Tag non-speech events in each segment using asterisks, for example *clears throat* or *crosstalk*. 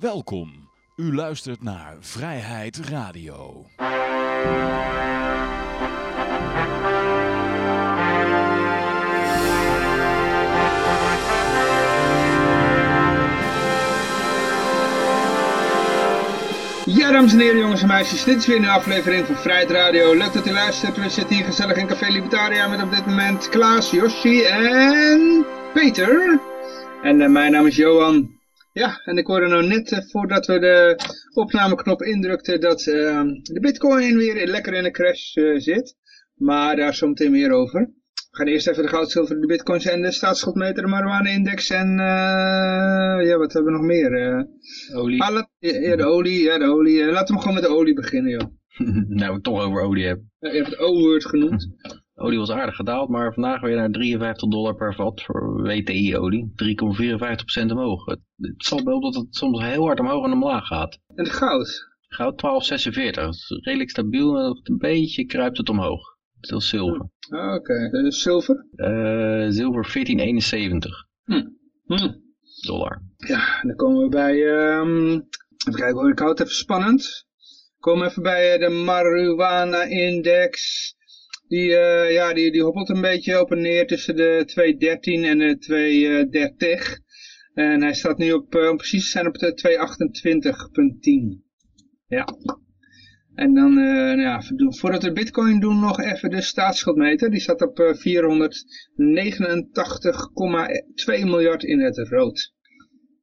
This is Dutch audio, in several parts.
Welkom. U luistert naar Vrijheid Radio. Ja, dames en heren, jongens en meisjes, dit is weer een aflevering van Vrijheid Radio. Leuk dat u luistert. We zitten hier gezellig in Café Libertaria met op dit moment Klaas, Yoshi en Peter. En uh, mijn naam is Johan. Ja, en ik hoorde nou net uh, voordat we de opnameknop indrukten dat uh, de bitcoin weer lekker in een crash zit. Maar daar zometeen meer over. We gaan eerst even de goud, zilver, de bitcoins en de staatsschuldmeter, de marijuana-index en uh, ja, wat hebben we nog meer? Olie. Ah, laat, ja, de olie, ja, de olie. Laten we gewoon met de olie beginnen, joh. *laughs* nou, ik toch over olie heb. Ja, je hebt het O-woord genoemd. Olie was aardig gedaald, maar vandaag weer naar 53 dollar per vat voor WTI-olie. 3,54% omhoog. Het, het zal wel dat het soms heel hard omhoog en omlaag gaat. En het goud? Goud 12,46. Dat is redelijk stabiel, een beetje kruipt het omhoog. Het is zilver. Ah, Oké, okay. zilver? Uh, zilver 1471 hm. Hm. dollar. Ja, dan komen we bij, um, even kijken hoor, ik hou het even spannend. Komen even bij de marijuana index. Die, uh, ja, die, die hobbelt een beetje op en neer tussen de 213 en de 230. En hij staat nu op, uh, om precies zijn op de 228.10. Ja. En dan, uh, ja, voordat we bitcoin doen, nog even de staatsschuldmeter. Die staat op uh, 489,2 miljard in het rood.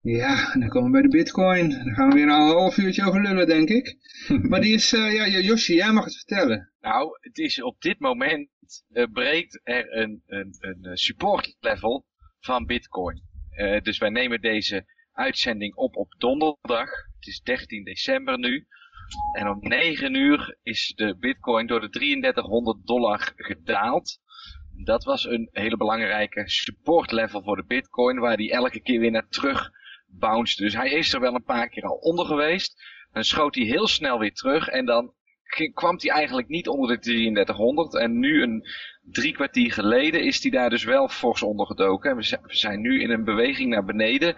Ja, dan komen we bij de bitcoin. Daar gaan we weer een half uurtje over lullen, denk ik. *laughs* maar die is, uh, ja, Yoshi, jij mag het vertellen. Nou, het is op dit moment, uh, breekt er een, een, een support level van bitcoin. Uh, dus wij nemen deze uitzending op op donderdag. Het is 13 december nu. En om 9 uur is de bitcoin door de 3300 dollar gedaald. Dat was een hele belangrijke support level voor de bitcoin, waar die elke keer weer naar terug bounced. Dus hij is er wel een paar keer al onder geweest. Dan schoot hij heel snel weer terug en dan kwam hij eigenlijk niet onder de 3300. En nu een drie kwartier geleden is hij daar dus wel fors onder gedoken. We zijn nu in een beweging naar beneden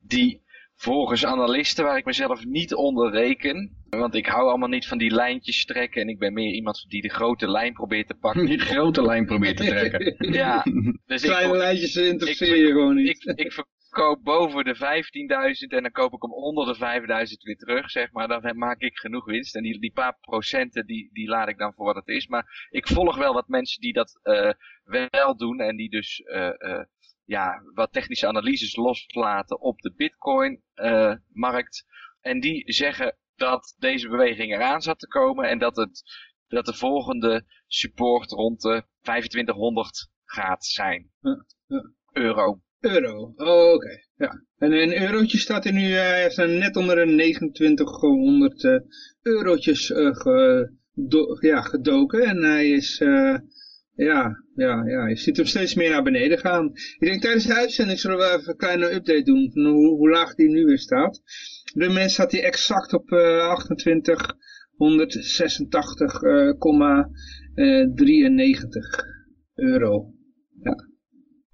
die volgens analisten waar ik mezelf niet onder reken. Want ik hou allemaal niet van die lijntjes trekken. En ik ben meer iemand die de grote lijn probeert te pakken. *laughs* Die grote lijn probeert te trekken. ja. Dus Kleine ik, lijntjes interesseer je gewoon niet. Ik, ik verkoop boven de 15.000 en dan koop ik hem onder de 5.000 weer terug. Zeg maar. Dan maak ik genoeg winst. En die, die paar procenten die, die laat ik dan voor wat het is. Maar ik volg wel wat mensen die dat uh, wel doen. En die dus... Uh, uh, ja, wat technische analyses loslaten op de Bitcoin-markt. En die zeggen dat deze beweging eraan zat te komen en dat, het, dat de volgende support rond de 2500 gaat zijn. Euro. Euro, oh, oké. Ja. En een eurotje staat er nu uh, staan net onder de 2900 uh, eurotjes do, ja, gedoken. En hij is... Ja, ja, ja, je ziet hem steeds meer naar beneden gaan. Ik denk tijdens de uitzending zullen we even een kleine update doen van hoe, hoe laag die nu weer staat. Op dit moment staat hij exact op uh, 2893,93 euro. Ja.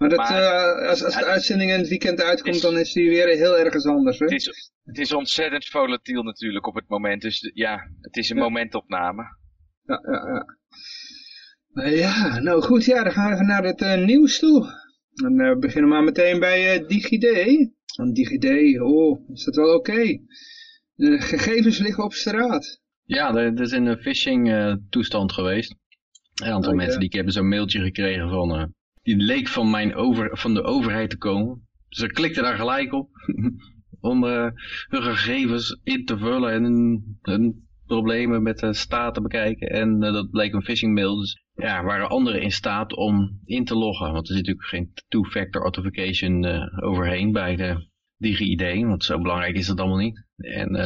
Maar, dat, maar uh, als, als de uitzending in het weekend uitkomt, is, dan is die weer heel ergens anders. Hè? Het, is, het is ontzettend volatiel natuurlijk op het moment. Dus ja, het is een ja. momentopname. Ja, ja, ja. Ja, nou goed, ja, dan gaan we even naar het uh, nieuws toe. En uh, we beginnen maar meteen bij uh, DigiD. Want DigiD, oh, is dat wel oké? Okay? De gegevens liggen op straat. Ja, er is een phishing toestand geweest. Een aantal oh, mensen ja. die hebben zo'n mailtje gekregen van, die leek van, mijn over, van de overheid te komen. Ze klikten daar gelijk op *laughs* om hun gegevens in te vullen en hun, problemen met de staat te bekijken. En uh, dat bleek een phishing mail. Dus ja, waren anderen in staat om in te loggen. Want er zit natuurlijk geen two-factor authentication uh, overheen bij de DigiD. Want zo belangrijk is dat allemaal niet. En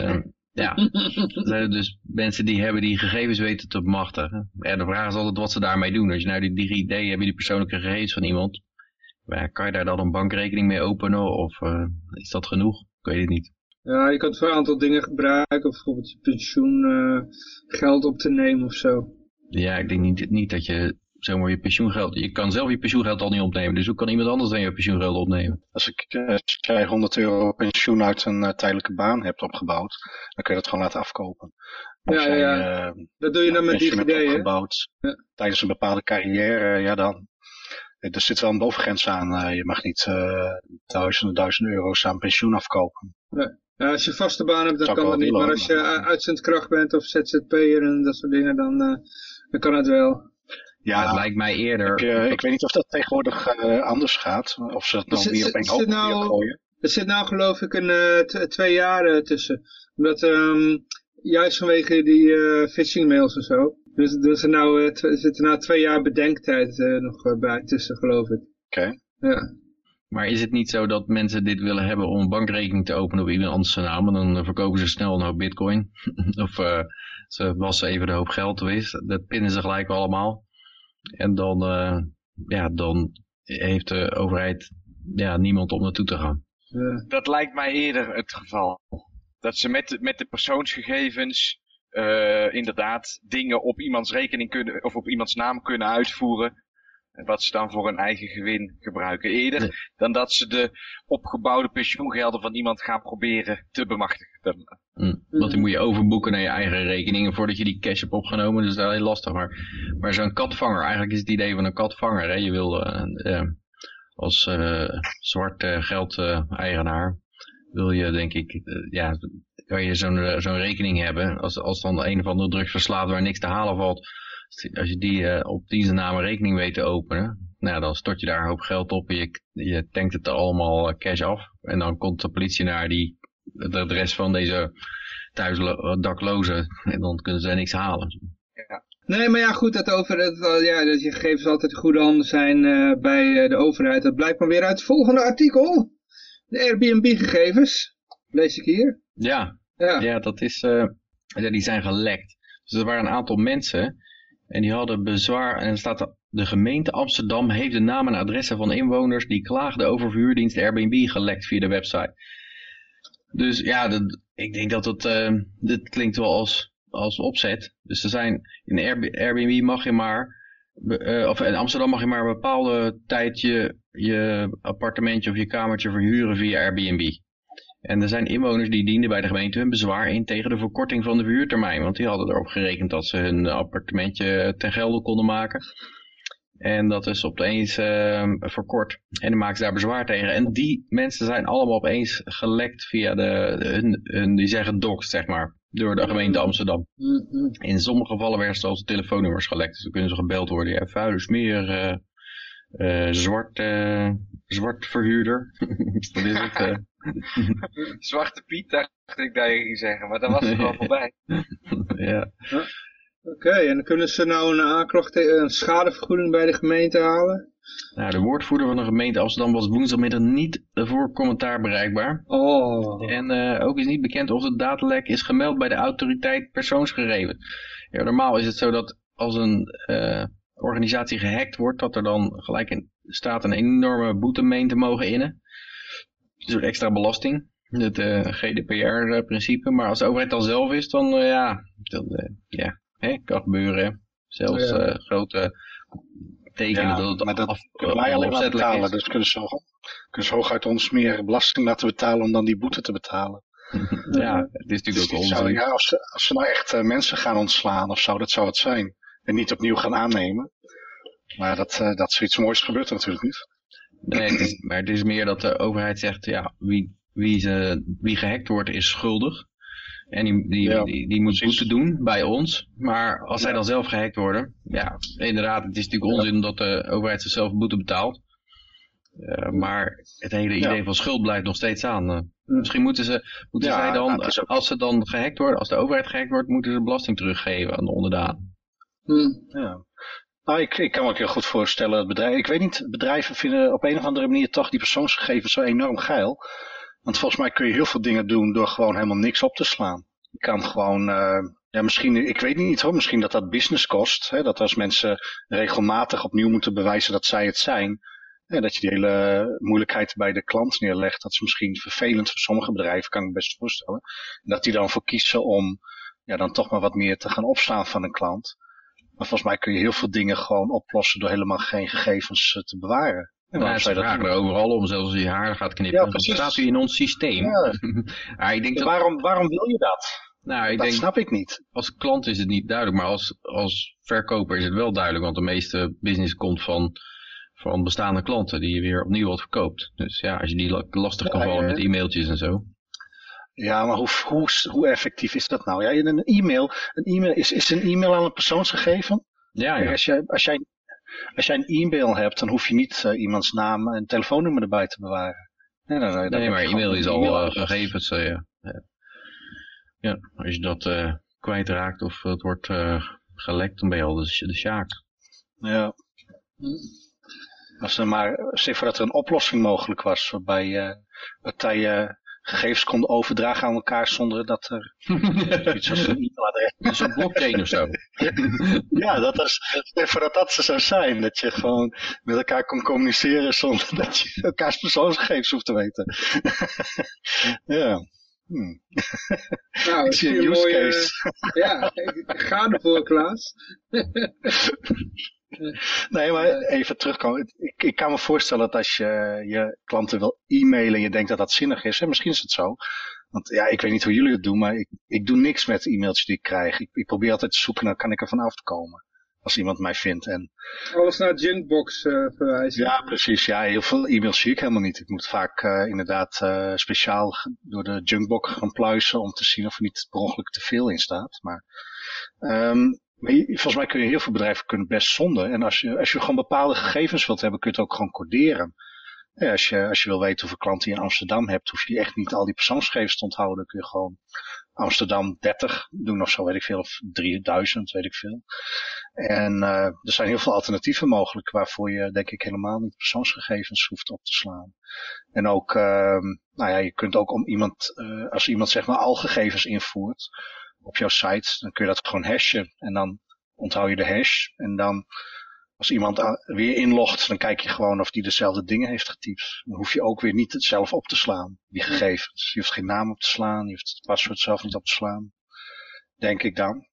ja, *laughs* dus mensen die hebben die gegevens weten te bemachtigen. En de vraag is altijd wat ze daarmee doen. Als je nou die DigiD hebt, die persoonlijke gegevens van iemand. Maar kan je daar dan een bankrekening mee openen? Of is dat genoeg? Ik weet het niet. Ja, je kan het voor een aantal dingen gebruiken, of bijvoorbeeld je pensioen uh, geld op te nemen of zo. Ja, ik denk niet, niet dat je zomaar je pensioengeld. Je kan zelf je pensioengeld al niet opnemen. Dus hoe kan iemand anders dan je pensioengeld opnemen? Als ik, uh, als jij 100 euro pensioen uit een uh, tijdelijke baan hebt opgebouwd, dan kun je dat gewoon laten afkopen. Of ja, jij, ja. Uh, dat doe je dan met DigiD, hebt opgebouwd ja. tijdens een bepaalde carrière, ja dan. Er zit wel een bovengrens aan. je mag niet duizenden, duizenden euro's aan pensioen afkopen. Ja, als je vaste baan hebt, dan kan dat niet. Maar als je uitzendkracht bent of ZZP'er en dat soort dingen, dan, dan kan het wel. Ja, het lijkt mij eerder. Ik, uh, ik weet niet of dat tegenwoordig uh, anders gaat. Of ze dat nog niet op een hoop nou, gooien. Er zit nou geloof ik een uh, twee jaar tussen. Omdat um, juist vanwege die phishing mails en zo. Dus, dus er, nou, er zit er nou twee jaar bedenktijd nog bij tussen geloof ik. Oké. Okay. Ja. Maar is het niet zo dat mensen dit willen hebben om een bankrekening te openen op iemand anders naam? En dan verkopen ze snel een hoop bitcoin. *laughs* of ze wassen even de hoop geld. Dat pinnen ze gelijk allemaal. En dan, uh, ja, dan heeft de overheid ja, niemand om naartoe te gaan. Dat lijkt mij eerder het geval. Dat ze met, met de persoonsgegevens uh, inderdaad dingen op iemands rekening kunnen, of op iemands naam kunnen uitvoeren. Wat ze dan voor hun eigen gewin gebruiken. Eerder dan dat ze de opgebouwde pensioengelden van iemand gaan proberen te bemachtigen. Mm. Want die moet je overboeken naar je eigen rekeningen voordat je die cash hebt opgenomen. Dus dat is heel lastig. Maar, maar zo'n katvanger, eigenlijk is het idee van een katvanger. Hè? Je wil uh, uh, als uh, zwart geld-eigenaar, wil je denk ik, ja, kan je zo'n zo'n rekening hebben. Als, als dan een of andere drugsverslaafd waar niks te halen valt als je die uh, op die naam rekening weet te openen, nou, dan stort je daar een hoop geld op en je, je tankt het allemaal eh, cash af. En dan komt de politie naar die, het adres van deze thuisdaklozen en dan kunnen ze niks halen. Ja. Nee, maar ja, goed, dat, over, dat, ja, dat je gegevens altijd goede handen zijn uh, bij de overheid. Dat blijkt maar weer uit het volgende artikel. De Airbnb-gegevens, lees ik hier. Ja, ja. ja dat is, uh, die zijn gelekt. Dus er waren een aantal mensen en die hadden bezwaar, en er staat de gemeente Amsterdam heeft de namen en adressen van inwoners die klaagden over verhuurdienst Airbnb gelekt via de website. Dus ja, dat, ik denk dat het, uh, dit klinkt wel als, als opzet. Dus er zijn, in Airbnb mag je maar, uh, of in Amsterdam mag je maar een bepaalde tijd je, je appartementje of je kamertje verhuren via Airbnb. En er zijn inwoners die dienden bij de gemeente hun bezwaar in tegen de verkorting van de verhuurtermijn. Want die hadden erop gerekend dat ze hun appartementje ten gelde konden maken. En dat is opeens uh, verkort. En dan maken ze daar bezwaar tegen. En die mensen zijn allemaal opeens gelekt via de, hun, hun die zeggen docs, zeg maar. Door de gemeente Amsterdam. In sommige gevallen werden zelfs telefoonnummers gelekt. Dus dan kunnen ze gebeld worden. Ja, vuile smeer, uh, uh, zwart, uh, zwart verhuurder. *laughs* Is het? *laughs* Zwarte Piet dacht ik dat je ging zeggen, maar dat was er al *laughs* voorbij. ja. Oké, en kunnen ze nou een aanklacht, een schadevergoeding bij de gemeente halen? Nou, de woordvoerder van de gemeente Amsterdam was woensdagmiddag niet voor commentaar bereikbaar. Oh. En uh, ook is niet bekend of het datalek is gemeld bij de autoriteit persoonsgegevens. Ja, normaal is het zo dat als een uh, organisatie gehackt wordt, dat er dan gelijk in staat een enorme boete meen te mogen innen. Een soort extra belasting. Het uh, GDPR-principe. Maar als de overheid dan zelf is, dan ja, uh, ja hè, kan gebeuren. Zelfs ja. grote tekenen ja, dat het maar dat af, kunnen wij alleen maar betalen. Is. Dus kunnen ze, kunnen ze hooguit ons meer belasting laten betalen om dan die boete te betalen. *laughs* ja, het is natuurlijk ook onzin. ja, als, ze, als ze nou echt mensen gaan ontslaan of zo, dat zou het zijn. En niet opnieuw gaan aannemen. Maar dat, dat zoiets moois gebeurt natuurlijk niet. Nee, het is, maar het is meer dat de overheid zegt, ja, wie, wie, ze, wie gehackt wordt is schuldig. En die, die, die, die, moet boete doen bij ons. Maar als zij dan zelf gehackt worden, ja, inderdaad, het is natuurlijk onzin dat de overheid zichzelf boete betaalt. Uh, maar het hele idee van schuld blijft nog steeds aan. Uh, misschien moeten ze, moeten zij dan, als ze dan gehackt worden, als de overheid gehackt wordt, moeten ze belasting teruggeven aan de onderdanen. Hmm. Ja. Nou, ik, ik kan me ook heel goed voorstellen, bedrijf, ik weet niet, bedrijven vinden op een of andere manier toch die persoonsgegevens zo enorm geil. Want volgens mij kun je heel veel dingen doen door gewoon helemaal niks op te slaan. Je kan gewoon, uh, ja misschien, ik weet niet hoor, misschien dat dat business kost. Hè, dat als mensen regelmatig opnieuw moeten bewijzen dat zij het zijn. Dat je die hele moeilijkheid bij de klant neerlegt. Dat is misschien vervelend voor sommige bedrijven, kan ik me best voorstellen. En dat die dan voor kiezen om ja, dan toch maar wat meer te gaan opslaan van een klant. Maar volgens mij kun je heel veel dingen gewoon oplossen door helemaal geen gegevens te bewaren. En ja, ze vragen er overal om, zelfs als je haar gaat knippen. Ja, dat staat u in ons systeem. Ja. *laughs* ik denk dat... waarom, waarom wil je dat? Nou, ik dat denk, snap ik niet. Als klant is het niet duidelijk, maar als, als verkoper is het wel duidelijk. Want de meeste business komt van, van bestaande klanten die je weer opnieuw wat verkoopt. Dus ja, als je die lastig kan vallen met e-mailtjes en zo. Ja, maar hoe, hoe, hoe effectief is dat nou? Ja, een e-mail, een e-mail is, is een e-mail aan een persoonsgegeven? Ja, ja. Als, jij, als, jij, als jij een e-mail hebt, dan hoef je niet uh, iemands naam en telefoonnummer erbij te bewaren. Nee, dan, dan nee maar e-mail is al uh, gegevens. Ja. ja, als je dat kwijtraakt of het wordt gelekt, dan ben je al de, de sjaak. Ja. Als er maar, zeg dat er een oplossing mogelijk was, waarbij partijen gegevens konden overdragen aan elkaar zonder dat er *laughs* iets als een e-mailadres... Een blockchain of zo. *laughs* ja, dat is, voordat dat ze zou zijn. Dat je gewoon met elkaar kon communiceren zonder *laughs* dat je elkaars persoonsgegevens hoeft te weten. ja. Hmm. Nou, is een use case. ja, ga ervoor, Klaas. Nee, maar even terugkomen. Ik, ik kan me voorstellen dat als je je klanten wil e-mailen en je denkt dat dat zinnig is, en misschien is het zo. Want ja, ik weet niet hoe jullie het doen, maar ik, ik doe niks met e-mailtjes die ik krijg. Ik, ik probeer altijd te zoeken naar kan ik er van afkomen. Als iemand mij vindt. En... Alles naar junkbox uh, verwijzen. Ja, precies. Ja, heel veel e-mails zie ik helemaal niet. Ik moet vaak uh, inderdaad uh, speciaal door de junkbox gaan pluizen om te zien of er niet per ongeluk te veel in staat. Maar um, maar volgens mij kun je heel veel bedrijven kunnen best zonder. En als je, als je gewoon bepaalde gegevens wilt hebben, kun je het ook gewoon coderen. Als, je, als je wil weten hoeveel klanten je in Amsterdam hebt, hoef je echt niet al die persoonsgegevens te onthouden. Dan kun je gewoon Amsterdam 30 doen of zo, weet ik veel. Of 3000, weet ik veel. En uh, er zijn heel veel alternatieven mogelijk waarvoor je denk ik helemaal niet persoonsgegevens hoeft op te slaan. En ook, uh, nou ja, je kunt ook om iemand, uh, als iemand zeg maar al gegevens invoert, op jouw site, dan kun je dat gewoon hashen. En dan onthoud je de hash. En dan als iemand weer inlogt, dan kijk je gewoon of die dezelfde dingen heeft getypt. Dan hoef je ook weer niet het zelf op te slaan, die gegevens. Je hoeft geen naam op te slaan, je hoeft het paswoord zelf niet op te slaan. Denk ik dan.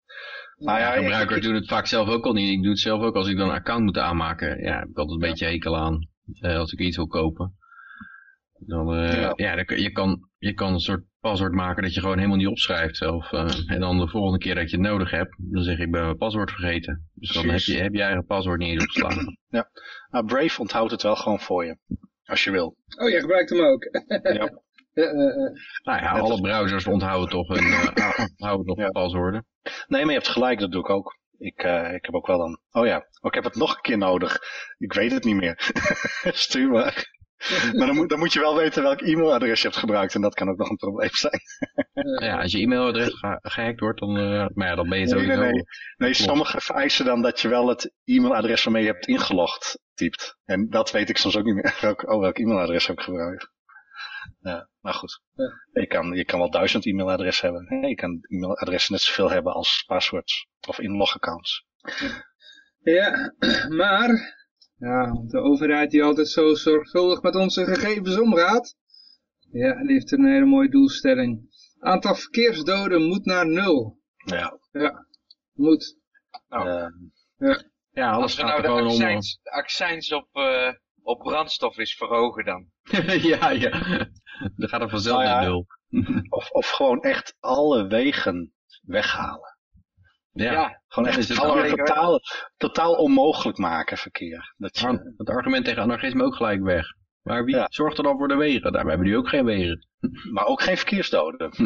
Nou ja, gebruikers doen het vaak zelf ook al niet. Ik doe het zelf ook als ik dan een account moet aanmaken. Ja, heb ik altijd een beetje hekel aan. Eh, als ik iets wil kopen. Dan, uh, ja, ja dan, je, kan, je kan een soort paswoord maken dat je gewoon helemaal niet opschrijft zelf. Uh, en dan de volgende keer dat je het nodig hebt, dan zeg ik, ik ben mijn paswoord vergeten. Dus dan heb je, heb je eigen paswoord niet eens opgeslagen. *clears throat* Ja, nou, Brave onthoudt het wel gewoon voor je, als je wil. Oh, jij gebruikt hem ook? *laughs* ja. Uh, nou ja, alle browsers onthouden toch hun, uh, onthouden nog ja. paswoorden. Nee, maar je hebt gelijk, dat doe ik ook. Ik, uh, ik heb ook wel dan, oh ja, oh, ik heb het nog een keer nodig. Ik weet het niet meer. *laughs* Stuur maar. *laughs* maar dan moet, dan moet je wel weten welk e-mailadres je hebt gebruikt. En dat kan ook nog een probleem zijn. ja, als je e-mailadres ge gehackt wordt, dan, uh, maar ja, dan ben je sowieso... Nee, nee, nee. sommigen vereisen dan dat je wel het e-mailadres waarmee je hebt ingelogd typt. En dat weet ik soms ook niet meer. *laughs* Welk, oh, welk e-mailadres heb ik gebruikt? Ja, maar goed. Ja. Je, kan, je kan wel duizend e-mailadressen hebben. Je kan e-mailadressen net zoveel hebben als passwords of inlogaccounts. Ja, maar ja, de overheid die altijd zo zorgvuldig met onze gegevens omgaat. Ja, die heeft een hele mooie doelstelling. Aantal verkeersdoden moet naar nul. Ja. Ja, moet. Nou, uh, ja. ja, alles gaat nou gewoon om... de accijns op, uh, op brandstof is verhogen dan. *laughs* ja, ja. Dan gaat er vanzelf nou naar nul. of, of gewoon echt alle wegen weghalen. Ja, gewoon echt het totaal, totaal onmogelijk maken verkeer. Dat je... Het argument tegen anarchisme ook gelijk weg. Maar wie zorgt er dan voor de wegen? Daar hebben die ook geen wegen. *laughs* Maar ook geen verkeersdoden. *laughs* *laughs*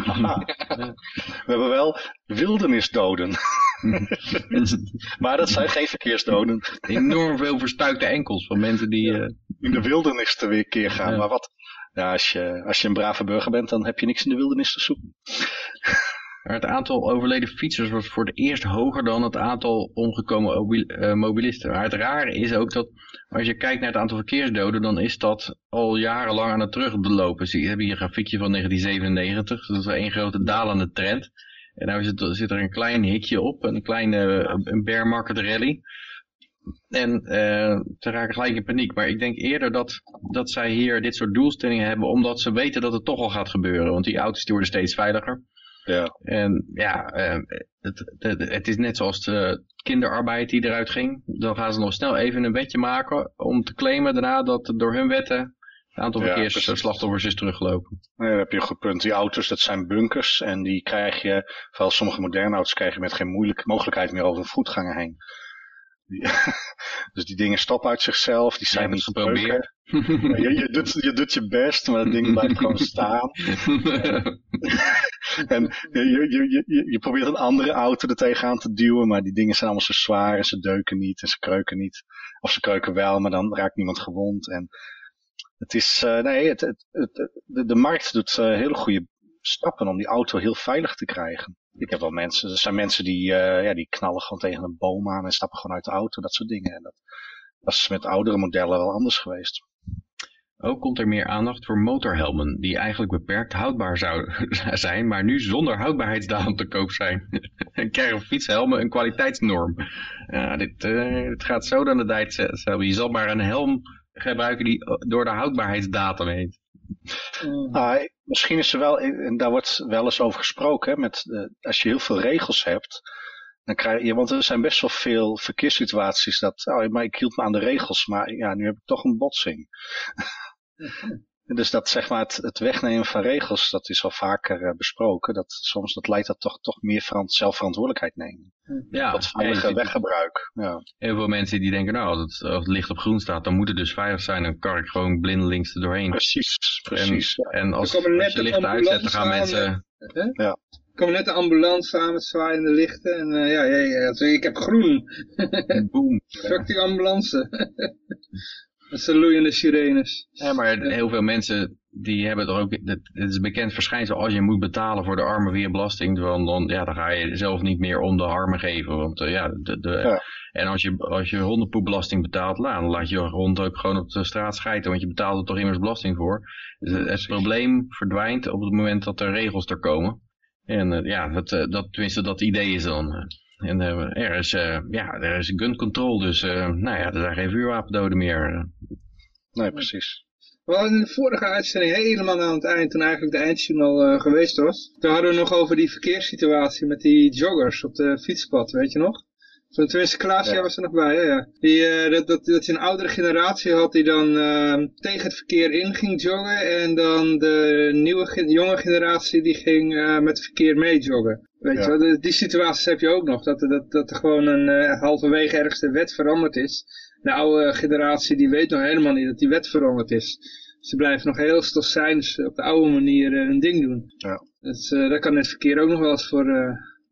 We hebben wel wildernisdoden. maar dat zijn geen verkeersdoden. Enorm veel verstuikte enkels van mensen die... Uh... In de wildernis te weer keer gaan. Maar wat, ja, als, je, als je een brave burger bent, dan heb je niks in de wildernis te zoeken. Maar het aantal overleden fietsers was voor het eerst hoger dan het aantal omgekomen uh, mobilisten. Maar het rare is ook dat als je kijkt naar het aantal verkeersdoden, dan is dat al jarenlang aan het teruglopen. Zie, we hebben hier een grafiekje van 1997, dus dat is één grote dalende trend. En nu zit, zit er een klein hikje op, een kleine een bear market rally. En uh, ze raken gelijk in paniek. Maar ik denk eerder dat, dat zij hier dit soort doelstellingen hebben, omdat ze weten dat het toch al gaat gebeuren. Want die auto's worden steeds veiliger. Ja. En ja, eh, het, het, het is net zoals de kinderarbeid die eruit ging. Dan gaan ze nog snel even een wetje maken om te claimen daarna dat door hun wetten het aantal Ja, verkeersslachtoffers is teruggelopen. Nee, daar heb je een goed punt. Die auto's, dat zijn bunkers. En die krijg je, vooral sommige moderne auto's, krijg je met geen moeilijke mogelijkheid meer over een voetganger heen. Die- *laughs* dus die dingen stoppen uit zichzelf. Die zijn niet het geprobeerd. Je, je, doet, je doet je best, maar dat ding blijft gewoon *laughs* staan. *laughs* En je, je, je, je, probeert een andere auto er tegenaan te duwen, maar die dingen zijn allemaal zo zwaar en ze deuken niet en ze kreuken niet. Of ze kreuken wel, maar dan raakt niemand gewond. En het is, eh, nee, het, het, het, de, de markt doet eh, hele goede stappen om die auto heel veilig te krijgen. Ik heb wel mensen, er zijn mensen die, eh, ja, die knallen gewoon tegen een boom aan en stappen gewoon uit de auto, dat soort dingen. En dat was met oudere modellen wel anders geweest. Ook komt er meer aandacht voor motorhelmen, die eigenlijk beperkt houdbaar zouden *laughs* zijn, maar nu zonder houdbaarheidsdatum te koop zijn. *laughs* en krijgen fietshelmen een kwaliteitsnorm. Ja, dit, eh, dit gaat zo dan de tijd zelf. Je zal maar een helm gebruiken die eh, door de houdbaarheidsdatum heet. Nou, misschien is er wel, en daar wordt wel eens over gesproken, hè, met, eh, als je heel veel regels hebt, dan krijg je, want er zijn best wel veel verkeerssituaties dat, oh, maar ik hield me aan de regels, maar ja, nu heb ik toch een botsing. *laughs* dus dat zeg maar, het, het wegnemen van regels, dat is al vaker eh, besproken, dat soms dat leidt dat toch, toch meer verant, zelfverantwoordelijkheid nemen. Ja, Wat ja, je veilige weggebruik. Ja. heel veel mensen die denken, nou, als het, als het licht op groen staat, dan moet het dus veilig zijn. Dan kar ik gewoon blindelings er doorheen. Precies, precies. En, en als, Er als je een lichten uitzet, dan gaan mensen... Er kwam net een ambulance aan met zwaaiende lichten. En eh, ja, ja, ja, ik heb groen. Boom. *laughs* Fuck die ambulance. *laughs* dat zijn loeiende sirenes. Ja, maar heel veel mensen die hebben er ook, het is een bekend verschijnsel, als je moet betalen voor de armen via belasting, dan, dan, ja, dan ga je zelf niet meer om de armen geven. Want eh, ja, de, de, Ja. en als je, als je hondenpoepbelasting betaalt, nou, dan laat je hond ook gewoon op de straat schijten, want je betaalt er toch immers belasting voor. Dus het, het probleem verdwijnt op het moment dat er regels er komen. En eh, ja, dat, eh, dat, tenminste dat idee is dan. En eh, er is, eh, ja, er is gun control, dus eh, nou ja, er zijn geen vuurwapendoden meer. Nee, precies. We hadden in de vorige uitzending helemaal aan het eind, toen eigenlijk de eindjournal eh, geweest was. Toen hadden we nog over die verkeerssituatie met die joggers op de fietspad, weet je nog? Zo, tenminste, Klaas, Ja. was er nog bij, hè? Ja. Die, eh, dat, dat, dat je een oudere generatie had die dan eh, tegen het verkeer in ging joggen. En dan de nieuwe, ge- jonge generatie die ging eh, met het verkeer mee joggen. Weet Ja. je wel, de- die situaties heb je ook nog. Dat, er- dat, dat er gewoon een eh, halverwege ergens de wet veranderd is. De oude generatie die weet nog helemaal niet dat die wet veranderd is. Ze blijven nog heel stoïcijns op de oude manier hun ding doen. Ja. Dus daar kan het verkeer ook nog wel eens voor...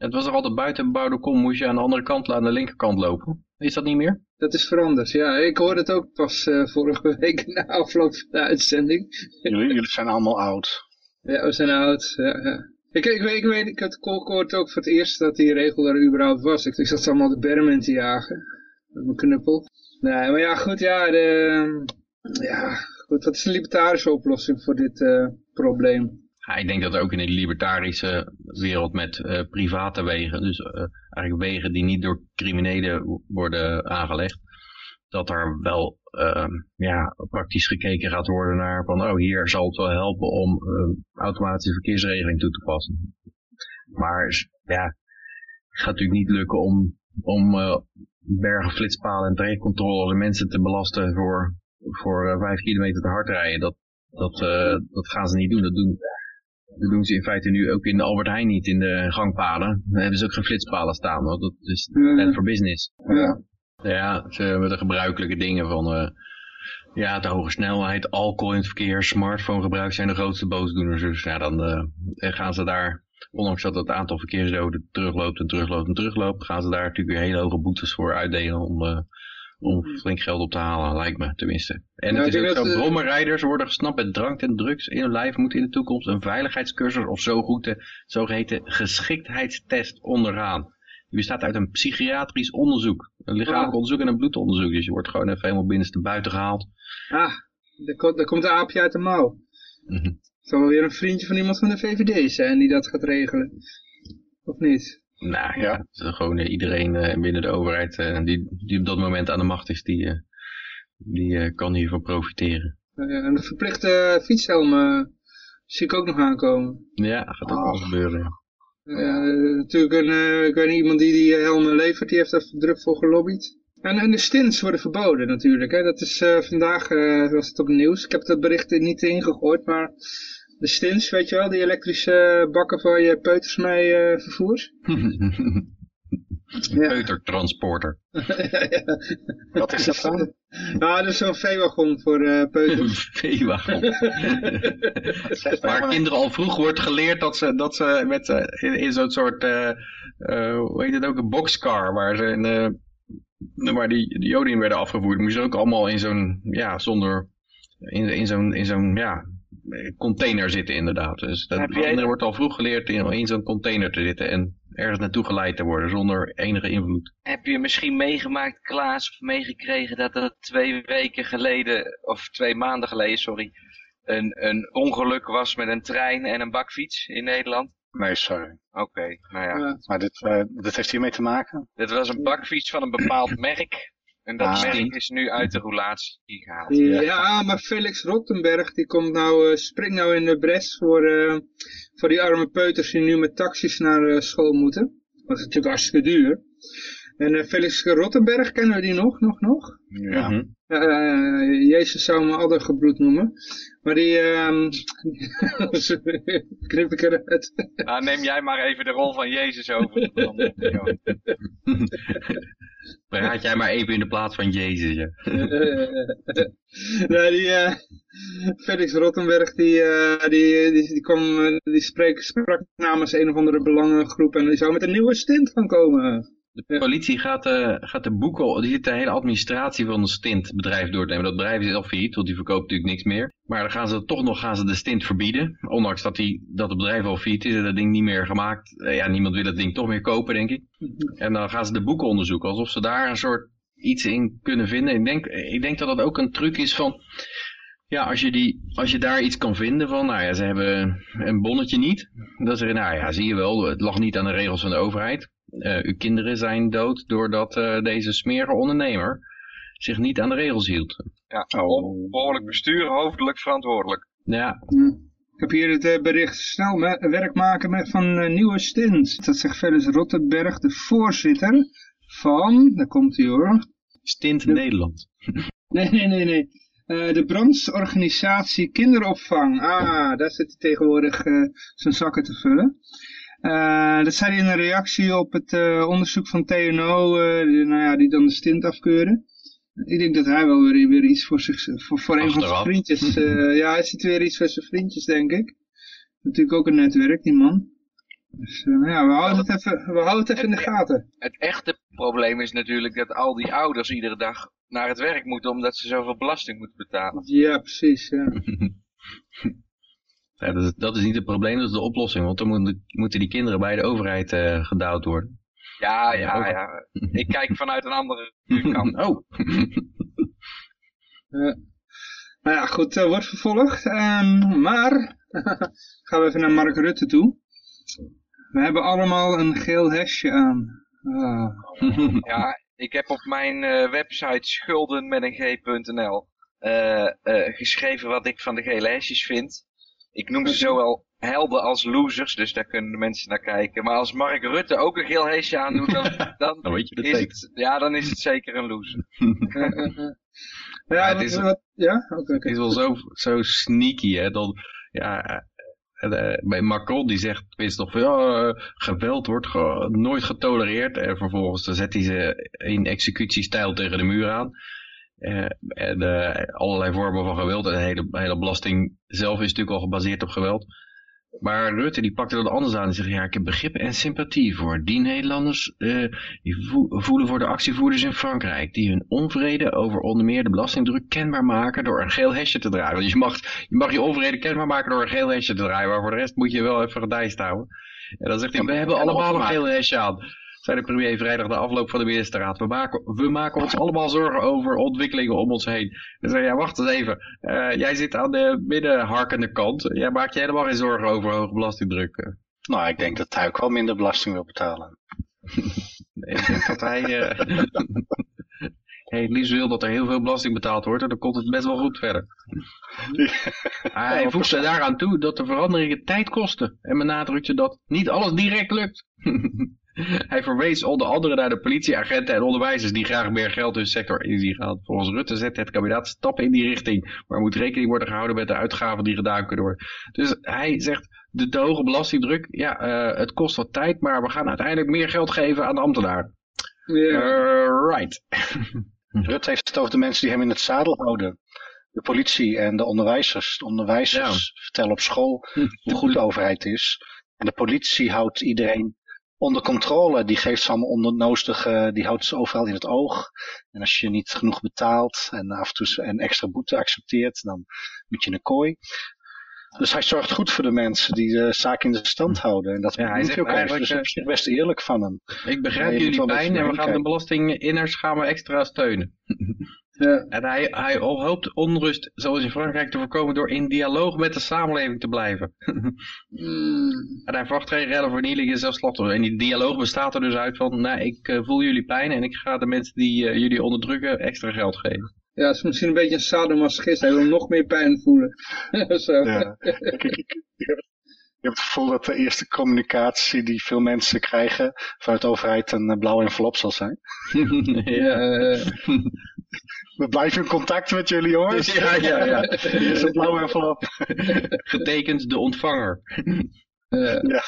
Het was er altijd buiten bebouwde kom, moest je aan de andere kant aan de linkerkant lopen. Is dat niet meer? dat is veranderd. Ja, ik hoorde het ook pas eh, vorige week *laughs* na afloop van de uitzending. Jullie, jullie zijn allemaal oud. Ja, we zijn oud. Ja, ja. Ik, ik, weet, ik weet, ik had gehoord ook voor het eerst dat die regel er überhaupt was. Ik, ik zat ze allemaal de bermen in te jagen. Met mijn knuppel. Nee, maar ja, goed, ja, de, ja, goed, wat is de libertarische oplossing voor dit eh, probleem? Ja, ik denk dat ook in de libertarische wereld met eh, private wegen, dus eh, eigenlijk wegen die niet door criminelen wo- worden aangelegd, dat er wel ehm, ja, praktisch gekeken gaat worden naar van, oh hier zal het wel helpen om eh, automatische verkeersregeling toe te passen. Maar ja, het gaat natuurlijk niet lukken om, om eh, bergen, flitspalen en trajectcontroles en mensen te belasten voor, voor vijf kilometer te hard rijden. Dat, dat, dat gaan ze niet doen. Dat doen, dat doen ze in feite nu ook in de Albert Heijn niet, in de gangpaden. Daar hebben ze ook geen flitspalen staan, want dat is net voor business. Ja. Ja, ze hebben de gebruikelijke dingen van eh, ja, de hoge snelheid, alcohol in het verkeer, smartphonegebruik zijn de grootste boosdoeners. Dus ja, dan eh, gaan ze daar, ondanks dat het aantal verkeersdoden terugloopt en terugloopt en terugloopt, gaan ze daar natuurlijk weer hele hoge boetes voor uitdelen om, eh, om flink geld op te halen, lijkt me tenminste. En Ja, het is ook zo, eh, brommerrijders worden gesnapt met drank en drugs in hun lijf, moeten in de toekomst een veiligheidscursus of zo goed de zogeheten geschiktheidstest ondergaan. Die bestaat uit een psychiatrisch onderzoek, een lichamelijk onderzoek en een bloedonderzoek. Dus je wordt gewoon even helemaal binnenste buiten gehaald. Ah, daar komt, daar komt een aapje uit de mouw. Het zal wel weer een vriendje van iemand van de VVD zijn die dat gaat regelen. Of niet? Nou ja, Ja. het is gewoon eh, iedereen eh, binnen de overheid eh, die, die op dat moment aan de macht is, die, die kan hiervan profiteren. En de verplichte fietshelm zie ik ook nog aankomen. Ja, gaat ook wel gebeuren. ja. Uh, natuurlijk een, uh, ik weet niet, iemand die die helmen levert, die heeft daar druk voor gelobbyd. En, en de stints worden verboden natuurlijk. Hè. Dat is uh, vandaag was het op het nieuws. Ik heb dat bericht niet ingegooid, maar de stints, weet je wel, die elektrische bakken waar je peuters mee vervoert. *laughs* Ja. Peutertransporter. *laughs* Wat is dat dan? Nou, dat is zo'n veewagon voor uh, peuters. *laughs* veewagon. Waar kinderen al vroeg wordt geleerd dat ze, dat ze met, uh, in, zo'n soort, uh, hoe heet het ook, een boxcar, waar ze in, waar die, die joden in werden afgevoerd, moesten ze ook allemaal in zo'n, ja, zonder, in, in zo'n, in zo'n, ja, container zitten inderdaad. Dus dat jij... wordt al vroeg geleerd in, in zo'n container te zitten en ergens naartoe geleid te worden zonder enige invloed. Heb je misschien meegemaakt, Klaas, of meegekregen dat er twee weken geleden, of twee maanden geleden, sorry, een, een ongeluk was met een trein en een bakfiets in Nederland? Nee, sorry. Oké, nou ja. Maar dit, uh, dit heeft hiermee te maken? Dit was een bakfiets van een bepaald merk. En dat ah, merk is nu uit de roulatie gehaald. Ja, maar Felix Rottenberg die komt nou, uh, springt nou in de bres voor, uh, voor die arme peuters die nu met taxis naar uh, school moeten. Dat is natuurlijk hartstikke duur. En Felix Rottenberg, kennen we die nog? Nog, nog? Ja. Mm -hmm. Jezus zou me addergebroed noemen. Maar die, um, *laughs* knip ik eruit. Nou, neem jij maar even de rol van Jezus over. *laughs* Praat jij maar even in de plaats van Jezus. Ja. *laughs* die uh, Felix Rottenberg, die, uh, die, die, die, kwam, die spreek, sprak namens een of andere belangengroep en die zou met een nieuwe stint gaan komen. De politie gaat, uh, gaat de boeken, die zit de hele administratie van een stintbedrijf door te nemen. Dat bedrijf is al failliet, want die verkoopt natuurlijk niks meer. Maar dan gaan ze toch nog gaan ze de stint verbieden. Ondanks dat, die, dat het bedrijf al failliet is en dat ding niet meer gemaakt. Uh, ja, niemand wil dat ding toch meer kopen, denk ik. En dan gaan ze de boeken onderzoeken, alsof ze daar een soort iets in kunnen vinden. Ik denk, ik denk dat dat ook een truc is van... Ja, als je, die, als je daar iets kan vinden van, nou ja, ze hebben een bonnetje niet. Dan zeggen nou ja, zie je wel, het lag niet aan de regels van de overheid. Uh, uw kinderen zijn dood doordat uh, deze smerige ondernemer zich niet aan de regels hield. Ja, oh. behoorlijk bestuur, hoofdelijk verantwoordelijk. Ja. Ik heb hier het uh, bericht snel werk maken met, van nieuwe stint. Dat zegt Felix Rottenberg, de voorzitter van, daar komt hij hoor. Stint Nederland. *laughs* nee, nee, nee, nee. de brandsorganisatie kinderopvang. Ah, daar zit hij tegenwoordig zijn zakken te vullen. Uh, dat zei hij in een reactie op het uh, onderzoek van TNO, uh, eh, die, nou ja, die dan de stint afkeuren. Ik denk dat hij wel weer, weer iets voor, zich, voor, voor een van zijn vriendjes, *laughs* ja hij ziet weer iets voor zijn vriendjes denk ik. Natuurlijk ook een netwerk, die man. Dus nou ja, we houden, het even, we houden het even in de gaten. Het echte probleem is natuurlijk dat al die ouders iedere dag naar het werk moeten omdat ze zoveel belasting moeten betalen. Ja, precies, ja. *laughs* Dat, is, dat, is, niet het probleem, dat is de oplossing. Want dan moeten, moeten die kinderen bij de overheid uh, gedouwd worden. Ja, ja, ja. Ik kijk vanuit een andere kant. *laughs* oh. uh, *laughs* nou ja, goed, uh, wordt vervolgd. Um, maar, *laughs* gaan we even naar Mark Rutte toe. We hebben allemaal een geel hesje aan. Ah. ja, ik heb op mijn website schulden met een g.nl geschreven wat ik van de gele hesjes vind. Ik noem ze zowel helden als losers, dus daar kunnen de mensen naar kijken. Maar als Mark Rutte ook een geel heesje aandoet, dan, *laughs* dan, dan weet je is het, ja, dan is het zeker een loser. *laughs* ja, het is, wat, ja? Okay, het is wel zo, zo sneaky, hè. Dan, ja, uh, bij Macron die zegt is ja, uh, geweld wordt ge nooit getolereerd en vervolgens dan zet hij ze in executiestijl tegen de muur aan. Uh, en uh, allerlei vormen van geweld. En de hele, hele belasting zelf is natuurlijk al gebaseerd op geweld. Maar Rutte die pakte dat anders aan. Die zegt, ja, ik heb begrip en sympathie voor die Nederlanders uh, die voelen voor de actievoerders in Frankrijk. Die hun onvrede over onder meer de belastingdruk kenbaar maken door een geel hesje te draaien. Want je mag, je mag je onvrede kenbaar maken door een geel hesje te draaien. Maar voor de rest moet je wel even gedijst houden. En dan zegt hij, we hebben allemaal een geel hesje aan zei de premier vrijdag de afloop van de ministerraad. We maken, we maken ons allemaal zorgen over ontwikkelingen om ons heen. Dan zei ja, wacht eens even. Uh, jij zit aan de middenharkende kant. Jij maakt je helemaal geen zorgen over hoge belastingdruk. Nou, ik denk dat hij ook wel minder belasting wil betalen. *laughs* nee, ik denk dat hij... *laughs* Uh... het liefst wil dat er heel veel belasting betaald wordt. En dan komt het best wel goed verder. *laughs* hij voegde daaraan toe dat de veranderingen tijd kosten. En benadrukte dat niet alles direct lukt. *laughs* Hij verwees onder andere naar de politieagenten en onderwijzers die graag meer geld in de sector inzien gaan. Volgens Rutte zet het kabinet stappen in die richting, maar moet rekening worden gehouden met de uitgaven die gedaan kunnen worden. Dus hij zegt, de te hoge belastingdruk, ja, uh, het kost wat tijd, maar we gaan uiteindelijk meer geld geven aan de ambtenaar. Yeah. Uh, right. *laughs* Rutte heeft het over de mensen die hem in het zadel houden. De politie en de onderwijzers. De onderwijzers ja. vertellen op school *laughs* hoe goed de overheid is. En de politie houdt iedereen onder controle. Die geeft ze allemaal ondernoostige, die houdt ze overal in het oog. En als je niet genoeg betaalt en af en toe een extra boete accepteert, dan moet je een kooi. Dus hij zorgt goed voor de mensen die de zaak in de stand houden. En dat ja, hij ook eigenlijk dus op best eerlijk van hem. Ik begrijp jullie pijn en we gaan de belastinginners gaan we extra steunen. *laughs* Ja. En hij, hij hoopt onrust, zoals in Frankrijk, te voorkomen door in dialoog met de samenleving te blijven. *laughs* mm. En hij verwacht geen rellen, en zelfslachtoffer. En die dialoog bestaat er dus uit van, nou, ik uh, voel jullie pijn en ik ga de mensen die uh, jullie onderdrukken extra geld geven. Ja, het is misschien een beetje een sadomasochist. Hij wil nog meer pijn voelen. *laughs* Zo. Ja. ik, ik, ik, heb, ik heb het gevoel dat de eerste communicatie die veel mensen krijgen vanuit de overheid een uh, blauwe envelop zal zijn. *laughs* ja, We blijven in contact met jullie jongens. Ja, ja, ja. Hier is een blauwe envelop. Getekend de ontvanger. ja.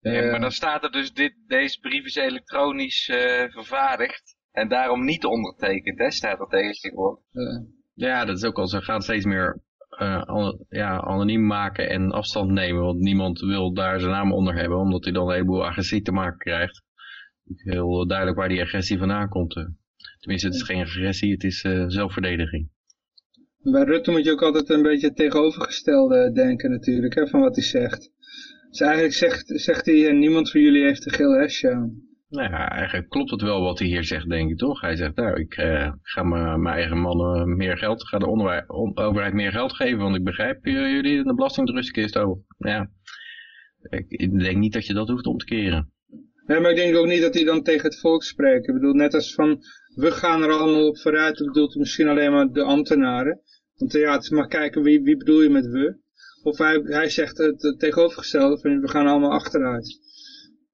ja. maar dan staat er dus, dit, deze brief is elektronisch uh, vervaardigd. En daarom niet ondertekend, hè, staat er tegenwoordig. Ja, dat is ook al, ze gaan steeds meer uh, ja, anoniem maken en afstand nemen. Want niemand wil daar zijn naam onder hebben, omdat hij dan een heleboel agressie te maken krijgt. Heel duidelijk waar die agressie vandaan komt. Tenminste, het is geen agressie, het is uh, zelfverdediging. Bij Rutte moet je ook altijd een beetje het tegenovergestelde denken natuurlijk, hè, van wat hij zegt. Dus eigenlijk zegt, zegt hij, niemand van jullie heeft een geel hesje aan. Nou ja, eigenlijk klopt het wel wat hij hier zegt, denk ik toch? Hij zegt, nou, ik uh, ga mijn eigen mannen meer geld, ga de overheid meer geld geven, want ik begrijp jullie in de belastingdruskist ook. Ja, ik denk niet dat je dat hoeft om te keren. Nee, maar ik denk ook niet dat hij dan tegen het volk spreekt. Ik bedoel, net als van, we gaan er allemaal op vooruit, dat bedoelt misschien alleen maar de ambtenaren. Want ja, het is maar kijken, wie, wie bedoel je met we? Of hij, hij zegt het, tegenovergestelde, van we gaan allemaal achteruit.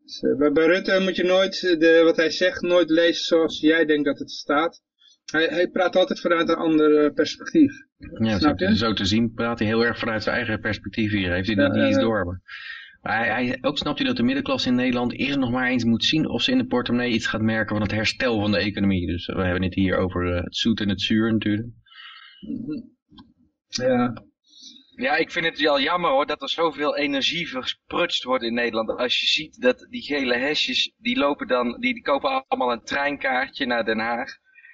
Dus, uh, bij, bij Rutte moet je nooit, de, wat hij zegt, nooit lezen zoals jij denkt dat het staat. Hij, hij praat altijd vanuit een ander uh, perspectief. Ja, Snap zo, je? zo te zien praat hij heel erg vanuit zijn eigen perspectief hier. Heeft hij dat niet eens door. Maar hij, ook snapt hij dat de middenklasse in Nederland eerst nog maar eens moet zien of ze in de portemonnee iets gaat merken van het herstel van de economie. Dus we hebben het hier over uh, het zoet en het zuur natuurlijk. Ja. Ja, ik vind het wel jammer hoor dat er zoveel energie versprutst wordt in Nederland. Als je ziet dat die gele hesjes, die lopen dan, die, die kopen allemaal een treinkaartje naar Den Haag.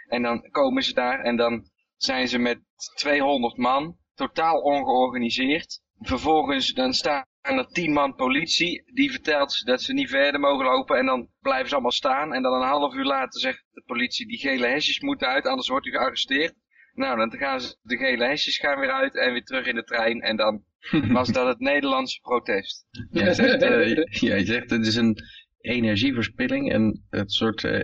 En dan komen ze daar en dan zijn ze met 200 man, totaal ongeorganiseerd. Vervolgens dan staan er tien man politie, die vertelt dat ze niet verder mogen lopen en dan blijven ze allemaal staan. En dan een half uur later zegt de politie, die gele hesjes moeten uit, anders wordt u gearresteerd. Nou, dan gaan ze, de gele hesjes gaan weer uit en weer terug in de trein en dan *laughs* was dat het Nederlandse protest. Jij *laughs* zegt, uh, jij zegt het is een energieverspilling en het soort, uh,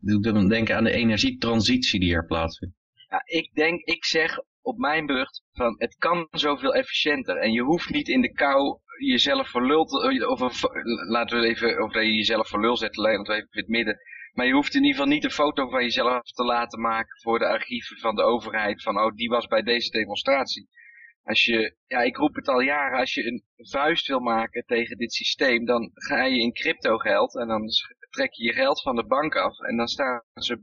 doet me denken aan de energietransitie die er plaatsvindt. Ja, ik denk, ik zeg op mijn beurt van het kan zoveel efficiënter en je hoeft niet in de kou jezelf voor lul, of laten we even, of je jezelf voor lul zetten, want we even het midden. Maar je hoeft in ieder geval niet een foto van jezelf te laten maken voor de archieven van de overheid. Van, oh, die was bij deze demonstratie. Als je, ja, ik roep het al jaren, als je een vuist wil maken tegen dit systeem, dan ga je in crypto geld en dan trek je je geld van de bank af. En dan staan ze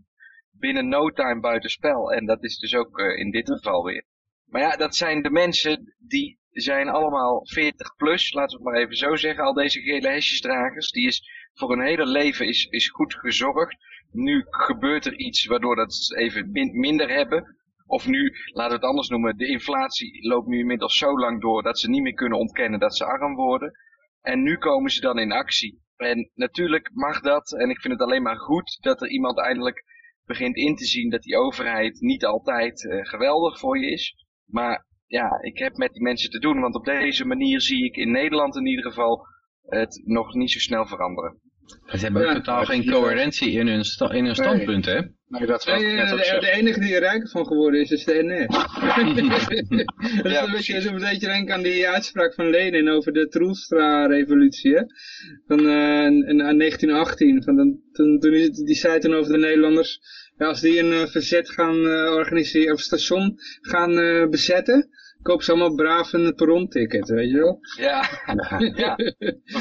binnen no time buitenspel. En dat is dus ook uh, in dit geval weer. Maar ja, dat zijn de mensen die zijn allemaal 40 plus, laten we het maar even zo zeggen. Al deze gele hesjesdragers, die is voor hun hele leven is, is goed gezorgd. Nu gebeurt er iets waardoor dat ze even minder hebben. Of nu, laten we het anders noemen, de inflatie loopt nu inmiddels zo lang door dat ze niet meer kunnen ontkennen dat ze arm worden. En nu komen ze dan in actie. En natuurlijk mag dat, en ik vind het alleen maar goed dat er iemand eindelijk begint in te zien dat die overheid niet altijd uh, geweldig voor je is. Maar ja, ik heb met die mensen te doen, want op deze manier zie ik in Nederland in ieder geval het nog niet zo snel veranderen. Ze hebben ook totaal geen coherentie in hun, sta- in hun standpunt, hè? Nee, dat. Nee, net de, enige die er rijker van geworden is, is de NS. *laughs* dat is Ja, een beetje, precies. een beetje denken aan die uitspraak van Lenin over de Troelstra-revolutie. Van eh, in, in- aan 1918. Van dan, toen, toen, die, die zei toen over de Nederlanders. Ja, als die een eh, verzet gaan eh, organiseren, of station gaan bezetten. Koop ze allemaal braaf een perronticket, weet je wel. Ja, *laughs* ja.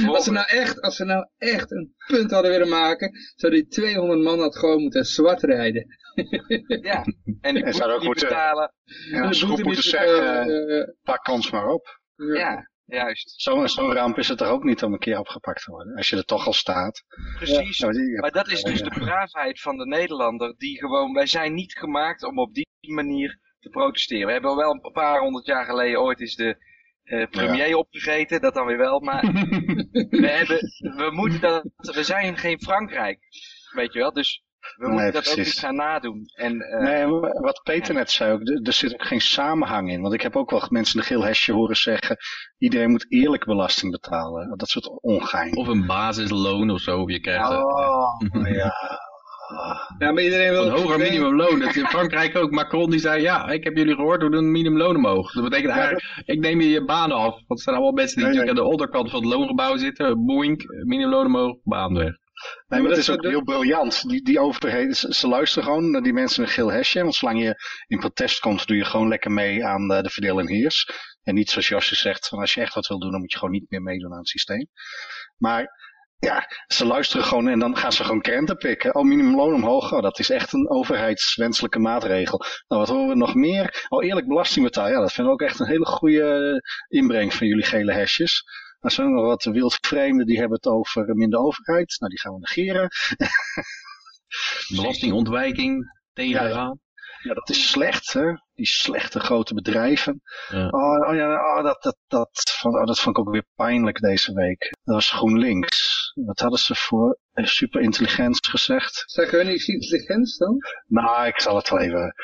Als ze, nou echt, als ze nou echt een punt hadden willen maken, zou die 200 man had gewoon moeten zwart rijden. ja. *laughs* En die zou boete ook moeten- betalen. Ja, En de ze boete moeten niet zeggen, betalen, eh, pak ons maar op. Ja, juist. Zo'n zo ramp is het toch ook niet om een keer opgepakt te worden. Als je er toch al staat. Precies. Ja, Maar dat is dus de braafheid van de Nederlander, die gewoon, wij zijn niet gemaakt om op die manier te protesteren. We hebben wel een paar honderd jaar geleden ooit eens de eh, premier opgegeten, dat dan weer wel, maar *laughs* we, hebben, we moeten dat, we zijn geen Frankrijk, weet je wel, dus we Nee, moeten dat ook niet gaan nadoen. En, eh, Nee, wat Peter net zei ook, er zit ook geen samenhang in. Want ik heb ook wel mensen een geel hesje horen zeggen, iedereen moet eerlijk belasting betalen. Dat soort ongein. Of een basisloon of zo. Je krijgt Oh, ja. *laughs* Ja, maar iedereen wil... een hoger minimumloon. Dat is in *laughs* Frankrijk ook. Macron die zei, ja, ik heb jullie gehoord, we doen een minimumloon omhoog. Dat betekent eigenlijk, ik neem je je baan af. Want er zijn allemaal mensen die Nee, nee. natuurlijk aan de onderkant van het loongebouw zitten. Boink, minimumloon omhoog, baan weg. Nee, maar dat het is ook heel briljant. Die, die overheden, ze, ze luisteren gewoon naar die mensen met een geel hesje. Want zolang je in protest komt, doe je gewoon lekker mee aan de, de verdeel en heers. En niet zoals Josje zegt, van als je echt wat wil doen, dan moet je gewoon niet meer meedoen aan het systeem. Maar ja, ze luisteren gewoon en dan gaan ze gewoon krenten pikken. Oh, minimumloon omhoog. Oh, dat is echt een overheidswenselijke maatregel. Nou, wat horen we nog meer? Oh, eerlijk belasting betalen. Ja, dat vinden we ook echt een hele goede inbreng van jullie gele hesjes. Zijn er nog wat wildvreemden die hebben het over minder overheid. Nou, die gaan we negeren. *laughs* Belastingontwijking tegengaan. Ja, dat is slecht, hè? Die slechte grote bedrijven. Ja. Oh, oh ja, oh, dat, dat, dat, oh, dat vond ik ook weer pijnlijk deze week. Dat was GroenLinks. Wat hadden ze voor eh, super intelligent gezegd? Zeggen hun iets intelligents dan? Nou, ik zal het wel even.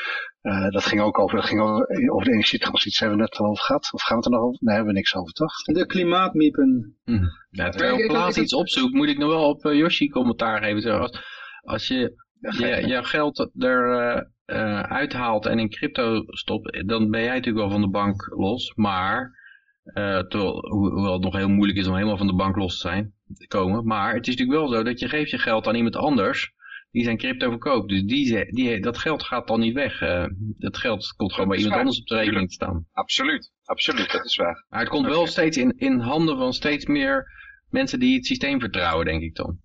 eh, dat ging ook over, dat ging over, over de energietransitie. Hebben we het net al over gehad? Of gaan we het er nog over? Nee, hebben we niks over, toch? De klimaatmiepen. Hm. Ja, terwijl ik- plaats iets opzoek, moet ik nog wel op eh, Yoshi commentaar geven. Zo, Als, als je je, jouw geld er eh, eh, uithaalt en in crypto stopt, dan ben jij natuurlijk wel van de bank los. Maar, eh, terwijl, ho- hoewel het nog heel moeilijk is om helemaal van de bank los te zijn, te komen. Maar het is natuurlijk wel zo dat je geeft je geld aan iemand anders die zijn crypto verkoopt. Dus die, die, dat geld gaat dan niet weg. Eh, dat geld komt gewoon bij iemand waar. anders op de rekening te staan. absoluut, absoluut, dat is waar. Maar het komt wel steeds in, in handen van steeds meer mensen die het systeem vertrouwen, denk ik dan.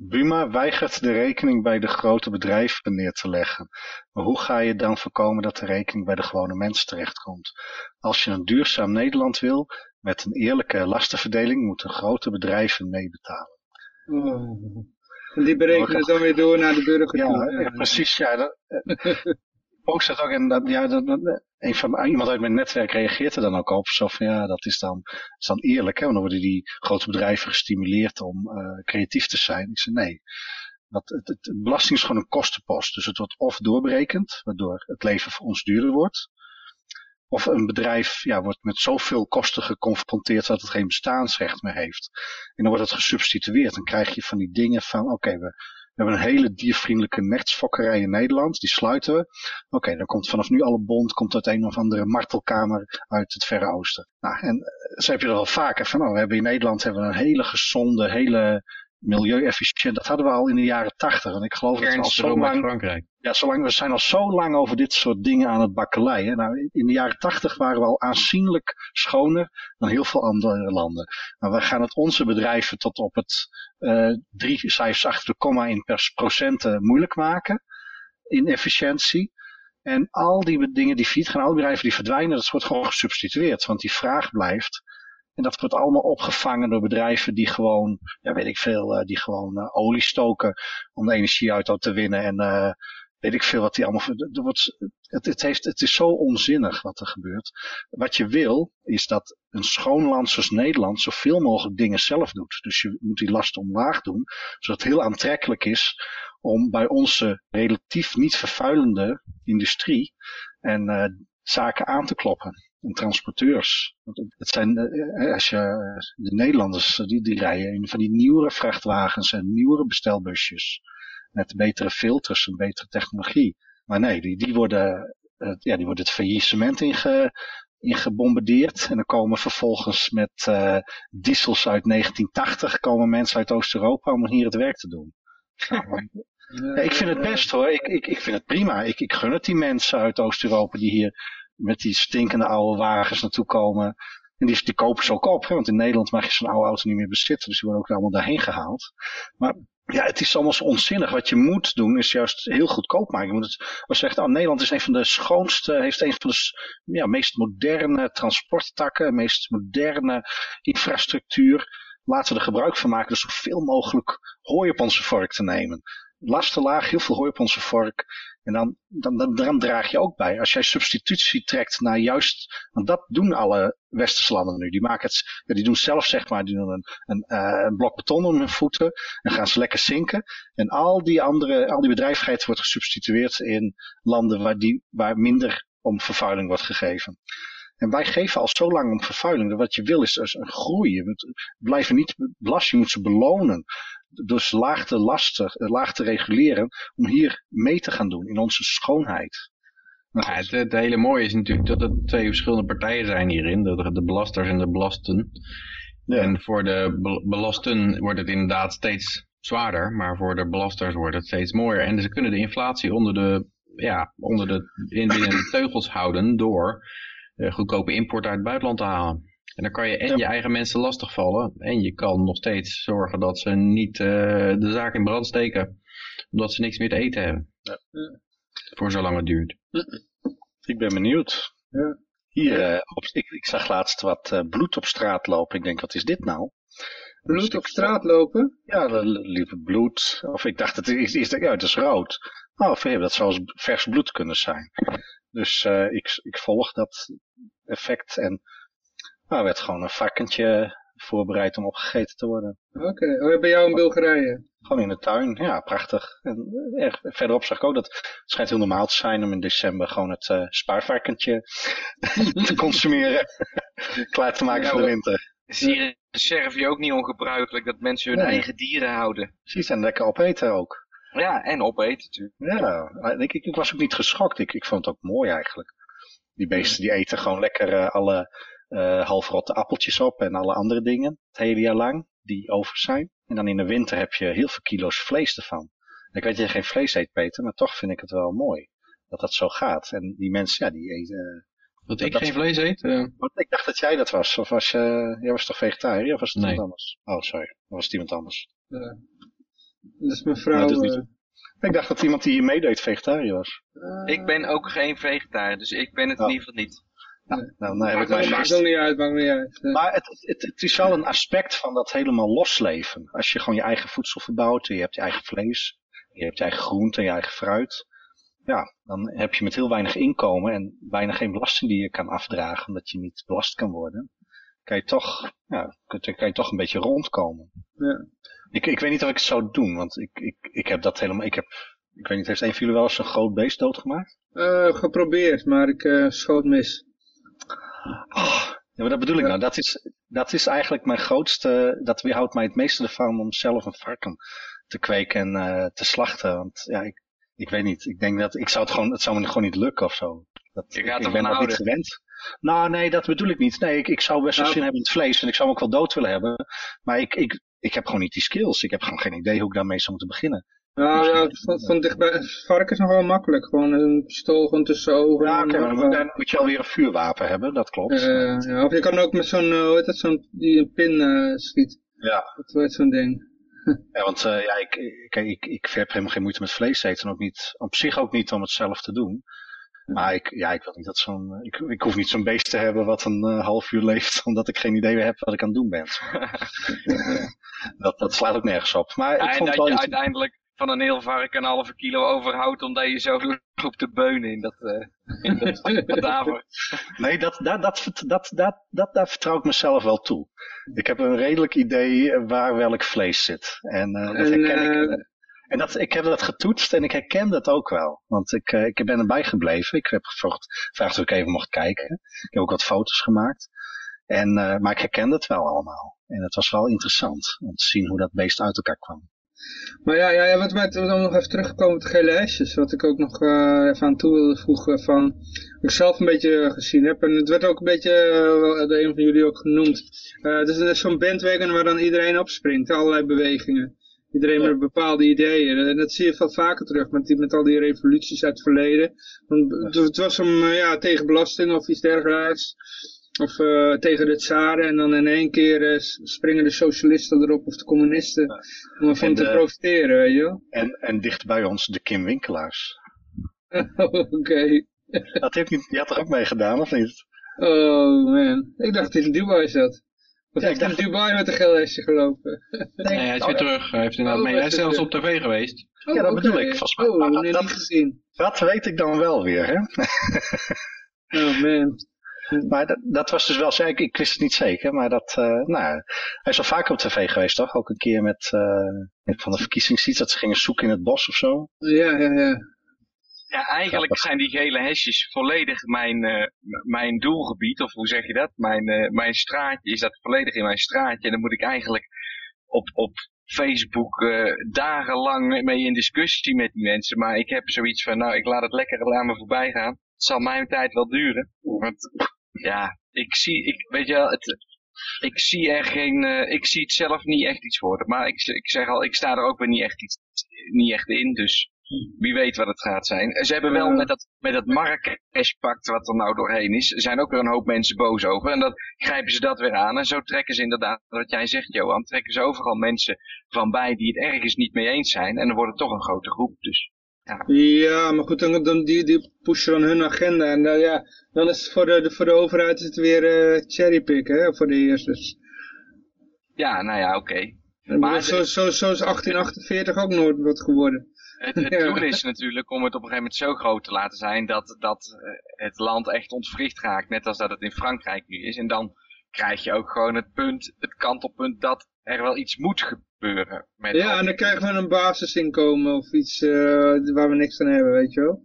Buma weigert de rekening bij de grote bedrijven neer te leggen. Maar hoe ga je dan voorkomen dat de rekening bij de gewone mens terechtkomt? Als je een duurzaam Nederland wil, met een eerlijke lastenverdeling, moeten grote bedrijven meebetalen. Oh. En die berekenen dan weer door naar de burger Ja, toe. ja, precies. Ja, dat, *laughs* ook zegt ook, dat, ja, dat, dat- van, iemand uit mijn netwerk reageert er dan ook op. Zo van, ja, dat is dan, dan eerlijk. Hè? Want dan worden die grote bedrijven gestimuleerd om eh, creatief te zijn. Ik zei, nee. Het, het, het belasting is gewoon een kostenpost. Dus het wordt of doorberekend, waardoor het leven voor ons duurder wordt. Of een bedrijf ja, wordt met zoveel kosten geconfronteerd dat het geen bestaansrecht meer heeft. En dan wordt het gesubstitueerd. Dan krijg je van die dingen van, oké, we, we hebben een hele diervriendelijke nechtsfokkerij in Nederland. Die sluiten we. Oké, dan komt vanaf nu alle bond komt uit een of andere martelkamer uit het Verre Oosten. Nou, en eh, zo heb je er al vaker van, oh, we hebben in Nederland hebben we een hele gezonde, hele milieuefficiënt. Dat hadden we al in de jaren tachtig. En ik geloof dat we al zo lang Frankrijk. ja, zolang, we zijn al zo lang over dit soort dingen aan het bakkeleien. Nou, in de jaren tachtig waren we al aanzienlijk schoner dan heel veel andere landen. Maar we gaan het onze bedrijven tot op het eh drie cijfers achter de komma in per procenten moeilijk maken. In efficiëntie. En al die dingen die fiet gaan, al die bedrijven die verdwijnen, dat wordt gewoon gesubstitueerd. Want die vraag blijft. En dat wordt allemaal opgevangen door bedrijven die gewoon, ja weet ik veel, eh, die gewoon eh, olie stoken om de energie uit te winnen. En eh, weet ik veel wat die allemaal... Er wordt, het, het, heeft, het is zo onzinnig wat er gebeurt. Wat je wil, is dat een schoon land zoals Nederland zoveel mogelijk dingen zelf doet. Dus je moet die last omlaag doen, zodat het heel aantrekkelijk is om bij onze relatief niet vervuilende industrie en zaken aan te kloppen. En transporteurs. Het zijn, als je, de Nederlanders, die, die rijden in van die nieuwere vrachtwagens en nieuwere bestelbusjes. Met betere filters en betere technologie. Maar nee, die, die worden, ja, die worden het faillissement inge, ingebombardeerd. En dan komen vervolgens met uh, diesels uit 1980 komen mensen uit Oost-Europa om hier het werk te doen. *laughs* ja, ik vind het best hoor. Ik, ik, ik vind het prima. Ik, ik gun het die mensen uit Oost-Europa die hier met die stinkende oude wagens naartoe komen. En die, die kopen ze ook op. Hè? Want in Nederland mag je zo'n oude auto niet meer bezitten. Dus die worden ook allemaal daarheen gehaald. Maar ja, het is allemaal zo onzinnig. Wat je moet doen is juist heel goedkoop maken. Je moet als je zegt, oh, Nederland is een van de schoonste, heeft een van de ja, meest moderne transporttakken, meest moderne infrastructuur. Laten we er gebruik van maken, dus zoveel mogelijk hooi op onze vork te nemen. Lasten laag, heel veel hooi op onze vork. En dan, dan, dan, draag je ook bij. Als jij substitutie trekt naar juist, want dat doen alle westerse landen nu. Die maken het, die doen zelf zeg maar, die doen een, een, uh, een blok beton om hun voeten en gaan ze lekker zinken. En al die andere, al die bedrijvigheid wordt gesubstitueerd in landen waar, die, waar minder om vervuiling wordt gegeven. En wij geven al zo lang om vervuiling. Dat wat je wil is, is een groei. Je moet, blijven niet belasten, je moet ze belonen dus laag te, lasten, laag te reguleren om hier mee te gaan doen in onze schoonheid. Ja, het, het, hele mooie is natuurlijk dat er twee verschillende partijen zijn hierin. De, de belasters en de belasten. Ja. En voor de belasten wordt het inderdaad steeds zwaarder. Maar voor de belasters wordt het steeds mooier. En ze kunnen de inflatie onder de, ja, onder de, in, de teugels houden door uh, goedkope import uit het buitenland te halen. En dan kan je en je eigen mensen lastigvallen. En je kan nog steeds zorgen dat ze niet uh, de zaak in brand steken. Omdat ze niks meer te eten hebben. Ja. Voor zolang het duurt. Ik ben benieuwd. Ja. Hier, uh, op, ik, ik, zag laatst wat uh, bloed op straat lopen. Ik denk, wat is dit nou? Bloed op straat lopen? Ja, lieve bloed. Of ik dacht, het is, is, ja, het is rood. Oh, dat zou vers bloed kunnen zijn. Dus ik, ik volg dat effect en nou, werd gewoon een varkentje voorbereid om opgegeten te worden. Oké, okay. oh, bij jou in Bulgarije? Gewoon in de tuin, ja, prachtig. En er, verderop zag ik ook dat het schijnt heel normaal te zijn om in december gewoon het uh, spaarvarkentje *laughs* te consumeren. *laughs* Klaar te maken voor de winter. Is hier in Servië ook niet ongebruikelijk dat mensen hun eigen dieren houden? Precies, en lekker opeten ook. Ja, en opeten natuurlijk. Ja, ik, ik, ik was ook niet geschokt. Ik, ik vond het ook mooi eigenlijk. Die beesten die eten gewoon lekker uh, alle halfrotte appeltjes op en alle andere dingen. Het hele jaar lang, die over zijn. En dan in de winter heb je heel veel kilo's vlees ervan. Ik weet dat je geen vlees eet, Peter, maar toch vind ik het wel mooi dat dat zo gaat. En die mensen, ja, die eten... Uh, dat ik geen vlees eet? Uh... Ik dacht dat jij dat was. Of was je... Jij was toch vegetariër? Of was het nee. iemand anders? Oh, sorry. Of was het iemand anders? Ja. Dat is mijn vrouw... Nee, ik dacht dat iemand die hier meedeed vegetariër was. Ik ben ook geen vegetariër, dus ik ben het in oh. ieder geval niet. Nou, nou, maakt ook niet uit, maakt niet uit. Maar het, het, het, is wel een aspect van dat helemaal losleven. Als je gewoon je eigen voedsel verbouwt, je hebt je eigen vlees, je hebt je eigen groente, je eigen fruit. Ja, dan heb je met heel weinig inkomen en bijna geen belasting die je kan afdragen, omdat je niet belast kan worden. Kan je toch, ja, kan je toch een beetje rondkomen. Ja. Ik, ik weet niet of ik het zou doen, want ik, ik, ik heb dat helemaal, ik heb, ik weet niet, heeft een van jullie wel eens een groot beest doodgemaakt? Uh, geprobeerd, maar ik uh, schoot mis. Oh, ja, maar dat bedoel ik nou. Dat is, dat is eigenlijk mijn grootste, dat weerhoudt mij het meeste ervan om zelf een varken te kweken en uh, te slachten. Want ja, ik, ik weet niet. Ik denk dat, ik zou het gewoon, het zou me gewoon niet lukken of zo. Dat, ik, ik ben dat niet gewend. Nou, nee, dat bedoel ik niet. Nee, ik, ik zou best wel nou, zin hebben in het vlees en ik zou hem ook wel dood willen hebben. Maar ik, ik, ik heb gewoon niet die skills. Ik heb gewoon geen idee hoe ik daarmee zou moeten beginnen. Nou ja, van, van dichtbij, varken is nog wel makkelijk. Gewoon een pistool gewoon tussen ogen. Ja, oké, maar dan, moet je alweer een vuurwapen hebben, dat klopt. Uh, ja, of je kan ook met zo'n, uh, hoe heet dat, zo'n, die een pin uh, schiet. Ja. Dat wordt zo'n ding. *laughs* ja, want uh, ja, ik, ik, ik, ik heb helemaal geen moeite met vlees eten. Ook niet, op zich ook niet om het zelf te doen. Maar ik, ja, ik wil niet dat zo'n, ik, ik hoef niet zo'n beest te hebben wat een uh, half uur leeft, *laughs* omdat ik geen idee meer heb wat ik aan het doen ben. *laughs* dat, dat slaat ook nergens op. Maar ik vond dat je uiteindelijk van een heel varken een halve kilo overhoudt omdat je zo *laughs* op te beunen in dat, uh, in dat *laughs* kadaver. Nee, dat, dat, dat, dat, dat, dat, daar vertrouw ik mezelf wel toe. Ik heb een redelijk idee waar welk vlees zit. En uh, dat en, herken uh, ik. En dat, ik heb dat getoetst en ik herken dat ook wel. Want ik, ik ben erbij gebleven. Ik heb gevraagd, gevraagd of ik even mocht kijken. Ik heb ook wat foto's gemaakt. En, maar ik herkende het wel allemaal. En het was wel interessant om te zien hoe dat beest uit elkaar kwam. Maar ja, ja, ja wat mij dan nog even teruggekomen op de gele hesjes. Wat ik ook nog uh, even aan toe wilde voegen van... Wat ik zelf een beetje gezien heb. En het werd ook een beetje uh, door een van jullie ook genoemd. Uh, het is zo'n bandwagon waar dan iedereen opspringt. Allerlei bewegingen. Iedereen met bepaalde ideeën. En dat zie je veel vaker terug met, die, met al die revoluties uit het verleden. Want het was om ja, tegen belasting of iets dergelijks. Of uh, tegen de tsaren en dan in één keer uh, springen de socialisten erop of de communisten om ervan te profiteren, weet je wel. En, en dicht bij ons de Kim Winkelaars. *laughs* Oké. Okay. Dat heeft niet, die had er ook mee gedaan, of niet? Oh man, ik dacht dat hij in Dubai zat. Of ja, heeft dacht... in Dubai met een geel gelopen? Nee, hij is weer terug. Hij heeft inderdaad oh, mee. Hij is zelfs op tv geweest. Oh, ja, dat okay. bedoel ik. Volgens mij. Oh, nee, dat, niet gezien. Dat weet ik dan wel weer, hè? oh man. Maar dat, dat, was dus wel, ik, ik wist het niet zeker, maar dat, uh, nou, hij is al vaker op tv geweest toch? Ook een keer met, uh, van de verkiezingstijd dat ze gingen zoeken in het bos of zo. Ja, ja, ja. Ja, eigenlijk zijn die gele hesjes volledig mijn, uh, mijn doelgebied, of hoe zeg je dat? Mijn, mijn straatje, is dat volledig in mijn straatje. En dan moet ik eigenlijk op, op Facebook dagenlang mee in discussie met die mensen. Maar ik heb zoiets van, nou, ik laat het lekker aan me voorbij gaan. Het zal mijn tijd wel duren. Want ja, ik zie, ik, weet je wel, het, ik zie er geen, uh, ik zie het zelf niet echt iets voor. Maar ik, ik zeg al, ik sta er ook weer niet echt, iets, niet echt in, dus wie weet wat het gaat zijn. Ze hebben wel met dat, met dat Marrakesh-pact wat er nou doorheen is, zijn ook weer een hoop mensen boos over. En dan grijpen ze dat weer aan. En zo trekken ze inderdaad, wat jij zegt Johan, trekken ze overal mensen van bij die het ergens niet mee eens zijn. En dan wordt het toch een grote groep, dus... Ja. ja, maar goed, dan, dan die, die pushen dan hun agenda. En uh, ja, dan is het voor de, voor de overheid is het weer uh, cherrypicken, hè, voor de heersers. Ja, nou ja, oké. Okay. Maar zo, zo, zo is 1848 ook nooit wat geworden. Het, het *laughs* ja. doel is natuurlijk om het op een gegeven moment zo groot te laten zijn dat, dat het land echt ontwricht raakt. Net als dat het in Frankrijk nu is. En dan krijg je ook gewoon het punt, het kantelpunt dat er wel iets moet gebeuren. Met ja, en dan krijgen we een basisinkomen of iets uh, waar we niks aan hebben, weet je wel.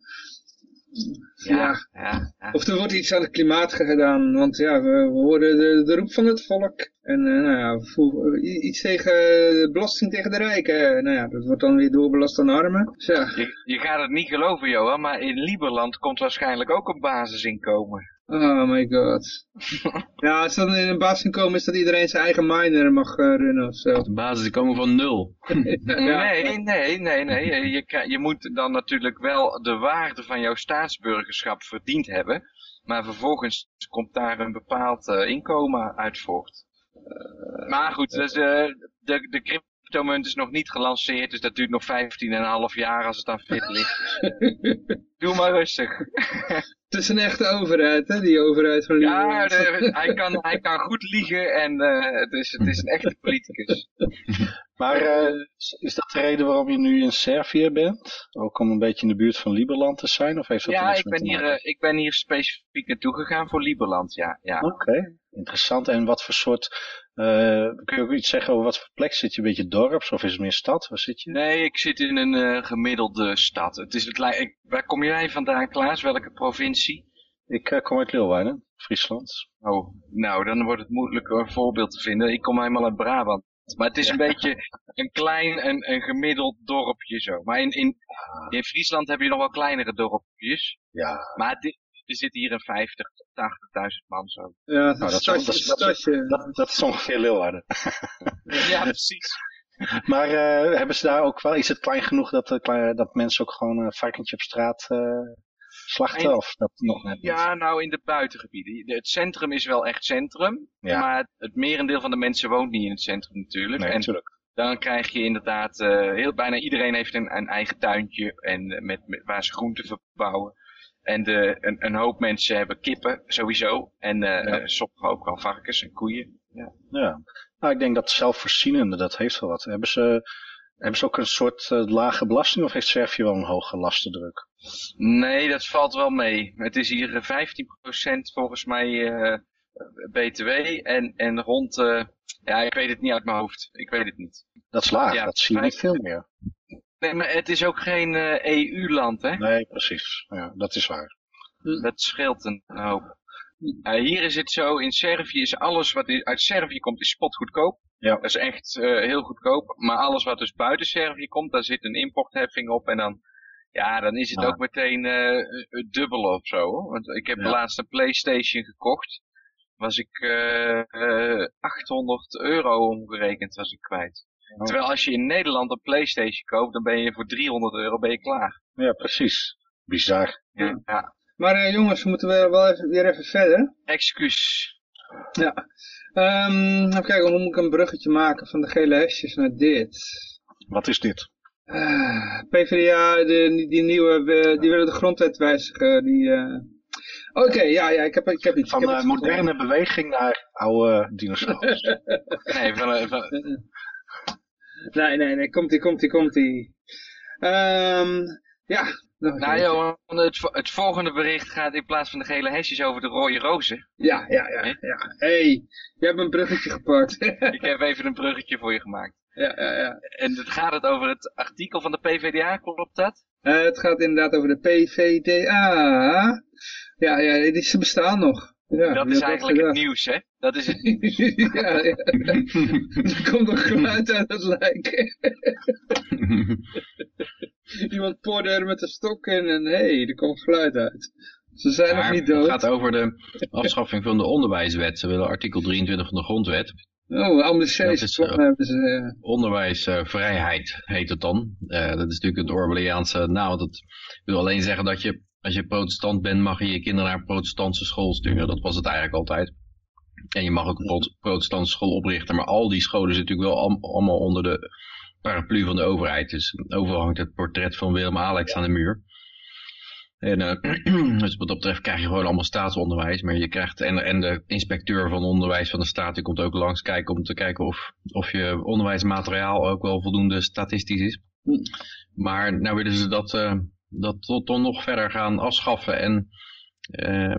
Ja, ja. ja. Of er wordt iets aan het klimaat gedaan, want ja, we, we horen de, de, roep van het volk. En uh, nou ja, voel, iets tegen de belasting tegen de rijken. Nou ja, dat wordt dan weer doorbelast aan de armen. Dus ja. je, je gaat het niet geloven, Johan, maar in Lieberland komt waarschijnlijk ook een basisinkomen. Oh my god. *laughs* ja, als dan in een basisinkomen is dat iedereen zijn eigen miner mag uh, runnen of zo. Een basisinkomen van nul. *laughs* nee, nee, nee, nee. Je, je moet dan natuurlijk wel de waarde van jouw staatsburgerschap verdiend hebben. Maar vervolgens komt daar een bepaald uh, inkomen uit voort. Uh, maar goed, dus, de, de cryptomunt is nog niet gelanceerd, dus dat duurt nog 15,5 jaar als het aan fit ligt. *laughs* Doe maar rustig. *laughs* Het is een echte overheid, hè, die overheid van Ja, de, hij, kan, hij kan goed liegen en uh, het, is, het is een echte politicus. *laughs* Maar uh, is dat de reden waarom je nu in Servië bent? Ook om een beetje in de buurt van Liberland te zijn? Of heeft dat ja, ik ben, hier, uh, ik ben hier specifiek naartoe gegaan voor Liberland, ja. ja. Oké, okay. interessant. En wat voor soort, kun je ook iets zeggen over wat voor plek zit je? Een beetje dorps of is het meer stad? Waar zit je? Nee, ik zit in een gemiddelde stad. Het is het, ik, waar kom jij vandaan, Klaas? Welke provincie? Ik uh, kom uit Leeuwarden, Friesland. Oh, nou, dan wordt het moeilijk een voorbeeld te vinden. Ik kom helemaal uit Brabant. Maar het is een beetje een klein, een, een gemiddeld dorpje zo. Maar in, in, in Friesland heb je nog wel kleinere dorpjes. Ja. Maar er zitten hier een 50 tot 80.000 man zo. Ja, dat, nou, dat, stadje, is, dat, dat, dat, dat, is ongeveer Leeuwarden. ja, precies. *laughs* Maar uh, hebben ze daar ook wel, is het klein genoeg dat, uh, dat mensen ook gewoon een varkentje op straat uh, slachten? En, of dat nog net ja, nou in de buitengebieden. Het centrum is wel echt centrum. Ja. Maar het, het merendeel van de mensen woont niet in het centrum natuurlijk. Nee, en natuurlijk. Dan krijg je inderdaad, uh, heel, bijna iedereen heeft een, een eigen tuintje en met, met, waar ze groenten verbouwen. En de, een, een hoop mensen hebben kippen sowieso. En uh, ja. sommigen ook wel varkens en koeien. Ja. ja. Nou, ik denk dat zelfvoorzienende, dat heeft wel wat. Hebben ze, hebben ze ook een soort uh, lage belasting of heeft Servië wel een hoge lastendruk? Nee, dat valt wel mee. Het is hier 15% volgens mij uh, BTW en, en rond, ja ik weet het niet uit mijn hoofd. Ik weet het niet. Dat is laag, ja, dat zie je niet veel meer. Nee, maar het is ook geen EU-land, hè? Nee, precies. Ja, dat is waar. Dat scheelt een hoop. Uh, hier is het zo, in Servië is alles wat uit Servië komt, is spotgoedkoop. Ja. Dat is echt uh, heel goedkoop. Maar alles wat dus buiten Servië komt, daar zit een importheffing op. En dan, ja, dan is het Ah. ook meteen uh, dubbel of zo. Hoor. Want ik heb Ja. de laatste Playstation gekocht. Was ik 800 euro omgerekend was ik kwijt. Oh. Terwijl als je in Nederland een Playstation koopt, dan ben je voor 300 euro ben je klaar. Ja, precies. Bizar. Ja. ja. Maar uh, jongens, we moeten wel, wel even, weer even verder. Excuus. Ja. Um, even kijken, hoe moet ik een bruggetje maken van de gele hesjes naar dit? Wat is dit? Uh, PvdA, de, die nieuwe, die willen de grondwet wijzigen. Die, uh... Oké, okay, ja, ja, ik heb, ik heb iets. Van ik heb uh, moderne gevonden. beweging naar oude dinosaurus. *laughs* nee, van, van... nee, nee, nee, komt-ie, komt-ie, komt-ie. Um, ja, nou Johan, het, het, volgende bericht gaat in plaats van de gele hesjes over de rode rozen. Ja, ja, ja. ja. hey, je hebt een bruggetje gepakt. ik heb even een bruggetje voor je gemaakt. *laughs* Ja, ja, ja. En het gaat het over het artikel van de PVDA, klopt dat? Uh, het gaat inderdaad over de PVDA. Ja, ja, die, ze bestaan nog. Ja, dat is eigenlijk het nieuws, hè? Dat is het *laughs* nieuws. ja, ja. er komt nog geluid uit het lijk. *laughs* Iemand poorde er met een stok in en hé, hey, er komt geluid uit. Ze zijn maar nog niet dood. Het gaat over de afschaffing van de onderwijswet. Ze willen artikel 23 van de grondwet. Oh, ambitieus hebben ze. Ja. Onderwijsvrijheid heet het dan. Uh, dat is natuurlijk het Orwelliaanse naam. Dat wil alleen zeggen dat je, als je protestant bent, mag je je kinderen naar een protestantse school sturen. Dat was het eigenlijk altijd. En je mag ook een protestantse school oprichten. Maar al die scholen zitten natuurlijk wel allemaal onder de paraplu van de overheid. Dus overal hangt het portret van Willem Alex aan de muur. En uh, *clears throat* dus wat dat betreft krijg je gewoon allemaal staatsonderwijs. Maar je krijgt, en, en de inspecteur van onderwijs van de staat, die komt ook langs kijken om te kijken of, of je onderwijsmateriaal ook wel voldoende statistisch is. Maar nou willen ze dat, uh, dat tot, tot nog verder gaan afschaffen en uh,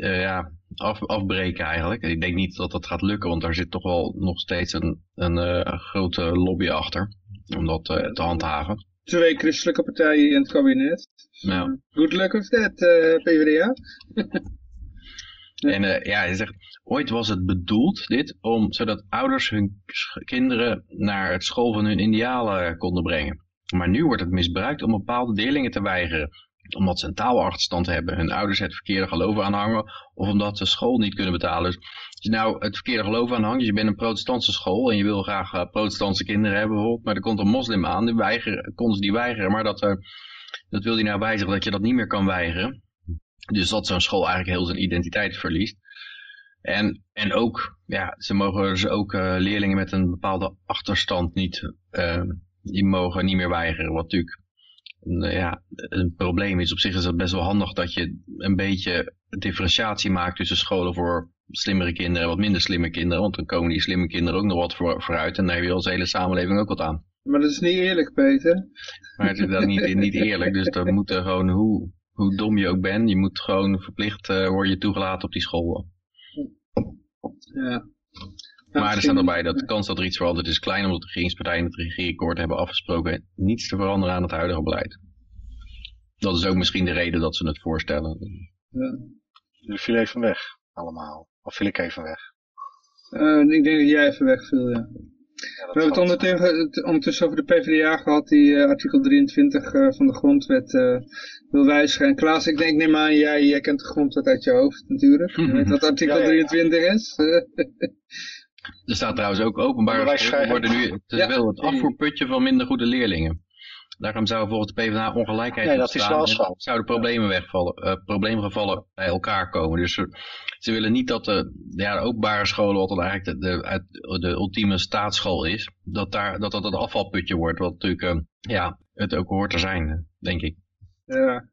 ja, af, afbreken eigenlijk. Ik denk niet dat dat gaat lukken, want daar zit toch wel nog steeds een, een grote lobby achter om dat te handhaven twee christelijke partijen in het kabinet. Ja. Good luck with that, PvdA. en ja, je zegt, ooit was het bedoeld, dit, om, zodat ouders hun kinderen naar het school van hun idealen konden brengen. Maar nu wordt het misbruikt om bepaalde leerlingen te weigeren. Omdat ze een taalachterstand hebben, hun ouders het verkeerde geloof aanhangen, of omdat ze school niet kunnen betalen. Dus als je nou het verkeerde geloof aanhangt, dus je bent een protestantse school en je wil graag uh, protestantse kinderen hebben bijvoorbeeld, maar er komt een moslim aan, die weigeren, kon ze die weigeren, maar dat, uh, dat wil hij nou wijzigen dat je dat niet meer kan weigeren. Dus dat zo'n school eigenlijk heel zijn identiteit verliest. En, en ook, ja, ze mogen dus ook uh, leerlingen met een bepaalde achterstand niet, die mogen niet meer weigeren, wat natuurlijk een, ja, een probleem is. Op zich is het best wel handig dat je een beetje differentiatie maakt tussen scholen voor slimmere kinderen en wat minder slimme kinderen. Want dan komen die slimme kinderen ook nog wat voor, vooruit. En daar heb je als hele samenleving ook wat aan. Maar dat is niet eerlijk, Peter. Maar het is dan niet, niet eerlijk. Dus dan moet er gewoon, hoe, hoe dom je ook bent, je moet gewoon verplicht uh, worden toegelaten op die school. Ja. Nou, maar er staat erbij dat de kans dat er iets verandert is klein, omdat de regeringspartijen het regeerakkoord hebben afgesproken niets te veranderen aan het huidige beleid. Dat is ook misschien de reden dat ze het voorstellen. Ja. Jullie viel even weg, allemaal. Of viel ik even weg? Uh, ik denk dat jij even wegviel, ja. ja We hebben het ondertussen over de PvdA gehad, die uh, artikel 23 uh, van de grondwet wil wijzigen. En Klaas, ik denk, neem aan, jij, jij kent de grondwet uit je hoofd natuurlijk. *laughs* Je weet wat artikel ja, ja, ja. 23 is. *laughs* Er staat trouwens ook openbare scholen worden nu het, ja. wel het afvoerputje van minder goede leerlingen. Daarom zou volgens de PvdA ongelijkheid nee, dat is wel zo. zouden problemen wegvallen, uh, probleemgevallen bij elkaar komen. Dus ze, ze willen niet dat de, ja, de openbare scholen, wat dan eigenlijk de, de, de ultieme staatsschool is, dat daar, dat, dat het afvalputje wordt, wat natuurlijk uh, ja, het ook hoort te zijn, denk ik. Ja.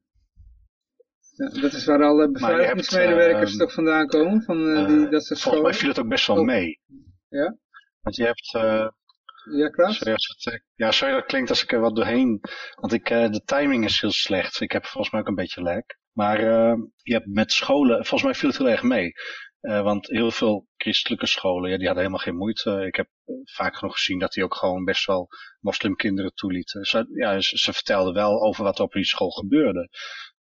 Ja, dat is waar alle beveiligingsmedewerkers uh, toch vandaan komen? Van, uh, die, dat soort volgens mij viel het ook best wel mee. Ja? Want je hebt... Uh, ja, Klaas? Sorry, het, ja, sorry dat klinkt als ik er wat doorheen... Want ik, de timing is heel slecht. Ik heb volgens mij ook een beetje lag. Maar je hebt met scholen... Volgens mij viel het heel erg mee. Want heel veel christelijke scholen, ja, die hadden helemaal geen moeite. Ik heb vaak genoeg gezien dat die ook gewoon best wel moslimkinderen toelieten. Ze, ja, ze, ze vertelden wel over wat er op die school gebeurde.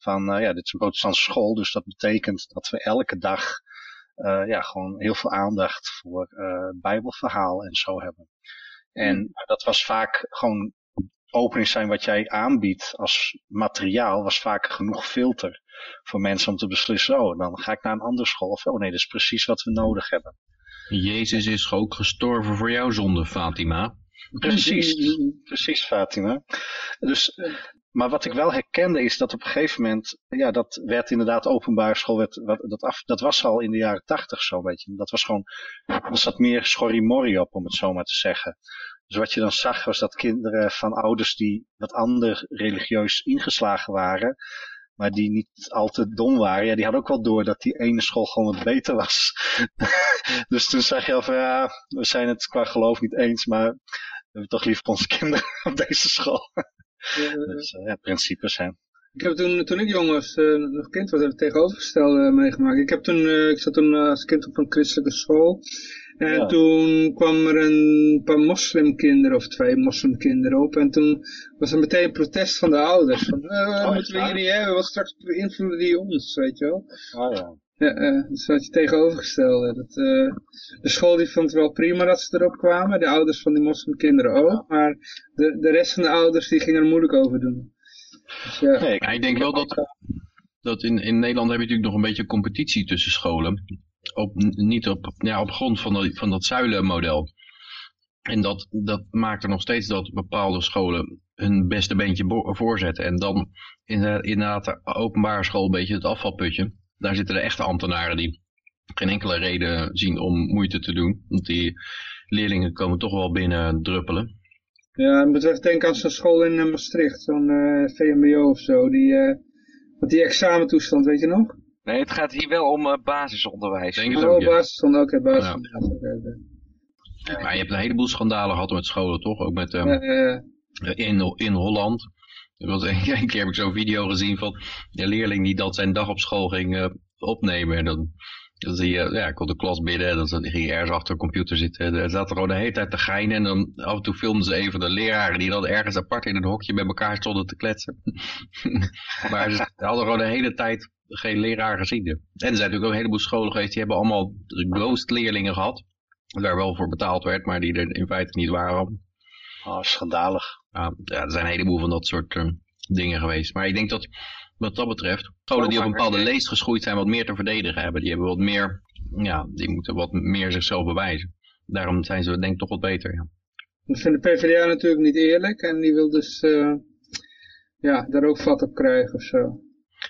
Van, uh, ja, dit is een protestantse school, dus dat betekent dat we elke dag uh, ja, gewoon heel veel aandacht voor bijbelverhaal en zo hebben. En hmm. dat was vaak gewoon opening zijn wat jij aanbiedt als materiaal was vaak genoeg filter voor mensen om te beslissen, oh, dan ga ik naar een andere school. Of, oh nee, dat is precies wat we nodig hebben. Jezus is ook gestorven voor jouw zonde, Fatima. Precies, *laughs* precies Fatima. Dus, maar wat ik wel herkende is dat op een gegeven moment, ja, dat werd inderdaad openbare school, werd, dat, af, dat was al in de jaren tachtig zo, weet je. Dat was gewoon, er zat meer schorrimorrie op, om het zo maar te zeggen. Dus wat je dan zag was dat kinderen van ouders die wat ander religieus ingeslagen waren, maar die niet al te dom waren, ja, die hadden ook wel door dat die ene school gewoon wat beter was. *laughs* dus toen zag je al van, ja, we zijn het qua geloof niet eens, maar we hebben toch liever onze kinderen *laughs* op deze school. Dus ja, principes, hè. Ik heb toen, toen ik jong was, uh, nog kind was, heb het tegenovergestelde meegemaakt. Ik, heb toen, uh, ik zat toen als kind op een christelijke school. En toen kwam er een paar moslimkinderen of twee moslimkinderen op. En toen was er meteen protest van de ouders. Van, uh, moeten we hier niet hebben, want straks beïnvloeden die ons, weet je wel. Oh ja. Ja, uh, dus wat je tegenovergestelde. Dat, uh, de school die vond het wel prima dat ze erop kwamen. De ouders van die moslimkinderen ook. Maar de, de rest van de ouders die gingen er moeilijk over doen. Dus, ja. Ik, denk wel dat, dat in, in Nederland heb je natuurlijk nog een beetje competitie tussen scholen op, niet op, ja, op grond van, dat, van dat zuilenmodel. En dat, dat maakt er nog steeds dat bepaalde scholen hun beste beentje voorzetten. En dan inderdaad de openbare school een beetje het afvalputje. Daar zitten de echte ambtenaren die geen enkele reden zien om moeite te doen. Want die leerlingen komen toch wel binnen druppelen. Ja, moet even denken aan zo'n school in eh, Maastricht, zo'n uh, eh, VMBO of zo. Die, uh, die examentoestand, weet je nog? Nee, het gaat hier wel om uh, basisonderwijs. Denk oh, ook, ja. basisonderwijs, oké, okay, basisonderwijs. Ja. Maar je hebt een heleboel schandalen gehad met scholen, toch? Ook met, um, in, in Holland. *laughs* Een keer heb ik zo'n video gezien van een leerling die dat zijn dag op school ging uh, opnemen. En dan, dan zie je, ja, kon de klas binnen en dan ging je ergens achter een computer zitten. Er zaten gewoon de hele tijd te geinen. En dan af en toe filmden ze even de leraren die dan ergens apart in een hokje met elkaar stonden te kletsen. *laughs* maar ze hadden gewoon de hele tijd geen leraar gezien. En er zijn natuurlijk ook een heleboel scholen geweest, die hebben allemaal ghost leerlingen gehad. Daar wel voor betaald werd, maar die er in feite niet waren. Oh, schandalig. Ja, er zijn een heleboel van dat soort uh, dingen geweest. Maar ik denk dat wat dat betreft, scholen die op een bepaalde leest geschoeid zijn wat meer te verdedigen hebben. Die hebben wat meer, ja, die moeten wat meer zichzelf bewijzen. Daarom zijn ze denk ik toch wat beter, ja. Dat vindt de PvdA natuurlijk niet eerlijk en die wil dus uh, ja, daar ook vat op krijgen of zo.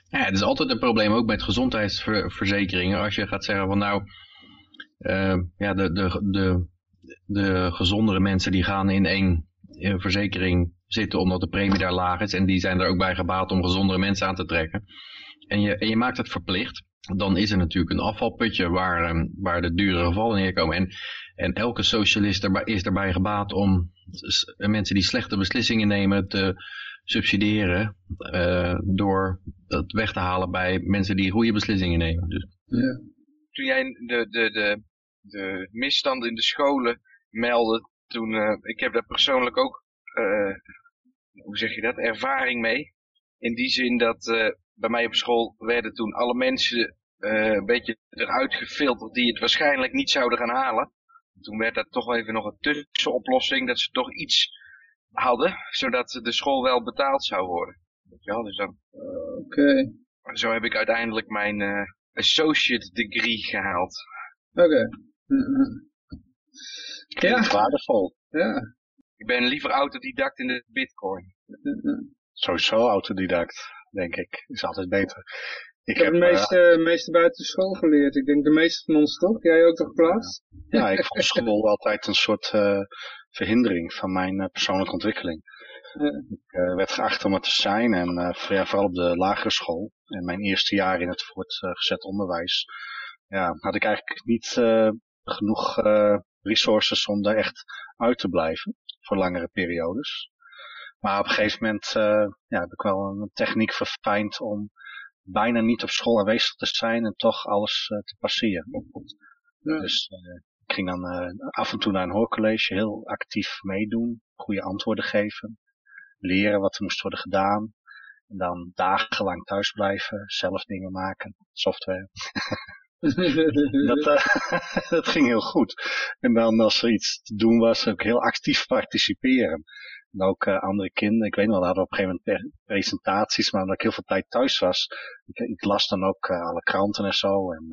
Ja, het is altijd een probleem ook met gezondheidsverzekeringen. Als je gaat zeggen van nou, uh, ja, de, de, de, de gezondere mensen die gaan in één verzekering zitten omdat de premie daar laag is. En die zijn er ook bij gebaat om gezondere mensen aan te trekken. En je, en je maakt het verplicht. Dan is er natuurlijk een afvalputje waar, um, waar de dure gevallen neerkomen. En, en elke socialist is erbij gebaat om mensen die slechte beslissingen nemen te subsidiëren uh, door dat weg te halen bij mensen die goede beslissingen nemen. Dus. Ja. Toen jij de, de, de, de misstanden in de scholen meldde, toen, uh, ik heb daar persoonlijk ook, uh, hoe zeg je dat, ervaring mee. In die zin dat bij mij op school werden toen alle mensen een beetje eruit gefilterd die het waarschijnlijk niet zouden gaan halen. Toen werd dat toch even nog een tussenoplossing, dat ze toch iets hadden, zodat de school wel betaald zou worden. Ja, dus dan... Oké. Zo heb ik uiteindelijk mijn associate degree gehaald. Oké. Ja. Waardevol. Ja. Ik ben liever autodidact in de bitcoin. Sowieso autodidact, denk ik. Is altijd beter. Ik, heb het meeste, uh, meeste buiten school geleerd. Ik denk de meeste van ons toch? Jij ook toch plaats? Ja, ik vond school *laughs* altijd een soort uh, verhindering van mijn uh, persoonlijke ontwikkeling. Ik uh, werd geacht om het te zijn en uh, vooral op de lagere school. En mijn eerste jaar in het voortgezet onderwijs ja, had ik eigenlijk niet genoeg resources om daar echt uit te blijven voor langere periodes. Maar op een gegeven moment ja, heb ik wel een techniek verfijnd om bijna niet op school aanwezig te zijn en toch alles te passeren. Ja. Dus ik ging dan af en toe naar een hoorcollege, heel actief meedoen, goede antwoorden geven, leren wat er moest worden gedaan. En dan dagenlang thuis blijven, zelf dingen maken, software. *laughs* dat, uh, *laughs* dat ging heel goed. En dan als er iets te doen was, ook heel actief participeren. En ook uh, andere kinderen, ik weet nog, we hadden op een gegeven moment presentaties, maar omdat ik heel veel tijd thuis was, ik, ik las dan ook uh, alle kranten en zo. En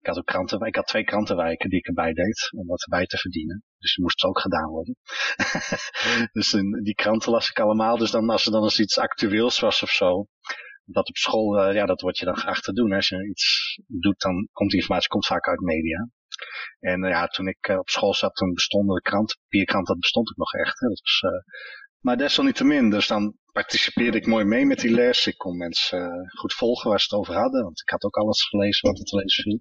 ik had ook kranten, ik had twee krantenwijken die ik erbij deed, om wat erbij te verdienen. Dus die moest ook gedaan worden. *laughs* dus in, die kranten las ik allemaal. Dus dan, als er dan eens iets actueels was of zo, dat op school, uh, ja, dat word je dan geacht te doen. Als je iets doet, dan komt die informatie komt vaak uit media. En uh, ja, toen ik uh, op school zat, toen bestonden de krant, papierkrant, dat bestond ook nog echt. Hè. Dat was, maar desalniettemin, dus dan participeerde ik mooi mee met die les. Ik kon mensen goed volgen waar ze het over hadden, want ik had ook alles gelezen wat er te lezen viel.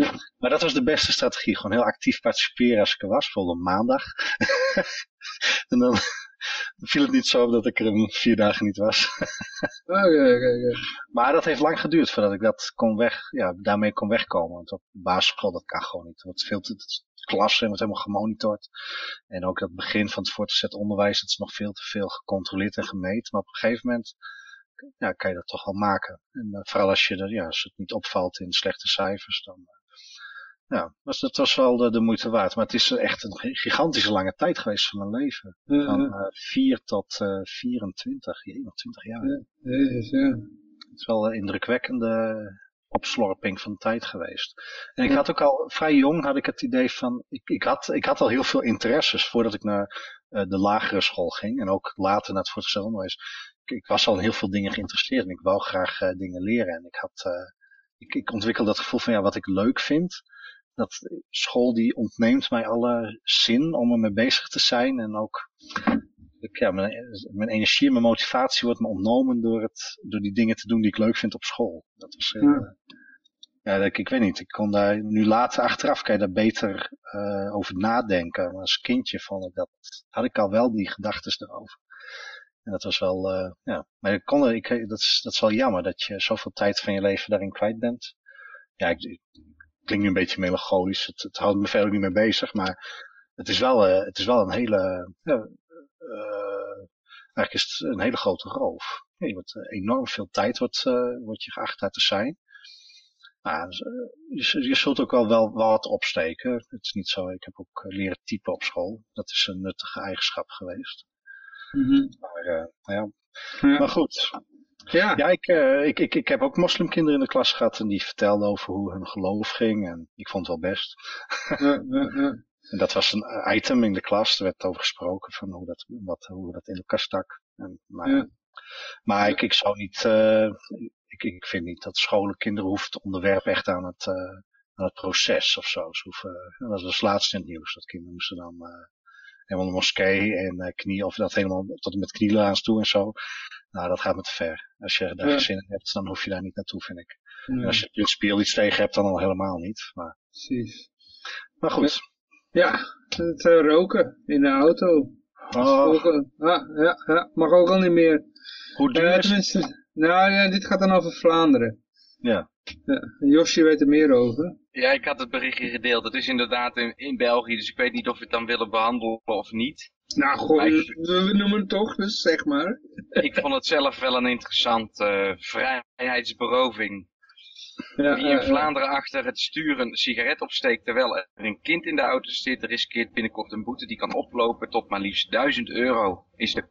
Ja. Maar dat was de beste strategie, gewoon heel actief participeren als ik er was, bijvoorbeeld op maandag. *laughs* en dan viel het niet zo dat ik er een vier dagen niet was. *laughs* Oké, oké, Maar dat heeft lang geduurd voordat ik dat kon weg, ja, daarmee kon wegkomen. Want op de basisschool, dat kan gewoon niet. Het veel te, het klasse wordt helemaal gemonitord. En ook dat begin van het voortgezet onderwijs, het is nog veel te veel gecontroleerd en gemeten. Maar op een gegeven moment ja, kan je dat toch wel maken. En uh, vooral als, je er, ja, als het niet opvalt in slechte cijfers, dan, uh, ja, was, dat was wel de, de, moeite waard. Maar het is echt een gigantische lange tijd geweest van mijn leven. Van uh, 4 tot uh, 24, 21 jaar. Ja, jezus, ja. Het is wel een indrukwekkende opslorping van tijd geweest. En ik had ook al vrij jong had ik het idee van, ik, ik, had, ik had al heel veel interesses voordat ik naar uh, de lagere school ging. En ook later naar het voortgezet onderwijs. Ik, ik, was al in heel veel dingen geïnteresseerd en ik wou graag uh, dingen leren. En ik had, ik, ik ontwikkelde dat gevoel van ja, wat ik leuk vind dat school die ontneemt mij alle zin om ermee bezig te zijn. En ook ja, mijn, mijn energie en mijn motivatie wordt me ontnomen door, het, door die dingen te doen die ik leuk vind op school. Dat was heel, ja. ja ik, ik weet niet, ik kon daar nu later achteraf kan je daar beter uh, over nadenken. Maar als kindje vond ik dat, had ik al wel die gedachten erover. En dat was wel, uh, ja, maar ik kon, ik, dat, is, dat is wel jammer dat je zoveel tijd van je leven daarin kwijt bent. Ja, ik, klinkt nu een beetje melancholisch. Het, het houdt me verder niet mee bezig. Maar het is wel, uh, het is wel een hele... Uh, eigenlijk is het een hele grote roof. je wordt, enorm veel tijd wordt, wordt je geacht daar te zijn. Maar je, je zult ook wel, wel wat opsteken. Het is niet zo, ik heb ook leren typen op school. Dat is een nuttige eigenschap geweest. Mm -hmm. Maar, ja. ja. maar goed, ja, ja ik, uh, ik, ik, ik heb ook moslimkinderen in de klas gehad en die vertelden over hoe hun geloof ging en ik vond het wel best. Ja, ja, ja. *laughs* en dat was een item in de klas, er werd over gesproken van hoe dat, wat, hoe dat in elkaar stak. En, maar ja. maar ik, ik zou niet, uh, ik, ik vind niet dat scholen kinderen hoeven te onderwerpen echt aan het, uh, aan het proces of zo. Ze hoeven, dat was laatst in het nieuws, dat kinderen moesten dan helemaal de moskee en uh, knieën, of dat helemaal tot en met knielen aan toe en zo. Nou, dat gaat me te ver. Als je daar Ja. zin in hebt, dan hoef je daar niet naartoe, vind ik. En als je het speel iets tegen hebt, dan al helemaal niet. Maar, precies. maar goed. Ja, het uh, roken in de auto. Oh, Ook, eh, ah, ja, ja, mag ook al niet meer. hoe duur Ja, is het? nou ja, dit gaat dan over Vlaanderen. Ja. Ja, Josje weet er meer over. Ja, ik had het berichtje gedeeld. Het is inderdaad in, in België, dus ik weet niet of we het dan willen behandelen of niet. Nou, Maar we, ik- we noemen het toch, dus zeg maar. Ik vond het zelf wel een interessant eh, vrijheidsberoving. Ja, Wie in ja. Vlaanderen achter het stuur een sigaret opsteekt terwijl er een kind in de auto zit, riskeert binnenkort een boete die kan oplopen tot maar liefst 1000 euro, is de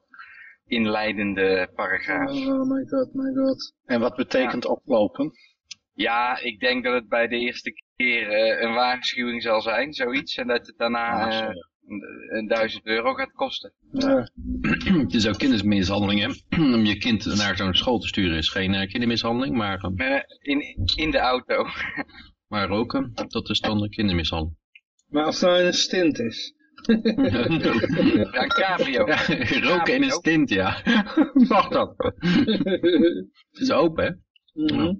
inleidende paragraaf. Oh my god, my god. En wat betekent oplopen? Ja, ik denk dat het bij de eerste keer eh, een waarschuwing zal zijn, zoiets, en dat het daarna sorry. een, een 1000 euro gaat kosten. Ja. *clears throat* Het is ook kindermishandeling, hè? *clears throat* Om je kind naar zo'n school te sturen is geen eh, kindermishandeling, maar, in, in de auto. *laughs* maar roken, dat is dan kindermishandeling. Maar als het nou een stint is. Ja, een *laughs* cabrio. Ja, roken in een stint, ja. *laughs* Mag dat? Het is open, hè? Mhm.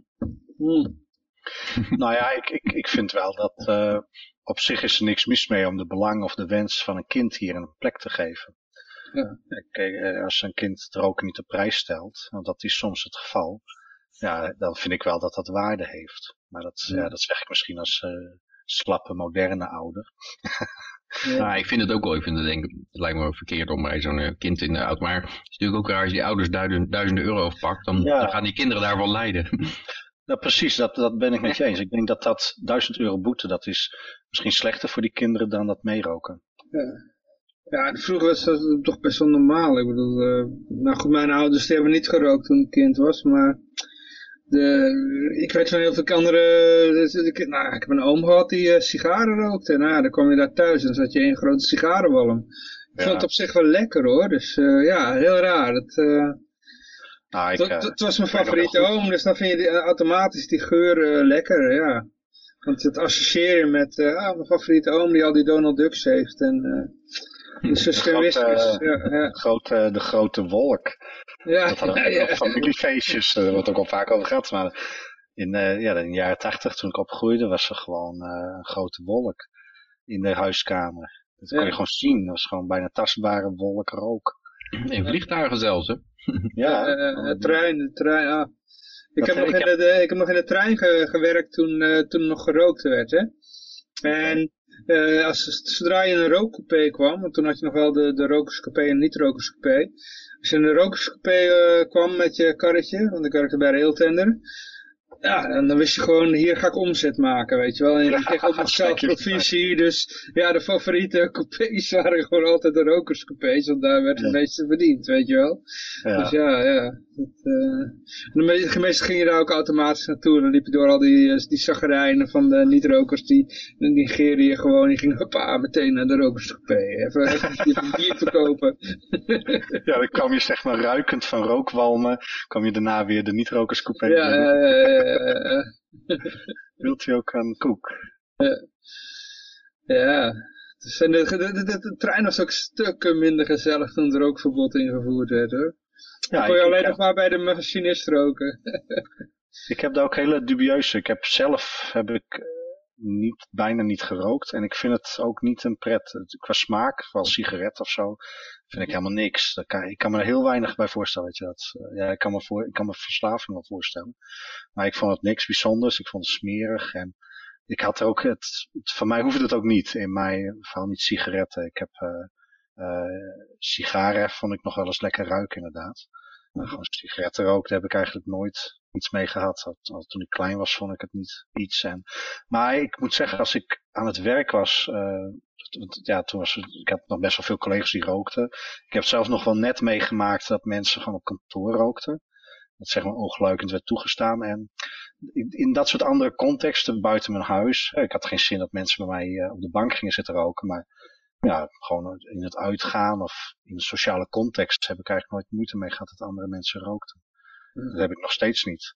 Mhm. Nou ja, ik, ik, ik vind wel dat uh, op zich is er niks mis mee om de belang of de wens van een kind hier een plek te geven. Ja. Kijk, als een kind het roken niet op prijs stelt, want dat is soms het geval, ja, dan vind ik wel dat dat waarde heeft. Maar dat, ja, dat zeg ik misschien als uh, slappe, moderne ouder. *laughs* Ja. ik vind het ook wel. Ik vind het, denk, het lijkt me wel verkeerd om bij zo'n kind in de auto. Maar het is natuurlijk ook raar als je die ouders duizenden, duizenden euro pakt. Dan, dan, gaan die kinderen daarvan lijden. Nou, precies, dat, dat ben ik met je eens. Ik denk dat dat duizend euro boete, dat is misschien slechter voor die kinderen dan dat meeroken. Ja. Ja, vroeger was dat toch best wel normaal. Ik bedoel, uh, nou goed, mijn ouders die hebben niet gerookt toen ik kind was, maar de, ik weet van heel veel andere, ik, nou, ik heb een oom gehad die uh, sigaren rookte. Nou, dan kwam je daar thuis en dan zat je in een grote sigarenwalm. Ik vond het op zich wel lekker hoor, dus uh, ja, heel raar. Het, nou, ik, het was mijn favoriete oom, dus dan vind je die, automatisch die geur lekker, ja. Want het associëren met ah, mijn favoriete oom die al die Donald Ducks heeft en... De grote, ja, ja. Grote, de grote wolk. Ja, dat hadden we ja, ja. familiefeestjes, daar wordt ook al vaak over gehad. Maar in, uh, ja, in de jaren tachtig, toen ik opgroeide, was er gewoon uh, een grote wolk in de huiskamer. Dat kon je gewoon zien. Dat was gewoon bijna tastbare wolk rook. In vliegtuigen zelfs, hè? *laughs* Ja. Uh, trein, de trein, ah. Ik heb, nog in de, ik heb nog in de trein ge, gewerkt toen, uh, toen nog gerookt werd, hè. En uh, als, zodra je in een rookcoupé kwam, want toen had je nog wel de, de rokerscoupé en niet-rokerscoupé. Als je in een rokerscoupé uh, kwam met je karretje, want ik werkte bij Railtender, ja, en dan wist je gewoon, hier ga ik omzet maken, weet je wel. En je kreeg ook nog *laughs* zelf provisie, dus ja, de favoriete *laughs* coupés waren gewoon altijd de rokerscoupés, want daar werd het meeste verdiend, weet je wel. Ja. Dus ja, ja. Dat, uh, de meeste gingen daar ook automatisch naartoe, en dan liep je door al die, eh, die zaggerijnen van de niet-rokers, die in Nigerië gewoon, die gingen hoppa, meteen naar de rokerscoupé, even, bier verkopen. *laughs* ja, dan kwam je zeg maar ruikend van rookwalmen, kwam je daarna weer de niet-rokerscoupé. Ja, ja, ja, ja. *laughs* Wilt u ook een koek? Ja. Dus de, de, de, de, trein was ook stukken minder gezellig toen er ook verbod ingevoerd werd hoor. Ja, kon je alleen nog maar bij de machinist roken. *laughs* ik heb daar ook hele dubieuze. Ik heb zelf heb ik eh, niet, bijna niet gerookt. En ik vind het ook niet een pret. Qua smaak, van sigaret of zo, vind ik helemaal niks. Kan, ik kan me er heel weinig bij voorstellen. Weet je, dat, eh, ja, ik, kan me voor, ik kan me verslaving wel voorstellen. Maar ik vond het niks bijzonders. Ik vond het smerig. En ik had er ook, het, het van mij hoefde het ook niet. In mij, vooral niet sigaretten. Ik heb uh, sigaren vond ik nog wel eens lekker ruiken inderdaad. Maar gewoon sigaretten roken, daar heb ik eigenlijk nooit iets mee gehad. toen ik klein was, vond ik het niet iets. En, maar ik moet zeggen, als ik aan het werk was, uh, ja, toen was ik had nog best wel veel collega's die rookten. Ik heb zelf nog wel net meegemaakt dat mensen gewoon op kantoor rookten. Dat zeg maar ongeluikend werd toegestaan. En in dat soort andere contexten buiten mijn huis. Ik had geen zin dat mensen bij mij uh, op de bank gingen zitten roken. Maar ja, gewoon in het uitgaan of in de sociale context heb ik eigenlijk nooit moeite mee gehad dat andere mensen rookten. Dat heb ik nog steeds niet.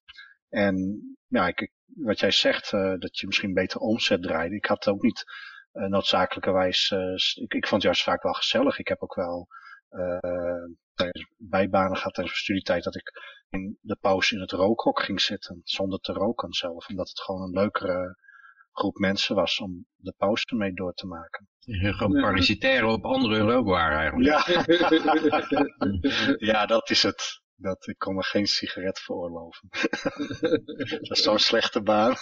En ja, ik, wat jij zegt, uh, dat je misschien beter omzet draaide. Ik had ook niet uh, noodzakelijkerwijs, uh, ik, ik vond het juist vaak wel gezellig. Ik heb ook wel bijbanen gehad tijdens mijn studietijd dat ik in de pauze in het rookhok ging zitten zonder te roken zelf. Omdat het gewoon een leukere groep mensen was om de pauze mee door te maken. Gewoon parasitair op andere rookwaren eigenlijk. Ja. *laughs* ja, dat is het. Dat, ik kon me geen sigaret veroorloven. *laughs* dat is zo'n slechte baan.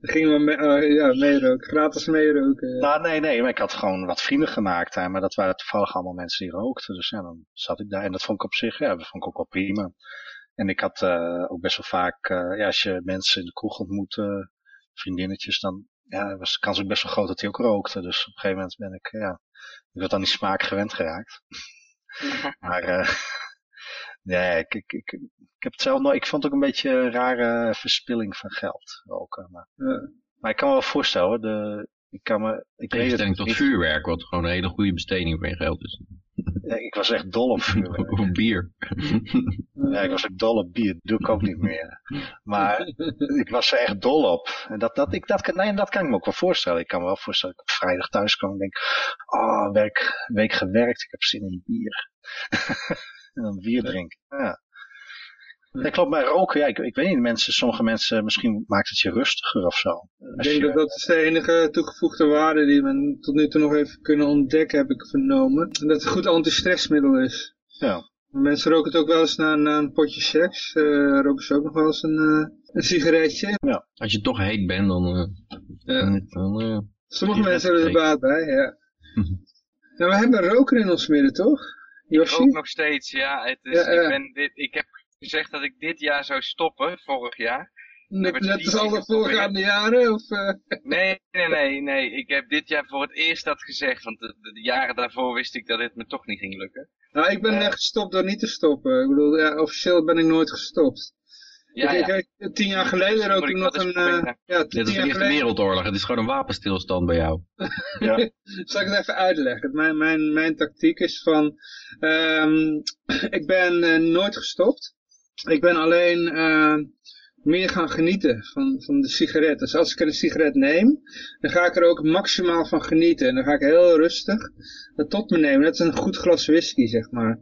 Gingen we me, uh, ja, meeroken, gratis meeroken. Ja. Nou, nee, nee, maar ik had gewoon wat vrienden gemaakt daar, maar dat waren toevallig allemaal mensen die rookten. Dus ja, dan zat ik daar en dat vond ik op zich, ja, dat vond ik ook wel prima. En ik had uh, ook best wel vaak, uh, ja, als je mensen in de kroeg ontmoet, vriendinnetjes, dan ja, was de kans ook best wel groot dat die ook rookten. Dus op een gegeven moment ben ik, ja, ik werd aan die smaak gewend geraakt. *laughs* maar Nee, ik, ik, ik, ik heb het zelf nooit. Ik vond het ook een beetje een rare verspilling van geld roken. Maar, ja. maar ik kan me wel voorstellen, de, ik kan me. Ik weet het tot vuurwerk, wat gewoon een hele goede besteding van je geld is. Ja, ik was echt dol op vuurwerk. *laughs* Of bier. Ja, ik was ook dol op bier. Dat doe ik ook niet meer. Maar ik was er echt dol op. En dat, dat, ik, dat, nee, dat kan ik me ook wel voorstellen. Ik kan me wel voorstellen dat ik op vrijdag thuis kwam en denk, oh, werk, week gewerkt, ik heb zin in bier. *laughs* en dan bier drinken. Ja. Dat klopt, bij roken, ja, ik, ik weet niet, mensen, sommige mensen, misschien maakt het je rustiger of zo. Ik denk dat dat is de enige toegevoegde waarde die men tot nu toe nog even kunnen ontdekken, heb ik vernomen. En dat het een goed antistressmiddel is. Ja. Mensen roken het ook wel eens na, na een potje seks. Uh, roken ze ook nog wel eens een, uh, een sigaretje. Ja, als je toch heet bent, dan... Uh, ja. dan Sommige mensen hebben er baat bij, ja. nou, we hebben een roker in ons midden, toch? Yoshi? Ook nog steeds, ja. Het is, ik, ben dit, ik heb gezegd dat ik dit jaar zou stoppen, vorig jaar. Net, net als alle voorgaande jaren? Of, uh... Nee, nee, nee, nee. Ik heb dit jaar voor het eerst dat gezegd. Want de, de, jaren daarvoor wist ik dat dit me toch niet ging lukken. Nou, ik ben uh, gestopt door niet te stoppen. Ik bedoel, ja, officieel ben ik nooit gestopt. Ja, ik, ja. tien jaar geleden ook nog een... Uh, ja, Dit is de Eerste Wereldoorlog. Het is gewoon een wapenstilstand bij jou. *laughs* ja. Zal ik het even uitleggen? Mijn, mijn, mijn tactiek is van... Um, *clears throat* ik ben nooit gestopt. Ik ben alleen meer gaan genieten van, van de sigaret. Dus als ik een sigaret neem, dan ga ik er ook maximaal van genieten. En dan ga ik heel rustig het tot me nemen. Dat is een goed glas whisky, zeg maar.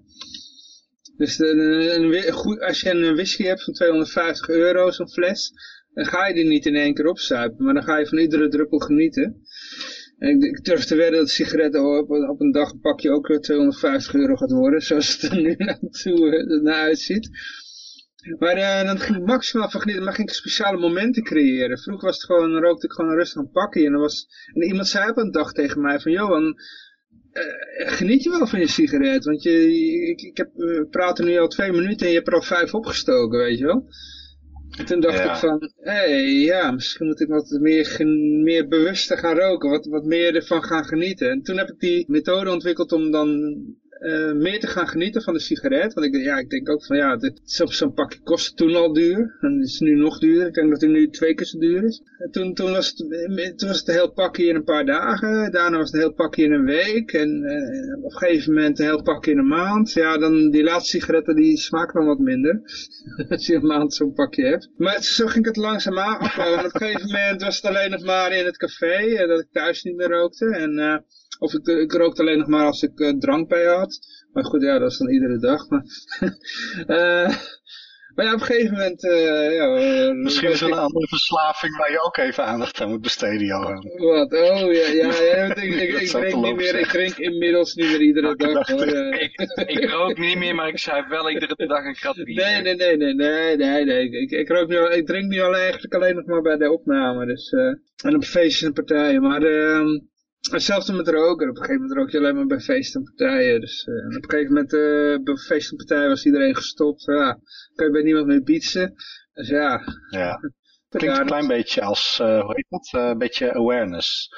Dus een, goed, als je een whisky hebt van 250 euro, zo'n fles, dan ga je die niet in één keer opzuipen. Maar dan ga je van iedere druppel genieten. En ik, ik durf te wedden dat sigaretten op, op een dag een pakje ook 250 euro gaat worden. *laughs* Zoals het er nu *laughs* naartoe, uh, naar uitziet. Maar uh, dan ging ik maximaal van genieten, maar ging ik speciale momenten creëren. Vroeger was het gewoon, rookte ik gewoon rustig een pakje. En, dan was, en iemand zei op een dag tegen mij van, Johan, uh, geniet je wel van je sigaret? Want je, ik, ik heb, we praten nu al twee minuten en je hebt er al vijf opgestoken, weet je wel? En toen dacht ik van, hé, hey, ja, misschien moet ik wat meer, meer bewuster gaan roken, wat, wat meer ervan gaan genieten. En toen heb ik die methode ontwikkeld om dan uh, meer te gaan genieten van de sigaret. Want ik, ja, ik denk ook van ja, zo'n pakje kostte toen al duur. En is nu nog duurder. Ik denk dat het nu twee keer zo duur is. En toen, toen, was het, toen was het een heel pakje in een paar dagen. Daarna was het een heel pakje in een week. En uh, op een gegeven moment een heel pakje in een maand. Ja, dan die laatste sigaretten die smaken dan wat minder. *laughs* Als je een maand zo'n pakje hebt. Maar zo ging het langzaam afbouwen. En op een gegeven moment was het alleen nog maar in het café. Uh, dat ik thuis niet meer rookte. En of ik, ik rookte alleen nog maar als ik uh, drank bij had. Maar goed, ja, dat is dan iedere dag. Maar, uh, *laughs* maar ja, op een gegeven moment... Ja, Misschien is er een andere verslaving waar je ook even aandacht aan moet besteden, Johan. Wat? Oh, ja, ja, ja ik, *laughs* ik, ik drink niet meer, ik drink inmiddels niet meer iedere dag. Hoor. ik, *laughs* ik rook niet meer, maar ik zuip wel iedere dag een krat bier. Nee, nee, nee, nee, nee, nee, nee. Ik, ik, rook nu, ik drink nu al eigenlijk alleen nog maar bij de opname. Dus, en op feestjes en partijen. Maar... Hetzelfde met roken. Op een gegeven moment rook je alleen maar bij feesten en partijen. Dus, uh, op een gegeven moment uh, bij feesten en partijen was iedereen gestopt. Ja, kan je bij niemand meer bietsen. Dus ja. Ja. *laughs* Klinkt een klein beetje als, uh, hoe heet dat? een beetje awareness.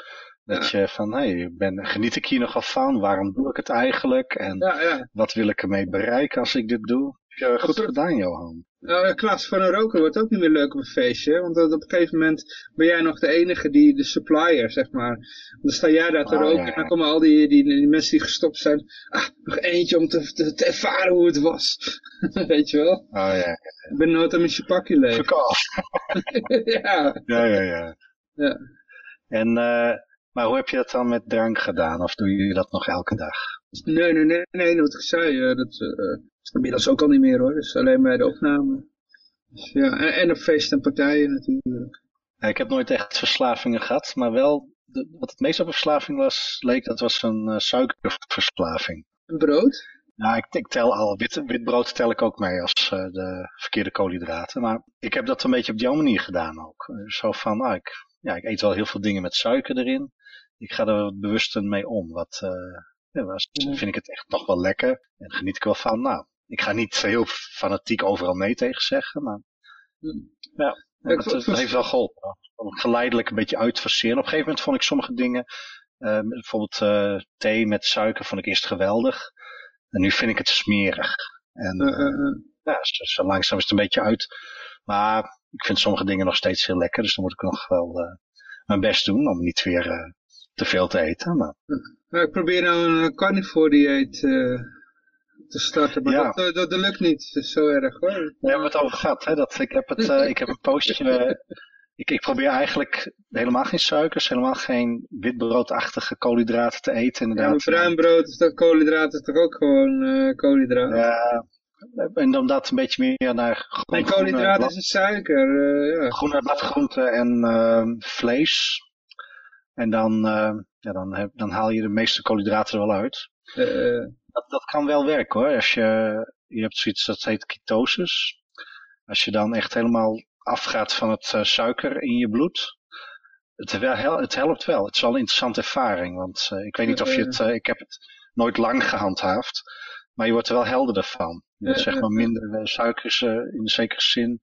Dat je van, hé, hey, ben, geniet ik hier nogal van? Waarom doe ik het eigenlijk? En ja, ja. wat wil ik ermee bereiken als ik dit doe? Heb je goed gedaan, Johan. Nou, Klaas van een roker wordt ook niet meer leuk op een feestje. Want op een gegeven moment ben jij nog de enige die, de supplier, zeg maar. Dan sta jij daar te oh, roken en dan komen al die, die, die, mensen die gestopt zijn. Ah, nog eentje om te, te, te ervaren hoe het was. *laughs* Weet je wel? Oh ja. Ik ben nooit aan mijn pakje leeg. Verkocht. *laughs* ja. Ja, ja, ja. ja. En, uh, maar hoe heb je dat dan met drank gedaan? Of doen jullie dat nog elke dag? Nee, nee, nee, nee, wat ik zei, uh, dat, uh, Inmiddels ook al niet meer hoor, dus alleen bij de opname. Dus, ja, en, en op feesten en partijen natuurlijk. Ja, ik heb nooit echt verslavingen gehad, maar wel, de, wat het meest op verslaving was, leek dat was een uh, suikerverslaving. Een brood? Nou, ik, ik, tel al, wit, wit brood tel ik ook mee als uh, de verkeerde koolhydraten. Maar ik heb dat een beetje op die manier gedaan ook. Zo van, nou, ik, ja, ik eet wel heel veel dingen met suiker erin. Ik ga er wat bewuster mee om. Wat, uh, ja, vind ik het echt nog wel lekker. En geniet ik wel van, nou, ik ga niet heel fanatiek overal nee tegen zeggen, maar ja, dat, heeft wel geholpen. Geleidelijk een beetje uitfaseren. Op een gegeven moment vond ik sommige dingen, uh, bijvoorbeeld uh, thee met suiker, vond ik eerst geweldig. En nu vind ik het smerig. En uh, ja, zo, zo, langzaam is het een beetje uit. Maar ik vind sommige dingen nog steeds heel lekker, dus dan moet ik nog wel mijn best doen om niet weer te veel te eten. Maar... ik probeer nou een carnivore dieet te starten. Maar ja. dat, dat, dat, lukt niet zo erg hoor. We hebben het over gehad. Hè? Dat, ik, heb het, uh, ik heb een postje... *laughs* ik, ik probeer eigenlijk helemaal geen suikers, helemaal geen witbroodachtige koolhydraten te eten. Inderdaad. Ja, bruin brood is toch koolhydraten is toch ook gewoon uh, koolhydraten? Ja, en omdat een beetje meer naar groen, Nee, koolhydraten is suiker. Uh, ja. Groene bladgroenten en uh, vlees. En dan, uh, ja, dan, heb, dan haal je de meeste koolhydraten er wel uit. Uh, dat, dat kan wel werken hoor. Als je, je hebt zoiets dat heet ketosis. Als je dan echt helemaal afgaat van het uh, suiker in je bloed. Het, wel, het, helpt wel. Het is wel een interessante ervaring. Want uh, ik weet niet of je het... Uh, ik heb het nooit lang gehandhaafd. Maar je wordt er wel helderder van. Je zeg maar minder suikers in zekere zin.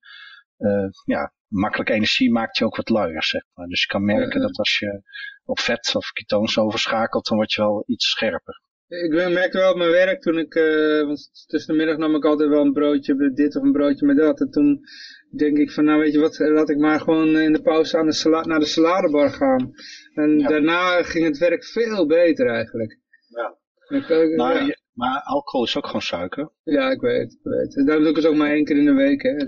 ja, makkelijk energie maakt je ook wat luier, zeg maar. Dus je kan merken dat als je op vet of ketones overschakelt, dan word je wel iets scherper. Ik merkte wel op mijn werk toen ik, uh, want tussen de middag nam ik altijd wel een broodje met dit of een broodje met dat. En toen denk ik van nou weet je wat, laat ik maar gewoon in de pauze aan de salade, naar de saladebar gaan. En daarna ging het werk veel beter eigenlijk. Ja. Ik, nou, ja. Maar alcohol is ook gewoon suiker. Ja, ik weet, ik weet. En daarom doe ik het ook maar één keer in de week. Hè. *laughs*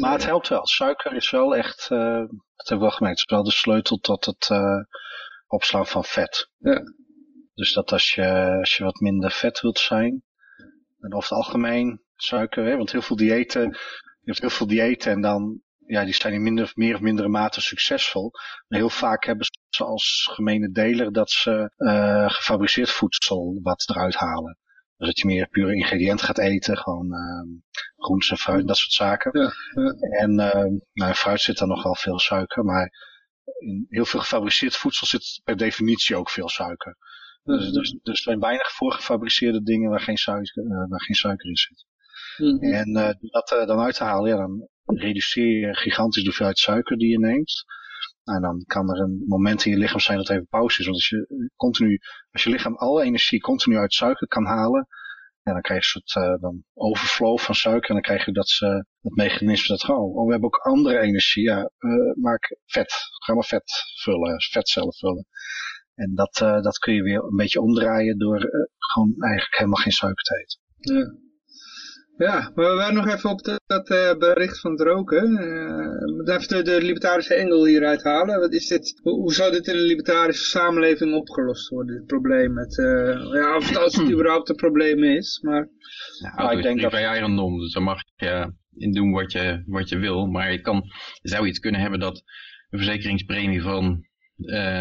maar het helpt wel. Suiker is wel echt, uh, dat hebben we wel gemerkt, het is wel de sleutel tot het uh, opslaan van vet. Ja. Dus dat als je, als je wat minder vet wilt zijn, dan over het algemeen suiker, hè, want heel veel diëten, je hebt heel veel diëten en dan, ja, die zijn in minder, meer of mindere mate succesvol. Maar heel vaak hebben ze als gemene deler dat ze uh, gefabriceerd voedsel wat eruit halen. Dus dat je meer pure ingrediënten gaat eten, gewoon uh, groenten, fruit, dat soort zaken. Ja, ja. En uh, nou, fruit zit dan nog wel veel suiker, maar in heel veel gefabriceerd voedsel zit per definitie ook veel suiker. Dus, dus, dus er zijn weinig voorgefabriceerde dingen waar geen suiker, uh, waar geen suiker in zit. Mm -hmm. En uh, dat uh, dan uit te halen, ja, dan reduceer je gigantisch de hoeveelheid suiker die je neemt. En dan kan er een moment in je lichaam zijn dat even pauze is. Want als je continu, als je lichaam alle energie continu uit suiker kan halen, ja, dan krijg je een soort uh, dan overflow van suiker. En dan krijg je dat, uh, dat mechanisme dat, oh, oh, we hebben ook andere energie. Ja, maak vet. Ga maar vet vullen, vetcellen vullen. En dat, uh, dat kun je weer een beetje omdraaien door gewoon eigenlijk helemaal geen suiker te eten. Ja. Ja, maar we waren nog even op dat, dat uh, bericht van het roken. Uh, moet even de, de libertarische engel hieruit halen. Wat is dit, hoe, hoe, zou dit in een libertarische samenleving opgelost worden, dit probleem? Met, uh, ja, of het, als het *clears throat* überhaupt een probleem is. Maar, ja, ik denk dat... bij eigendom, dus dan mag je in doen wat je, wat je wil. Maar je, kan, je zou iets kunnen hebben dat een verzekeringspremie van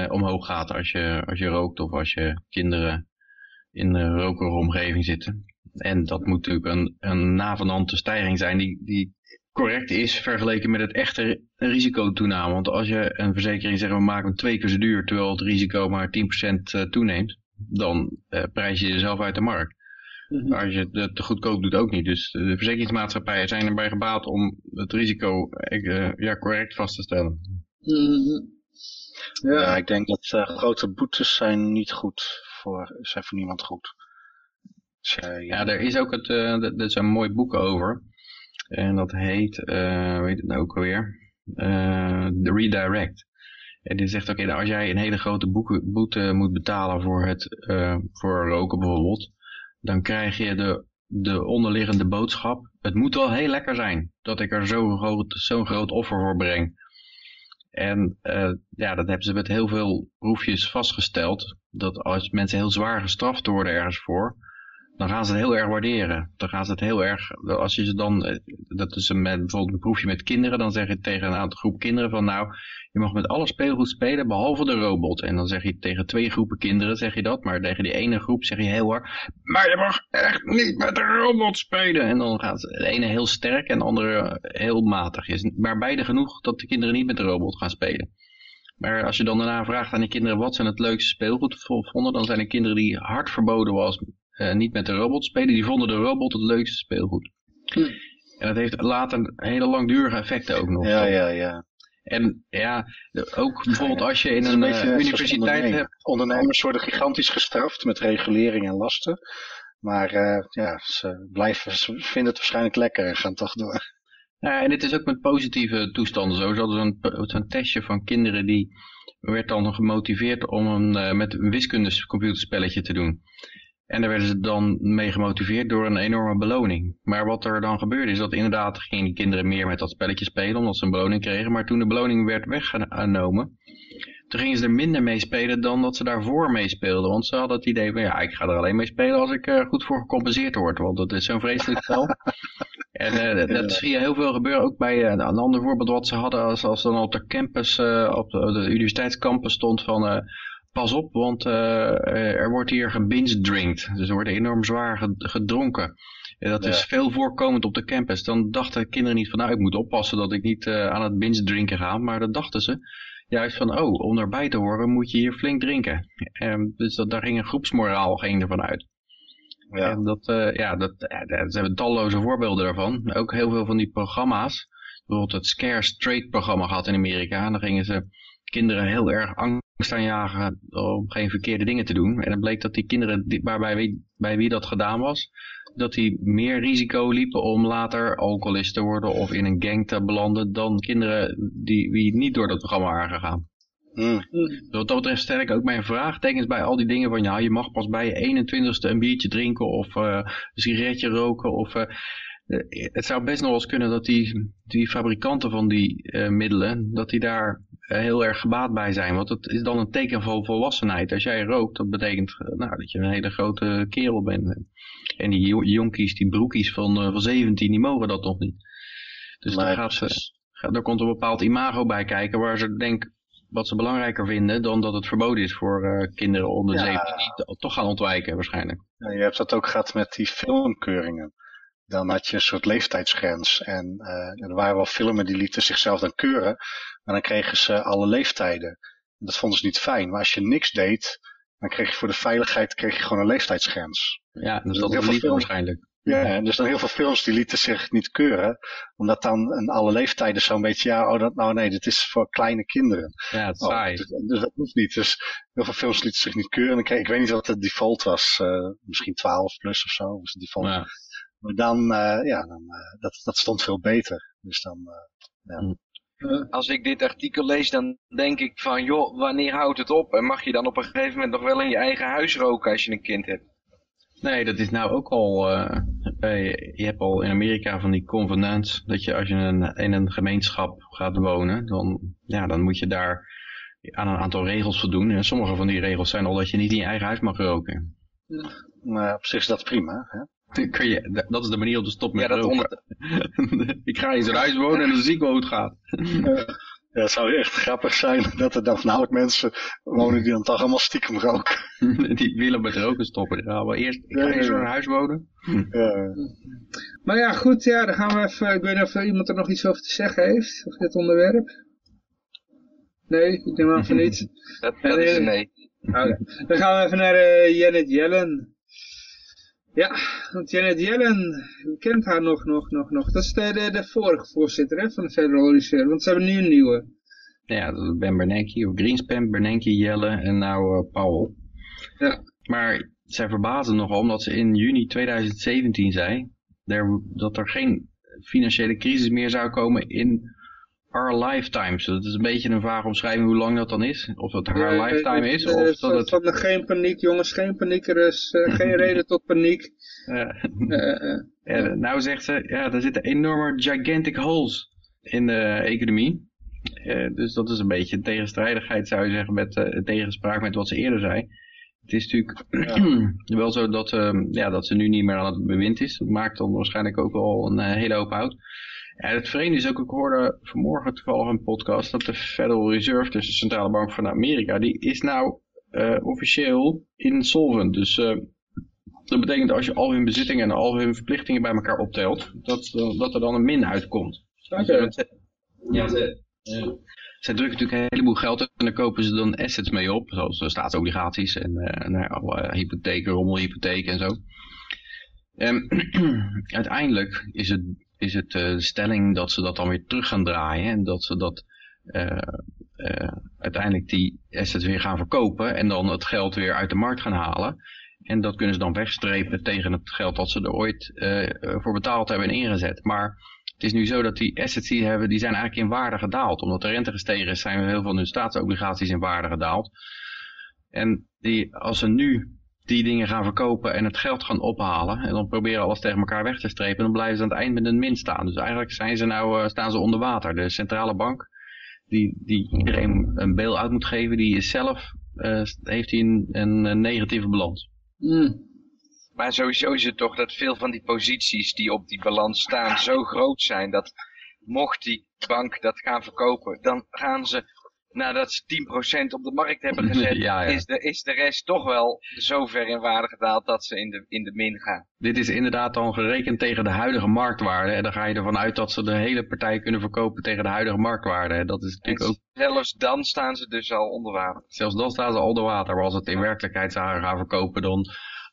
omhoog gaat als je, als je rookt of als je kinderen in een rokerige omgeving zitten. En dat moet natuurlijk een, een navenante stijging zijn die, die correct is vergeleken met het echte risicotoename. Want als je een verzekering zegt, we maken hem twee keer zo duur, terwijl het risico maar 10% toeneemt, dan uh, prijs je jezelf uit de markt. Mm -hmm. Als je het te goedkoop doet ook niet. Dus de verzekeringsmaatschappijen zijn erbij gebaat om het risico uh, ja, correct vast te stellen. Mm -hmm. ja. ja. ik denk dat uh, grote boetes zijn niet goed voor, zijn voor niemand goed. Uh, ja, er is ook het, uh, er is een mooi boek over. En dat heet, hoe heet het nou ook alweer? The Redirect. En die zegt, oké, okay, als jij een hele grote boete, boete moet betalen voor, het, voor roken bijvoorbeeld, dan krijg je de, de onderliggende boodschap, het moet wel heel lekker zijn dat ik er zo'n groot, zo'n groot offer voor breng. En ja, dat hebben ze met heel veel proefjes vastgesteld, dat als mensen heel zwaar gestraft worden ergens voor, dan gaan ze het heel erg waarderen. Dan gaan ze het heel erg, als je ze dan, dat is een, bijvoorbeeld een proefje met kinderen, dan zeg je tegen een aantal groep kinderen van nou, je mag met alle speelgoed spelen behalve de robot. En dan zeg je tegen twee groepen kinderen zeg je dat, maar tegen die ene groep zeg je heel hard, maar je mag echt niet met de robot spelen. En dan gaat de ene heel sterk en de andere heel matig. Is maar beide genoeg dat de kinderen niet met de robot gaan spelen. Maar als je dan daarna vraagt aan die kinderen wat zijn het leukste speelgoed vonden, dan zijn er kinderen die hard verboden was uh, niet met de robot spelen. Die vonden de robot het leukste speelgoed. Hm. En dat heeft later hele langdurige effecten ook nog. Ja, ja, ja. En ja, ook bijvoorbeeld als je in een, een uh, universiteit hebt... Ondernemers worden gigantisch gestraft met regulering en lasten. Maar uh, ja, ze, blijven, ze vinden het waarschijnlijk lekker en gaan toch door. Ja, en dit is ook met positieve toestanden zo. Ze hadden zo'n zo testje van kinderen die werd dan gemotiveerd om een, met een wiskundecomputerspelletje te doen. En daar werden ze dan mee gemotiveerd door een enorme beloning. Maar wat er dan gebeurde is dat inderdaad gingen die kinderen meer met dat spelletje spelen omdat ze een beloning kregen. Maar toen de beloning werd weggenomen, toen gingen ze er minder mee spelen dan dat ze daarvoor mee speelden. Want ze hadden het idee van ja, ik ga er alleen mee spelen als ik er goed voor gecompenseerd word. Want dat is zo'n vreselijk spel. *laughs* en uh, dat zie je heel veel gebeuren. Ook bij uh, een ander voorbeeld wat ze hadden als, als dan op de campus, uh, op de, de universiteitscampus stond van pas op, want er wordt hier gebingedrinkt. Dus er wordt enorm zwaar gedronken. En dat is veel voorkomend op de campus. Dan dachten kinderen niet van, nou, ik moet oppassen dat ik niet aan het binge drinken ga. Maar dat dachten ze juist van, oh, om erbij te horen moet je hier flink drinken. En dus dat, daar ging een groepsmoraal ging ervan uit. Ja. En dat, uh, ja, dat, ze hebben talloze voorbeelden daarvan. Ook heel veel van die programma's. Bijvoorbeeld het Scare Straight programma gehad in Amerika. En dan gingen ze kinderen heel erg angst aanjagen om geen verkeerde dingen te doen. En dan bleek dat die kinderen waarbij wie, bij wie dat gedaan was, dat die meer risico liepen om later alcoholist te worden of in een gang te belanden dan kinderen die, die niet door dat programma waren gegaan. Mm. Wat dat betreft stel ik ook mijn vraagtekens bij al die dingen van ja, je mag pas bij je 21ste een biertje drinken of uh, een sigaretje roken of... Uh, het zou best nog eens kunnen dat die, die fabrikanten van die uh, middelen, dat die daar heel erg gebaat bij zijn. Want het is dan een teken van volwassenheid. Als jij rookt, dat betekent nou, dat je een hele grote kerel bent. En die jonkies, die broekies van, van 17, die mogen dat nog niet. Dus daar, gaat ze, daar komt een bepaald imago bij kijken waar ze denken, wat ze belangrijker vinden dan dat het verboden is voor uh, kinderen onder de ja. 17 die toch gaan ontwijken waarschijnlijk. Ja, je hebt dat ook gehad met die filmkeuringen. Dan had je een soort leeftijdsgrens en uh, er waren wel filmen die lieten zichzelf dan keuren, maar dan kregen ze alle leeftijden. En dat vonden ze niet fijn, maar als je niks deed, dan kreeg je voor de veiligheid kreeg je gewoon een leeftijdsgrens. Ja, dus dat is heel veel waarschijnlijk. Ja, dus dan heel veel films die lieten zich niet keuren, omdat dan in alle leeftijden zo'n beetje, ja, oh, dat, nou nee, dit is voor kleine kinderen. Ja, het is oh, saai. Dus, dus, dat hoeft niet. Dus heel veel films lieten zich niet keuren. En ik, ik weet niet wat de default was, uh, misschien 12 plus of zo, was de default. Ja. Maar dan, uh, ja, dan, uh, dat, dat stond veel beter. Dus dan, ja. Hm. Als ik dit artikel lees, dan denk ik van, joh, wanneer houdt het op? En mag je dan op een gegeven moment nog wel in je eigen huis roken als je een kind hebt? Nee, dat is nou ook al, uh, je hebt al in Amerika van die convenants, dat je als je een, in een gemeenschap gaat wonen, dan, ja, dan moet je daar aan een aantal regels voldoen. En sommige van die regels zijn al dat je niet in je eigen huis mag roken. Maar op zich is dat prima, hè? *laughs* Kun je, dat is de manier om te stoppen met ja, roken. *laughs* ik ga in zijn huis wonen en dan zie ik hoe het gaat. *laughs* Ja, het zou echt grappig zijn dat er dan oud mensen wonen die dan toch allemaal stiekem roken. die willen met roken stoppen. Dan gaan we eerst, ik ga eerst in een huis wonen. Ja. Maar ja, goed, ja, dan gaan we even, ik weet niet of iemand er nog iets over te zeggen heeft, over dit onderwerp. Nee, ik neem aan van niet. dat, dat is een nee. Okay. Dan gaan we even naar uh, Janet Yellen. Ja, want Janet Yellen, u kent haar nog, nog, nog, nog. Dat is de, de, de vorige voorzitter hè, van de Federal Reserve, want ze hebben nu een nieuwe. Ja, dat is Ben Bernanke, of Greenspan, Bernanke, Yellen en nou uh, Powell. Ja. Maar zij verbazen nogal omdat ze in juni 2017 zei dat er geen financiële crisis meer zou komen in our lifetime. So, dat is een beetje een vage omschrijving hoe lang dat dan is. Of dat haar lifetime is. Of dat het... Van geen paniek, jongens, geen paniek. Er is uh, *laughs* geen reden tot paniek. ja, nou zegt ze, ja, er zitten enorme gigantic holes in de economie. dus dat is een beetje een tegenstrijdigheid, zou je zeggen, met uh, tegenspraak met wat ze eerder zei. Het is natuurlijk ja. *clears throat* wel zo dat, ja, dat ze nu niet meer aan het bewind is. Dat maakt dan waarschijnlijk ook wel een hele hoop uit. Ja, het vreemde is ook, ik hoorde vanmorgen toevallig een podcast dat de Federal Reserve, dus de centrale bank van Amerika, die is nou uh, officieel insolvent. Dus uh, dat betekent als je al hun bezittingen en al hun verplichtingen bij elkaar optelt, dat, uh, dat er dan een min uitkomt. Okay. Dus, ja, ze, zij drukken natuurlijk een heleboel geld en dan kopen ze dan assets mee op, zoals staatsobligaties en nou, hypotheken, rommelhypotheken en zo. En *clears throat* uiteindelijk is het is het uh, de stelling dat ze dat dan weer terug gaan draaien en dat ze dat uh, uh, uiteindelijk die assets weer gaan verkopen en dan het geld weer uit de markt gaan halen. En dat kunnen ze dan wegstrepen tegen het geld dat ze er ooit voor betaald hebben en ingezet. Maar het is nu zo dat die assets die hebben, die zijn eigenlijk in waarde gedaald. Omdat de rente gestegen is, zijn heel veel van hun staatsobligaties in waarde gedaald. En die, als ze nu die dingen gaan verkopen en het geld gaan ophalen. En dan proberen alles tegen elkaar weg te strepen. En dan blijven ze aan het eind met een min staan. Dus eigenlijk zijn ze nou, uh, staan ze onder water. De centrale bank, die, die iedereen een bail-out moet geven, die is zelf, uh, heeft een, een, negatieve balans. Mm. Maar sowieso is het toch dat veel van die posities die op die balans staan zo groot zijn dat mocht die bank dat gaan verkopen, dan gaan ze nadat ze 10% op de markt hebben *laughs* gezet, Ja, ja. Is, de, is de rest toch wel zo ver in waarde gedaald dat ze in de, in de min gaan. Dit is inderdaad dan gerekend tegen de huidige marktwaarde. En dan ga je ervan uit dat ze de hele partij kunnen verkopen tegen de huidige marktwaarde. Dat is En natuurlijk ook, zelfs dan staan ze dus al onder water. zelfs dan staan ze al de water. Maar als ze het in werkelijkheid zouden gaan verkopen, dan,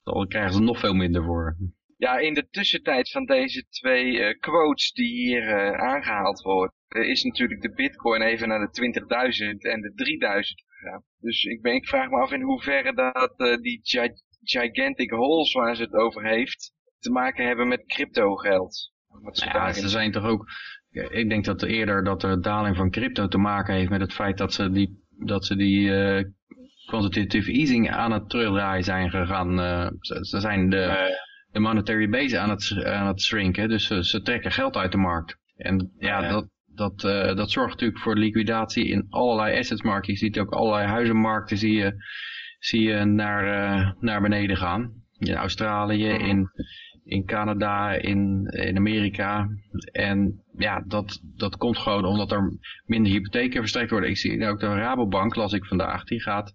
dan krijgen ze nog veel minder voor. Ja, in de tussentijd van deze twee eh, quotes die hier eh, aangehaald worden, eh, is natuurlijk de bitcoin even naar de 20.000 en de 3000 gegaan. Dus ik, ben, ik vraag me af in hoeverre dat die gi- gigantic holes waar ze het over heeft, te maken hebben met crypto geld. Wat ze Ja, daarin- ze zijn toch ook... Ik denk dat eerder dat de daling van crypto te maken heeft met het feit dat ze die, dat ze die quantitative easing aan het terugdraaien zijn gegaan. ze zijn de, de monetary base aan het, aan het shrinken, dus ze, ze trekken geld uit de markt. En ja, Ja. dat, dat, eh, dat zorgt natuurlijk voor liquidatie in allerlei assetsmarkten. Je ziet ook allerlei huizenmarkten zie je, zie je naar, eh, naar beneden gaan. In Australië, in, in Canada, in, in Amerika. En ja, dat, dat komt gewoon omdat er minder hypotheken verstrekt worden. Ik zie ook de Rabobank, las ik vandaag, die gaat...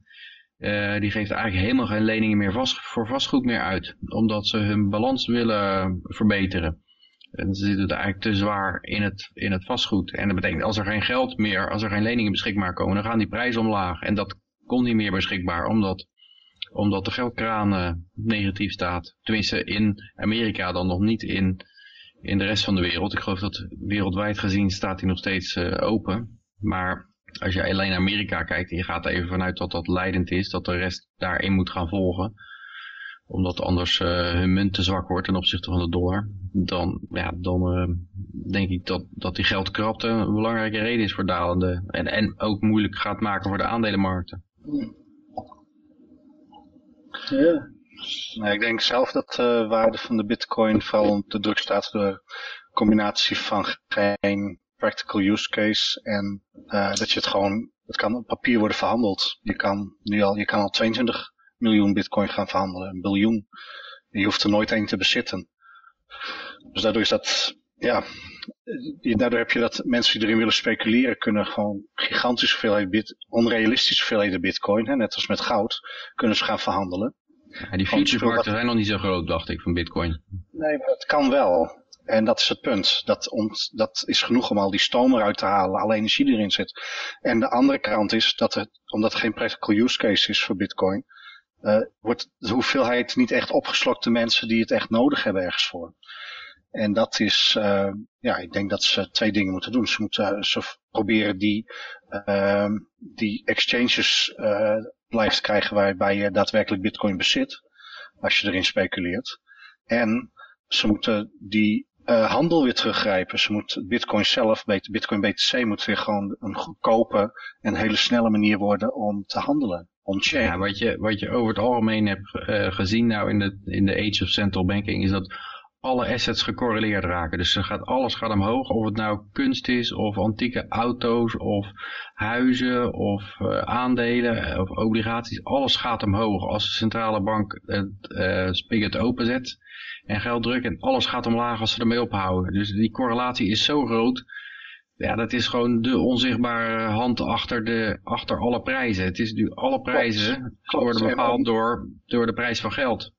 eh, die geeft eigenlijk helemaal geen leningen meer vast, voor vastgoed meer uit. Omdat ze hun balans willen verbeteren. En ze zitten eigenlijk te zwaar in het, in het vastgoed. En dat betekent als er geen geld meer, als er geen leningen beschikbaar komen, dan gaan die prijzen omlaag. En dat komt niet meer beschikbaar, omdat, omdat de geldkraan eh, negatief staat. Tenminste in Amerika dan nog niet in, in de rest van de wereld. Ik geloof dat wereldwijd gezien staat die nog steeds eh, open. Maar als je alleen naar Amerika kijkt en je gaat er even vanuit dat dat leidend is, dat de rest daarin moet gaan volgen omdat anders eh, hun munt te zwak wordt ten opzichte van de dollar, dan, ja, dan eh, denk ik dat, dat die geldkrapte een belangrijke reden is voor dalende en, en ook moeilijk gaat maken voor de aandelenmarkten. Ja. Ik denk zelf dat de waarde van de bitcoin vooral de druk staat door combinatie van geen practical use case en eh, dat je het gewoon, het kan op papier worden verhandeld. Je kan nu al, je kan al 22 miljoen bitcoin gaan verhandelen, een biljoen. En je hoeft er nooit één te bezitten. Dus daardoor is dat, ja, daardoor heb je dat mensen die erin willen speculeren kunnen gewoon gigantische hoeveelheden bit, onrealistische hoeveelheden bitcoin, hè, net als met goud, kunnen ze gaan verhandelen. Ja, die wat- zijn nog niet zo groot, dacht ik, van bitcoin. Nee, maar het kan wel. En dat is het punt. Dat, ont, dat is genoeg om al die stoom eruit te halen, alle energie die erin zit. En de andere kant is dat het, omdat er geen practical use case is voor bitcoin, eh, wordt de hoeveelheid niet echt opgeslokt de mensen die het echt nodig hebben ergens voor. En dat is, eh, ja, ik denk dat ze twee dingen moeten doen. Ze moeten eh, ze proberen die, die exchanges eh blijft krijgen waarbij je daadwerkelijk bitcoin bezit, als je erin speculeert. En ze moeten die eh, handel weer teruggrijpen. Ze moeten Bitcoin zelf, Bitcoin BTC moet weer gewoon een goedkope en hele snelle manier worden om te handelen. On-chain. Wat, je, wat je over het algemeen hebt eh, gezien nou in de, in de age of central banking is dat alle assets gecorreleerd raken. Dus er gaat, alles gaat omhoog, of het nou kunst is, of antieke auto's, of huizen, of eh, aandelen, eh, of obligaties. Alles gaat omhoog als de centrale bank het eh spigot openzet en geld drukt. En alles gaat omlaag als ze ermee ophouden. Dus die correlatie is zo groot. Ja, dat is gewoon de onzichtbare hand achter, de, achter alle prijzen. Het is nu alle prijzen Klopt. worden En bepaald door, door de prijs van geld.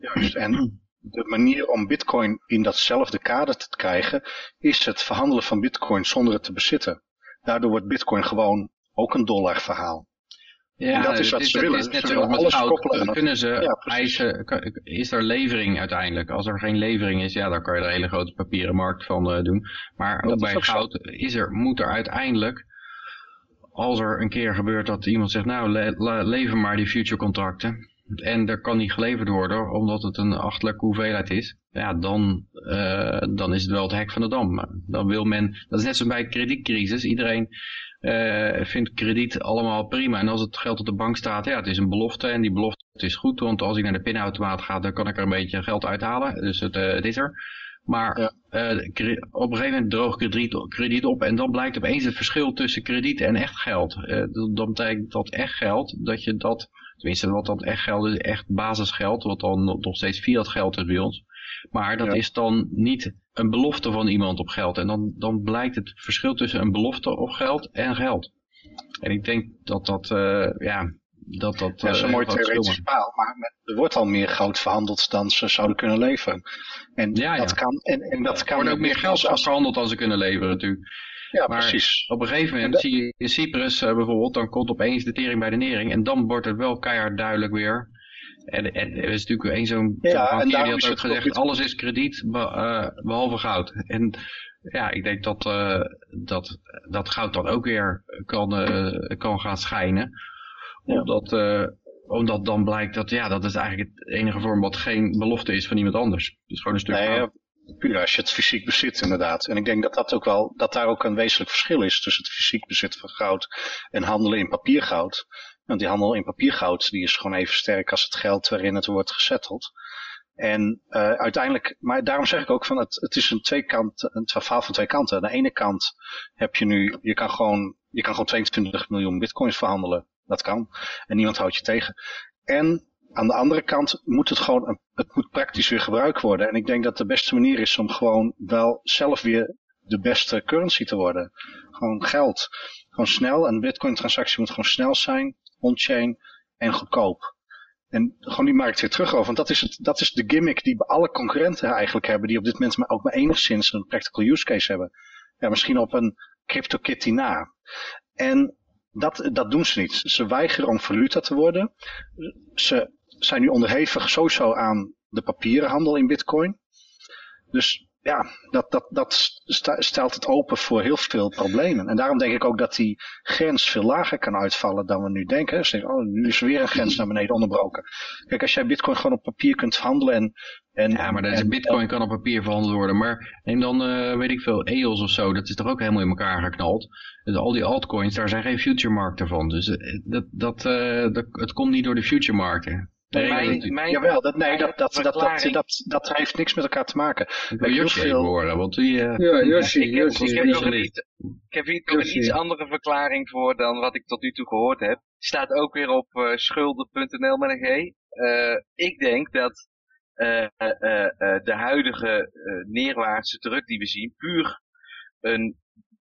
Juist. En de manier om bitcoin in datzelfde kader te krijgen, is het verhandelen van bitcoin zonder het te bezitten. Daardoor wordt bitcoin gewoon ook een dollar verhaal. Ja, En dat is wat ze willen. is net Ze willen alles goud. koppelen Dan kunnen ze Ja, eisen, is er levering uiteindelijk. Als er geen levering is, ja, dan kan je er een hele grote papieren markt van eh, doen. Maar Dat ook bij ook zo. goud is er, moet er uiteindelijk, als er een keer gebeurt dat iemand zegt, nou, le lever maar die future contracten. En er kan niet geleverd worden, omdat het een achtelijke hoeveelheid is. Ja, dan, eh, dan is het wel het hek van de dam. Dan wil men, dat is net zoals bij een kredietcrisis. Iedereen eh, vindt krediet allemaal prima. En als het geld op de bank staat, ja, het is een belofte. En die belofte is goed, want als ik naar de pinautomaat ga, dan kan ik er een beetje geld uithalen. Dus het, eh, het is er. Maar Ja. op een gegeven moment droogt krediet, krediet op en dan blijkt opeens het verschil tussen krediet en echt geld. Dan- dan betekent dat echt geld, dat je dat, tenminste wat dan echt geld is, echt basisgeld, wat dan nog steeds fiat geld is bij ons. Maar dat Ja. is dan niet een belofte van iemand op geld. En dan, dan blijkt het verschil tussen een belofte op geld en geld. En ik denk dat dat, uh, ja, dat dat... dat is een mooi theoretisch verhaal, maar er wordt al meer goud verhandeld dan ze zouden kunnen leveren. En ja, dat kan... En, en dat kan er wordt ook meer geld als... verhandeld dan ze kunnen leveren natuurlijk. Ja, maar precies. op een gegeven moment zie je in Cyprus uh, bijvoorbeeld, dan komt opeens de tering bij de nering. En dan wordt het wel keihard duidelijk weer. En, en er is natuurlijk één zo'n ja, die had ook gezegd, alles is krediet uh, behalve goud. En ja, ik denk dat, uh, dat, dat goud dan ook weer kan, kan gaan schijnen. Ja. Omdat, omdat dan blijkt dat ja, dat is eigenlijk het enige vorm wat geen belofte is van iemand anders. Dus gewoon een stuk nee, puur als je het fysiek bezit inderdaad. En ik denk dat, dat, ook wel, dat daar ook een wezenlijk verschil is tussen het fysiek bezit van goud en handelen in papiergoud. Want die handel in papiergoud die is gewoon even sterk als het geld waarin het wordt gesetteld. En uh, uiteindelijk, maar daarom zeg ik ook van het, het is een, tweekant, een verhaal van twee kanten. Aan de ene kant heb je nu, je kan gewoon, je kan gewoon 22 miljoen bitcoins verhandelen. Dat kan. En niemand houdt je tegen. En aan de andere kant moet het gewoon, het moet praktisch weer gebruikt worden. En ik denk dat de beste manier is om gewoon wel zelf weer de beste currency te worden. Gewoon geld. Gewoon snel. Een bitcoin transactie moet gewoon snel zijn, on-chain en goedkoop. En gewoon die markt weer terug over. Want dat is, het, dat is de gimmick die alle concurrenten eigenlijk hebben. Die op dit moment ook maar enigszins een practical use case hebben. Ja, misschien op een CryptoKitty na. En dat, dat doen ze niet. Ze weigeren om valuta te worden. Ze zijn nu onderhevig sowieso aan de papieren handel in bitcoin. Dus ja, dat, dat, dat stelt het open voor heel veel problemen. En daarom denk ik ook dat die grens veel lager kan uitvallen dan we nu denken. Dus oh, nu is er weer een grens naar beneden onderbroken. Kijk, als jij bitcoin gewoon op papier kunt handelen en... en ja, maar en, bitcoin kan op papier verhandeld worden. Maar neem dan, uh, weet ik veel, EOS of zo. Dat is toch ook helemaal in elkaar geknald. Dus al die altcoins, daar zijn geen future markten van. Dus uh, dat, dat, uh, dat, het komt niet door de future markten. Nee, mijn, mijn, jawel, dat, nee, dat, dat, dat, dat, dat, dat heeft niks met elkaar te maken. Ik wil Yoshi veel... horen, want die... Uh... Ja, Yoshi, ik, Yoshi, ik, heb, ik, heb een, ik heb hier een iets andere verklaring voor dan wat ik tot nu toe gehoord heb. Staat ook weer op uh, schulden.nl met een G. Uh, ik denk dat de huidige neerwaartse druk die we zien puur een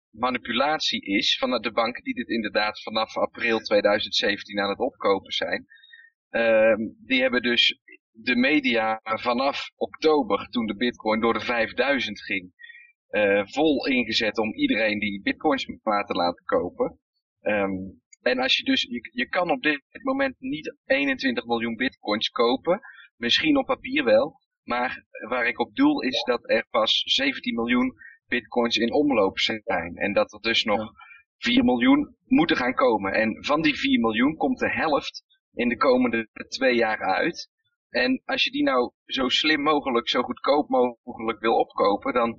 manipulatie is van de banken die dit inderdaad vanaf april 2017 aan het opkopen zijn. Ehm, die hebben dus de media vanaf oktober, toen de bitcoin door de 5000 ging, uh, vol ingezet om iedereen die bitcoins maar te laten kopen. Um, en als je dus, je, je kan op dit moment niet 21 miljoen bitcoins kopen, misschien op papier wel, maar waar ik op doel is dat er pas 17 miljoen bitcoins in omloop zijn. En dat er dus nog 4 miljoen moeten gaan komen. En van die 4 miljoen komt de helft in de komende twee jaar uit. En als je die nou zo slim mogelijk, zo goedkoop mogelijk wil opkopen, dan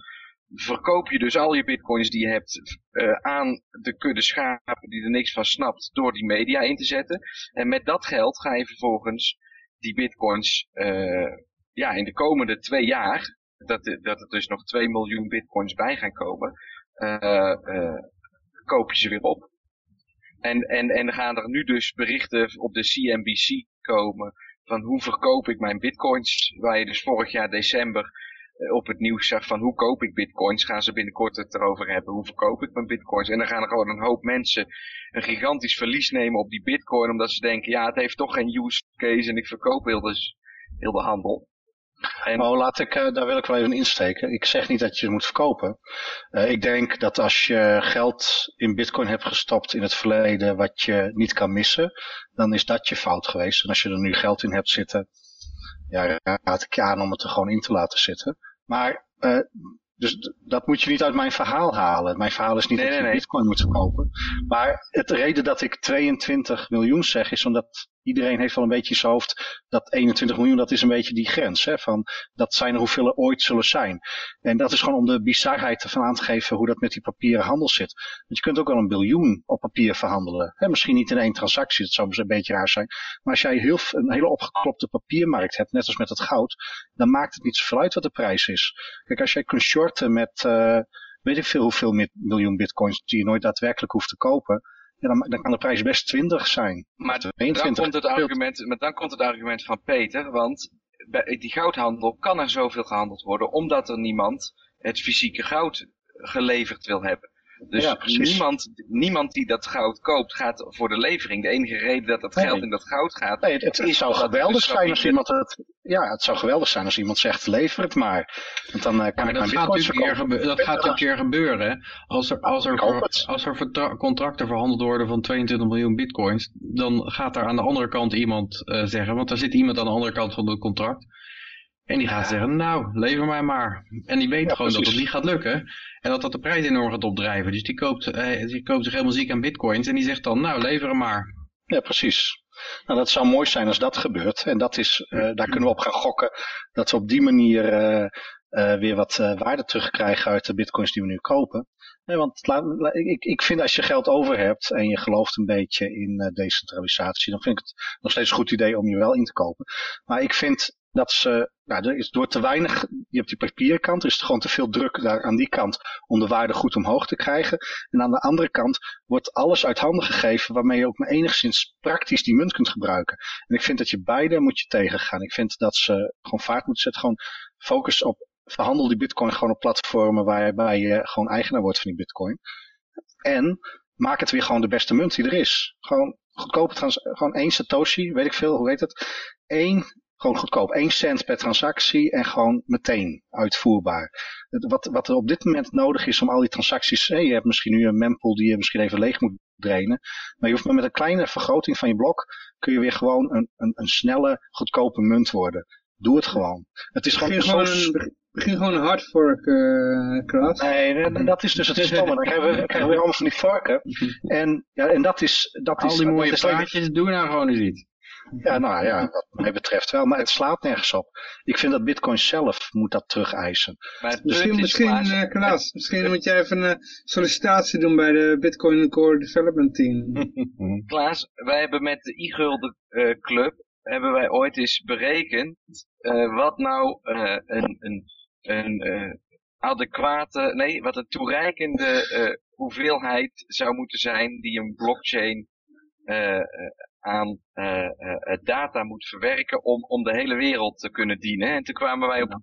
verkoop je dus al je bitcoins die je hebt uh, aan de kudde schapen die er niks van snapt door die media in te zetten. En met dat geld ga je vervolgens die bitcoins uh, ja, in de komende twee jaar, dat, dat er dus nog 2 miljoen bitcoins bij gaan komen, uh, koop je ze weer op. En, en, en gaan er nu dus berichten op de CNBC komen van hoe verkoop ik mijn bitcoins. Waar je dus vorig jaar december eh, op het nieuws zag van hoe koop ik bitcoins. Gaan ze binnenkort het erover hebben. Hoe verkoop ik mijn bitcoins. En dan gaan er gewoon een hoop mensen een gigantisch verlies nemen op die bitcoin. Omdat ze denken ja het heeft toch geen use case en ik verkoop heel de, heel de handel. En... Oh, laat ik, uh, daar wil ik wel even insteken. Ik zeg niet dat je het moet verkopen. Uh, ik denk dat als je geld in bitcoin hebt gestopt in het verleden wat je niet kan missen, dan is dat je fout geweest. En als je er nu geld in hebt zitten, ja, raad ik je aan om het er gewoon in te laten zitten. Maar uh, dus dat moet je niet uit mijn verhaal halen. Mijn verhaal is niet dat je bitcoin moet verkopen. Maar het reden dat ik 22 miljoen zeg is omdat iedereen heeft wel een beetje in zijn hoofd dat 21 miljoen, dat is een beetje die grens. Hè, van, dat zijn er hoeveel er ooit zullen zijn. En dat is gewoon om de bizarheid ervan aan te geven hoe dat met die papieren handel zit. Want je kunt ook wel een biljoen op papier verhandelen. Hè, misschien niet in één transactie, dat zou een beetje raar zijn. Maar als jij heel, een hele opgeklopte papiermarkt hebt, net als met het goud, dan maakt het niet zoveel uit wat de prijs is. Kijk, als jij kunt shorten met... Uh, weet ik veel hoeveel miljoen bitcoins die je nooit daadwerkelijk hoeft te kopen ja, dan, dan kan de prijs best 20 zijn. Maar dan, komt het argument, maar dan komt het argument van Peter, want bij die goudhandel kan er zoveel gehandeld worden, omdat er niemand het fysieke goud geleverd wil hebben. Dus Ja, precies. niemand, niemand die dat goud koopt gaat voor de levering. De enige reden dat dat Nee. geld in dat goud gaat, Nee, het, het is zou geweldig dus zijn als iemand het... Ja, het zou geweldig zijn als iemand zegt, lever het maar. Want dan eh, kan Maar ik dat mijn gaat, bitcoins natuurlijk een keer verkopen. dat gaat een keer gebeuren. Als er, als er, ver- het. als er contracten verhandeld worden van 22 miljoen bitcoins, dan gaat er aan de andere kant iemand eh, zeggen, want er zit iemand aan de andere kant van het contract. En die gaat zeggen, nou, lever mij maar. En die weet Ja, gewoon dat het niet gaat lukken. En dat dat de prijs enorm gaat opdrijven. Dus die koopt, eh, die koopt zich helemaal ziek aan bitcoins. En die zegt dan, nou, lever hem maar. Ja, precies. Nou, dat zou mooi zijn als dat gebeurt. En dat is, eh, daar kunnen we op gaan gokken. Dat we op die manier eh, eh, weer wat waarde terugkrijgen uit de bitcoins die we nu kopen. Nee, want laat- la- ik, ik vind als je geld over hebt en je gelooft een beetje in decentralisatie, dan vind ik het nog steeds een goed idee om je wel in te kopen. Maar ik vind dat ze, nou, er is door te weinig, je hebt die papierkant, er is gewoon te veel druk daar aan die kant om de waarde goed omhoog te krijgen. En aan de andere kant wordt alles uit handen gegeven waarmee je ook maar enigszins praktisch die munt kunt gebruiken. En ik vind dat je beide moet je tegengaan. Ik vind dat ze gewoon vaart moeten zetten, gewoon focus op, verhandel die bitcoin gewoon op platformen waarbij je gewoon eigenaar wordt van die bitcoin. En maak het weer gewoon de beste munt die er is. Gewoon goedkope trans gewoon één satoshi, weet ik veel, hoe heet het? Eén, gewoon goedkoop, één cent per transactie en gewoon meteen uitvoerbaar. Wat, wat er op dit moment nodig is om al die transacties, je hebt misschien nu een mempool die je misschien even leeg moet drainen, maar je hoeft maar met een kleine vergroting van je blok, kun je weer gewoon een, een, een snelle, goedkope munt worden. Doe het gewoon. Het is gewoon, gewoon, zo- een, begin- gewoon een hard fork, eh Klaas. Nee, dat is dus het stomme. Dan krijgen we, krijgen we weer allemaal van die varken. *laughs* En, ja, en dat is... Dat Al is, die mooie is praatjes, doe nou gewoon eens iets. Ja, nou ja, wat mij betreft wel. Maar het slaat nergens op. Ik vind dat Bitcoin zelf moet dat terugeisen. Maar het Misschien, misschien Klaas, eh, Klaas, misschien moet jij even een sollicitatie doen bij de Bitcoin Core Development Team. *laughs* Klaas, wij hebben met de e-gulden eh, club, hebben wij ooit eens berekend eh, wat nou eh, een, een, een eh, adequate, nee, wat een toereikende eh, hoeveelheid zou moeten zijn die een blockchain eh, eh, aan eh, eh, eh, data moet verwerken om, om de hele wereld te kunnen dienen. En toen kwamen wij op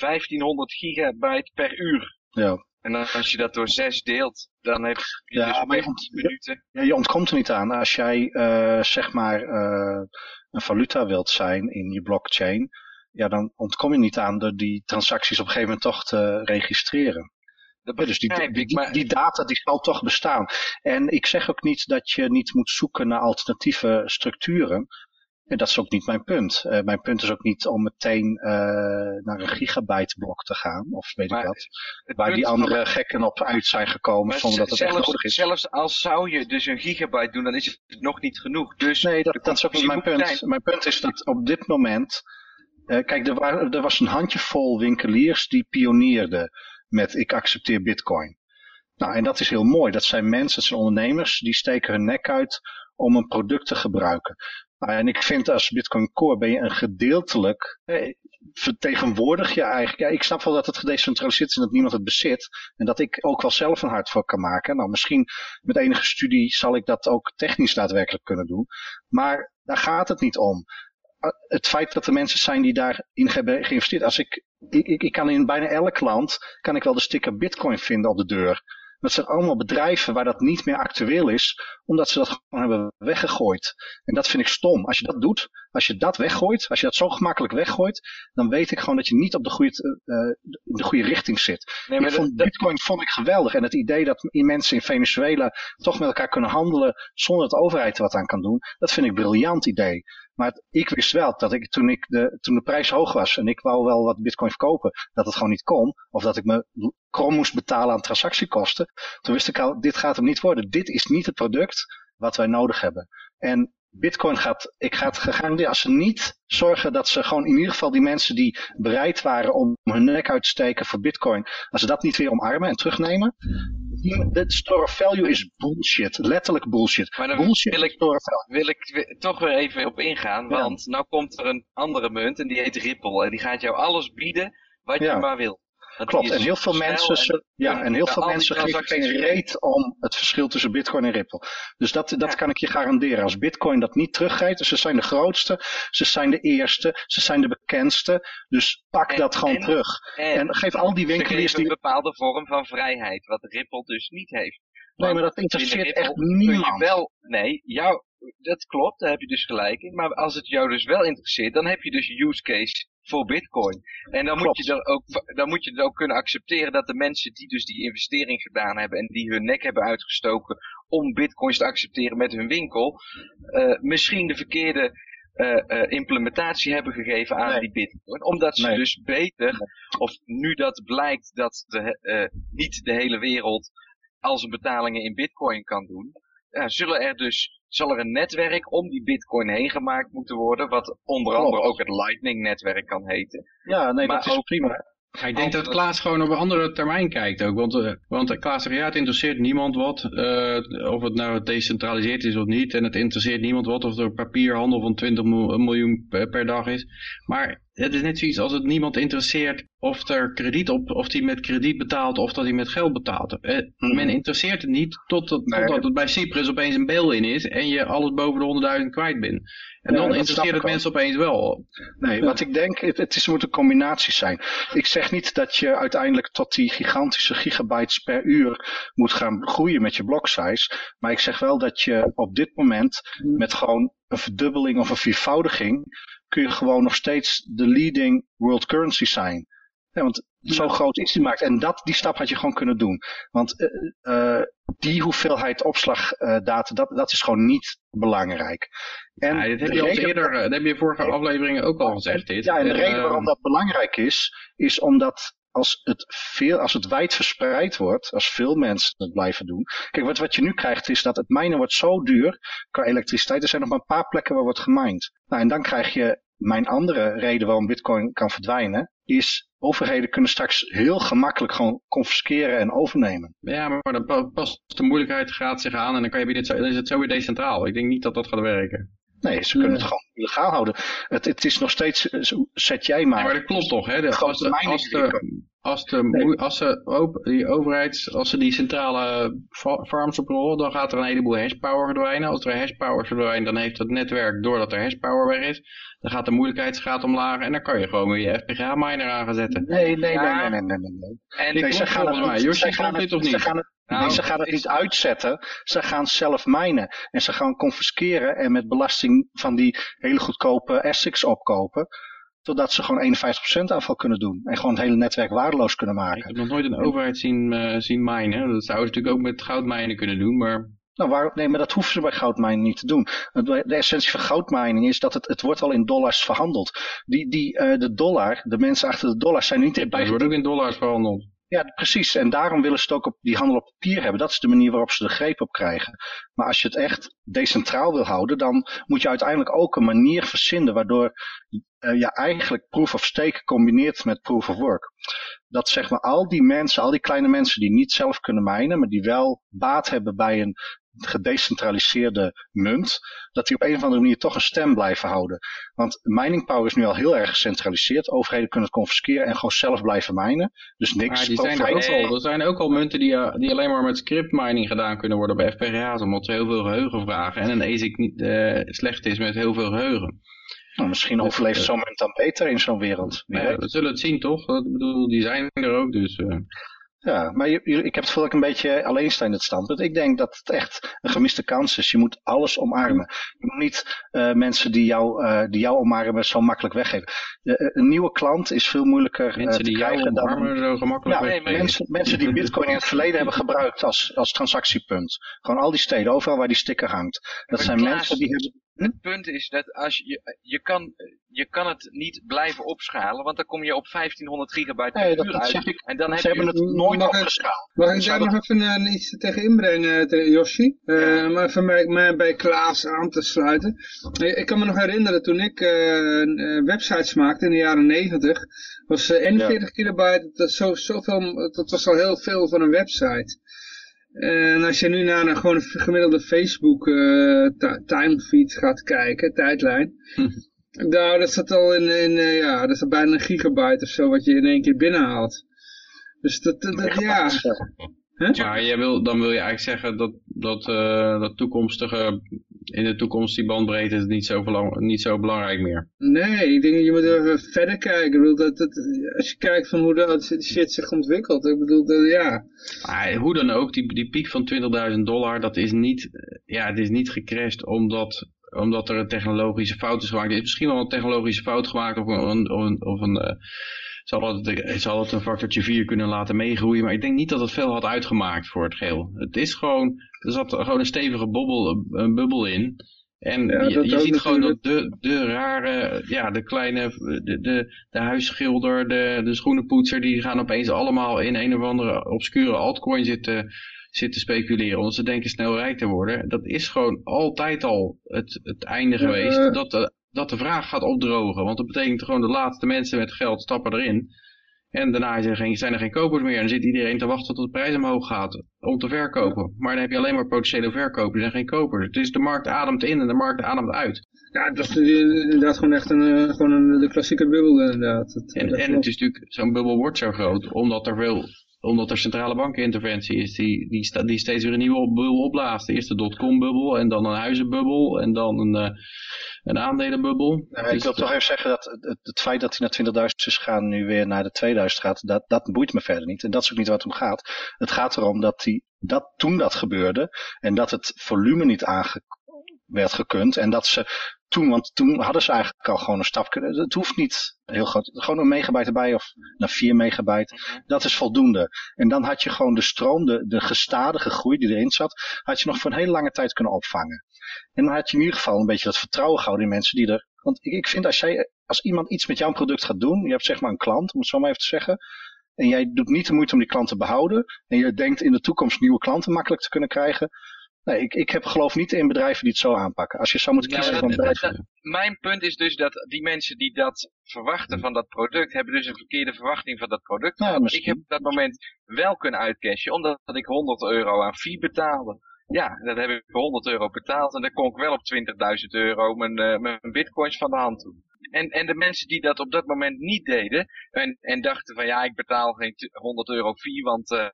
1500 gigabyte per uur. Ja. En als je dat door zes deelt, dan heb je Ja, dus maar je ont- minuten. Ja, je ontkomt er niet aan. Als jij eh, zeg maar eh, een valuta wilt zijn in je blockchain, ja, dan ontkom je niet aan door die transacties op een gegeven moment toch te registreren. Dat Ja, dus die, die, data die zal toch bestaan. En ik zeg ook niet dat je niet moet zoeken naar alternatieve structuren. En dat is ook niet mijn punt. Eh, mijn punt is ook niet om meteen eh, naar een gigabyte blok te gaan, of weet Maar ik wat. Waar die andere gekken op uit zijn gekomen zonder dat het echt zelfs, nodig is. zelfs als zou je dus een gigabyte doen, dan is het nog niet genoeg. Dus Nee, dat, dat is ook niet mijn punt. Mijn punt is dat op dit moment... eh, kijk, er, waren, er was een handjevol winkeliers die pionierden met ik accepteer bitcoin. Nou, en dat is heel mooi. Dat zijn mensen, dat zijn ondernemers, die steken hun nek uit om een product te gebruiken. Nou, en ik vind als Bitcoin Core ben je een gedeeltelijk, vertegenwoordig je eigenlijk. Ja, ik snap wel dat het gedecentraliseerd is en dat niemand het bezit. En dat ik ook wel zelf een hart voor kan maken. Nou, misschien met enige studie zal ik dat ook technisch daadwerkelijk kunnen doen. Maar daar gaat het niet om. Het feit dat er mensen zijn die daarin hebben geïnvesteerd. Als ik, ik, ik kan in bijna elk land kan ik wel de sticker bitcoin vinden op de deur. Dat zijn allemaal bedrijven waar dat niet meer actueel is, omdat ze dat gewoon hebben weggegooid. En dat vind ik stom. Als je dat doet, als je dat weggooit, als je dat zo gemakkelijk weggooit, dan weet ik gewoon dat je niet op de goede, uh, in de goede richting zit. Nee, ik maar vond, dat- Bitcoin vond ik geweldig. En het idee dat mensen in Venezuela toch met elkaar kunnen handelen zonder dat de overheid er wat aan kan doen, dat vind ik een briljant idee. Maar het- ik wist wel dat ik toen, ik de, toen de prijs hoog was en ik wou wel wat bitcoin verkopen, dat het gewoon niet kon. Of dat ik me krom moest betalen aan transactiekosten. Toen wist ik al, dit gaat hem niet worden. Dit is niet het product wat wij nodig hebben. En bitcoin gaat, ik ga het gegarandeerd, als ze niet zorgen dat ze gewoon in ieder geval die mensen die bereid waren om hun nek uit te steken voor bitcoin, als ze dat niet weer omarmen en terugnemen. De store of value is bullshit. Letterlijk bullshit. Maar dan bullshit wil ik- store of value. wil ik toch weer even op ingaan, Ja. want nou komt er een andere munt en die heet Ripple. En die gaat jou alles bieden wat Ja. je maar wil. Klopt, en heel veel mensen, ja, en heel veel mensen geven geen reet om het verschil tussen bitcoin en Ripple. Dus dat, dat kan ik je garanderen. Als bitcoin dat niet teruggeeft, dus ze zijn de grootste, ze zijn de eerste, ze zijn de bekendste, dus pak dat gewoon terug. En, geef al die winkeliers die... een bepaalde vorm van vrijheid, wat Ripple dus niet heeft. Nee, maar dat interesseert echt niemand. Wel, nee, jou, dat klopt, daar heb je dus gelijk in. Maar als het jou dus wel interesseert, dan heb je dus use case voor bitcoin. En dan moet, je er ook, dan moet je er ook kunnen accepteren dat de mensen die dus die investering gedaan hebben en die hun nek hebben uitgestoken om bitcoins te accepteren met hun winkel, uh, misschien de verkeerde uh, uh, implementatie hebben gegeven aan die bitcoin. Omdat ze dus beter, of nu dat blijkt dat de, niet de hele wereld al zijn betalingen in bitcoin kan doen, zullen er dus zal er een netwerk om die bitcoin heen gemaakt moeten worden, wat onder andere ook het lightning netwerk kan heten. Ja, nee, maar dat is ook, prima. ik denk dat Klaas gewoon op een andere termijn kijkt ook. Want, uh, want Klaas zegt, ja, het interesseert niemand wat. Uh, of het nou decentraliseerd is of niet. En het interesseert niemand wat of er papierhandel van 20 miljoen per dag is. Maar het is net zoiets als het niemand interesseert of er krediet op, of hij met krediet betaalt of dat hij met geld betaalt. Eh, hmm. Men interesseert het niet totdat, nee. totdat het bij Cyprus opeens een bail in is en je alles boven de 100.000 kwijt bent. En dan interesseert het mensen opeens wel. Nee, wat ik denk, het, het is, moet een combinatie zijn. Ik zeg niet dat je uiteindelijk tot die gigantische gigabytes per uur moet gaan groeien met je block size. Maar ik zeg wel dat je op dit moment hmm. met gewoon een verdubbeling of een viervoudiging kun je gewoon nog steeds de leading world currency zijn. Ja, want zo groot is die markt. En dat, die stap had je gewoon kunnen doen. Want uh, die hoeveelheid opslagdata, dat, dat is gewoon niet belangrijk. En ja, dat heb je al eerder, dat heb je vorige afleveringen ook al gezegd. Dit. Ja, en de reden waarom dat belangrijk is, is omdat als het, veel, als het wijd verspreid wordt, als veel mensen het blijven doen. Kijk, wat, wat je nu krijgt is dat het mijnen wordt zo duur qua elektriciteit. Er zijn nog maar een paar plekken waar wordt gemined. Nou, en dan krijg je mijn andere reden waarom bitcoin kan verdwijnen, is overheden kunnen straks heel gemakkelijk gewoon confisceren en overnemen. Ja, maar dan past de moeilijkheid gaat zich aan en dan, kan je dan is het zo weer decentraal. Ik denk niet dat dat gaat werken. Nee, ze kunnen het gewoon illegaal houden. Het, het is nog steeds, zet jij maar. Ja, maar dat klopt toch, hè? De, als, de, als, de, als, de, als ze die overheid, als ze die centrale farms oprollen, dan gaat er een heleboel hashpower verdwijnen. Als er hashpower verdwijnt, dan heeft het netwerk, doordat er hashpower weg is, dan gaat de moeilijkheidsgraad omlaag en dan kan je gewoon weer je FPGA-miner aan gaan zetten. Nee, nee, nee, nee, nee, nee. En nee, ze gaan het, mij. Josje, gaan dit of niet? Ze gaan het, nou, ze gaan het niet uitzetten, ze gaan zelf minen. En ze gaan confisceren en met belasting van die hele goedkope ASICs opkopen totdat ze gewoon 51% aanval kunnen doen. En gewoon het hele netwerk waardeloos kunnen maken. Ik heb nog nooit een overheid zien, uh, zien minen. Dat zouden ze natuurlijk ook met goudmijnen kunnen doen, maar... Nou, waar, nee, maar dat hoeven ze bij goudmijnen niet te doen. De essentie van goudmining is dat het, het wordt al in dollars verhandeld. Die, die, uh, de dollar, de mensen achter de dollar zijn niet... Het wordt ook in dollars verhandeld. Ja, precies. En daarom willen ze het ook op die handel op papier hebben. Dat is de manier waarop ze de greep op krijgen. Maar als je het echt decentraal wil houden, dan moet je uiteindelijk ook een manier verzinnen waardoor uh, je eigenlijk proof of stake combineert met proof of work. Dat zeg maar al die mensen, al die kleine mensen die niet zelf kunnen mijnen, maar die wel baat hebben bij een gedecentraliseerde munt, dat die op een of andere manier toch een stem blijven houden. Want mining power is nu al heel erg gecentraliseerd. Overheden kunnen het confisceren en gewoon zelf blijven minen. Dus niks maar die zijn er, ook al, er zijn ook al munten die, uh, die alleen maar met script mining gedaan kunnen worden bij FPGA's, omdat ze heel veel geheugen vragen en een ASIC niet uh, slecht is met heel veel geheugen. Nou, misschien overleeft zo'n munt dan beter in zo'n wereld. Ja, we zullen het zien toch? Ik bedoel, die zijn er ook, dus... Uh... Ja, maar je, ik heb het gevoel dat ik een beetje alleen sta in het standpunt. Ik denk dat het echt een gemiste kans is. Je moet alles omarmen. Je moet niet uh, mensen die jou, uh, die jou omarmen zo makkelijk weggeven. De, een nieuwe klant is veel moeilijker mensen uh, te die krijgen jou omarmen dan... zo gemakkelijk ja, mensen, mensen die bitcoin in het verleden hebben gebruikt als, als transactiepunt. Gewoon al die steden, overal waar die sticker hangt. Dat zijn mensen die hebben het punt is dat als je, je, kan, je kan het niet blijven opschalen, want dan kom je op 1500 gigabyte per nee, uur uit. Ik, en dan heb je het nooit opgeschaald. Mag ik daar nog even uh, iets tegen inbrengen, uh, Yoshi? Uh, maar even mij, mij, bij Klaas aan te sluiten. Ik kan me nog herinneren, toen ik websites maakte in de jaren 90, was 41 kilobyte, dat, zo, zoveel, dat was al heel veel van een website. En als je nu naar een gewoon een gemiddelde Facebook uh, timefeed gaat kijken, tijdlijn. *laughs* nou, dat staat al in, in uh, ja, dat is bijna een gigabyte of zo wat je in één keer binnenhaalt. Dus dat, dat, dat ja. Maar je wil, dan wil je eigenlijk zeggen dat, dat, uh, dat toekomstige, in de toekomst die bandbreedte is niet zo, belang, niet zo belangrijk meer. Nee, ik denk dat je moet even verder kijken. Ik bedoel, dat, dat, als je kijkt van hoe dat shit zich ontwikkelt, ik bedoel, dat, ja. Maar hoe dan ook, die, die piek van 20.000 dollar, dat is niet, ja, het is niet gecrashed omdat, omdat er een technologische fout is gemaakt. Er is misschien wel een technologische fout gemaakt of een, of een, of een zal het, zal het een factortje 4 kunnen laten meegroeien. Maar ik denk niet dat het veel had uitgemaakt voor het geheel. Het is gewoon, er zat gewoon een stevige bobbel, een bubbel in. En ja, je, je ziet gewoon dat de, de rare, ja, de kleine, de, de, de huisschilder, de, de schoenenpoetser, die gaan opeens allemaal in een of andere obscure altcoin zitten, zitten speculeren. Omdat ze denken snel rijk te worden. Dat is gewoon altijd al het, het einde geweest. Dat de, dat de vraag gaat opdrogen. Want dat betekent gewoon de laatste mensen met geld stappen erin. En daarna zijn er geen, zijn er geen kopers meer. En dan zit iedereen te wachten tot de prijs omhoog gaat om te verkopen. Maar dan heb je alleen maar potentiële verkopers en geen kopers. Dus de markt ademt in en de markt ademt uit. Ja, dat is inderdaad gewoon echt een, eh, gewoon een, de klassieke bubbel inderdaad. en, en het is natuurlijk, zo'n bubbel wordt zo groot, omdat er veel omdat er centrale bankeninterventie is die, die, die steeds weer een nieuwe bubbel opblaast. Eerst de dotcom bubbel en dan een huizenbubbel en dan een, uh, een aandelenbubbel. ik wil toch even zeggen dat het, het feit dat hij naar 20.000 is gaan nu weer naar de 2000 gaat, dat, dat boeit me verder niet. En dat is ook niet wat het om gaat. Het gaat erom dat, die, dat toen dat gebeurde en dat het volume niet aange werd gekund. En dat ze toen, want toen hadden ze eigenlijk al gewoon een stap kunnen. Het hoeft niet heel groot. Gewoon een megabyte erbij of naar 4 megabyte. Mhm. Dat is voldoende. En dan had je gewoon de stroom, de, de gestadige groei die erin zat, had je nog voor een hele lange tijd kunnen opvangen. En dan had je in ieder geval een beetje dat vertrouwen gehouden in mensen die er... Want ik, ik vind als jij, als iemand iets met jouw product gaat doen, je hebt zeg maar een klant, om het zo maar even te zeggen, en jij doet niet de moeite om die klant te behouden, en je denkt in de toekomst nieuwe klanten makkelijk te kunnen krijgen, Nee, ik, ik heb geloof niet in bedrijven die het zo aanpakken. Als je zou moeten kiezen van bedrijven... Mijn punt is dus dat die mensen die dat verwachten van dat product, hebben dus een verkeerde verwachting van dat product. Ik heb op dat moment wel kunnen uitcashen, omdat ik 100 euro aan fee betaalde. Ja, dat heb ik 100 euro betaald en dan kon ik wel op 20.000 euro mijn, uh, mijn bitcoins van de hand doen. En, en de mensen die dat op dat moment niet deden en, en dachten van ja, ik betaal geen 100 euro fee, want uh,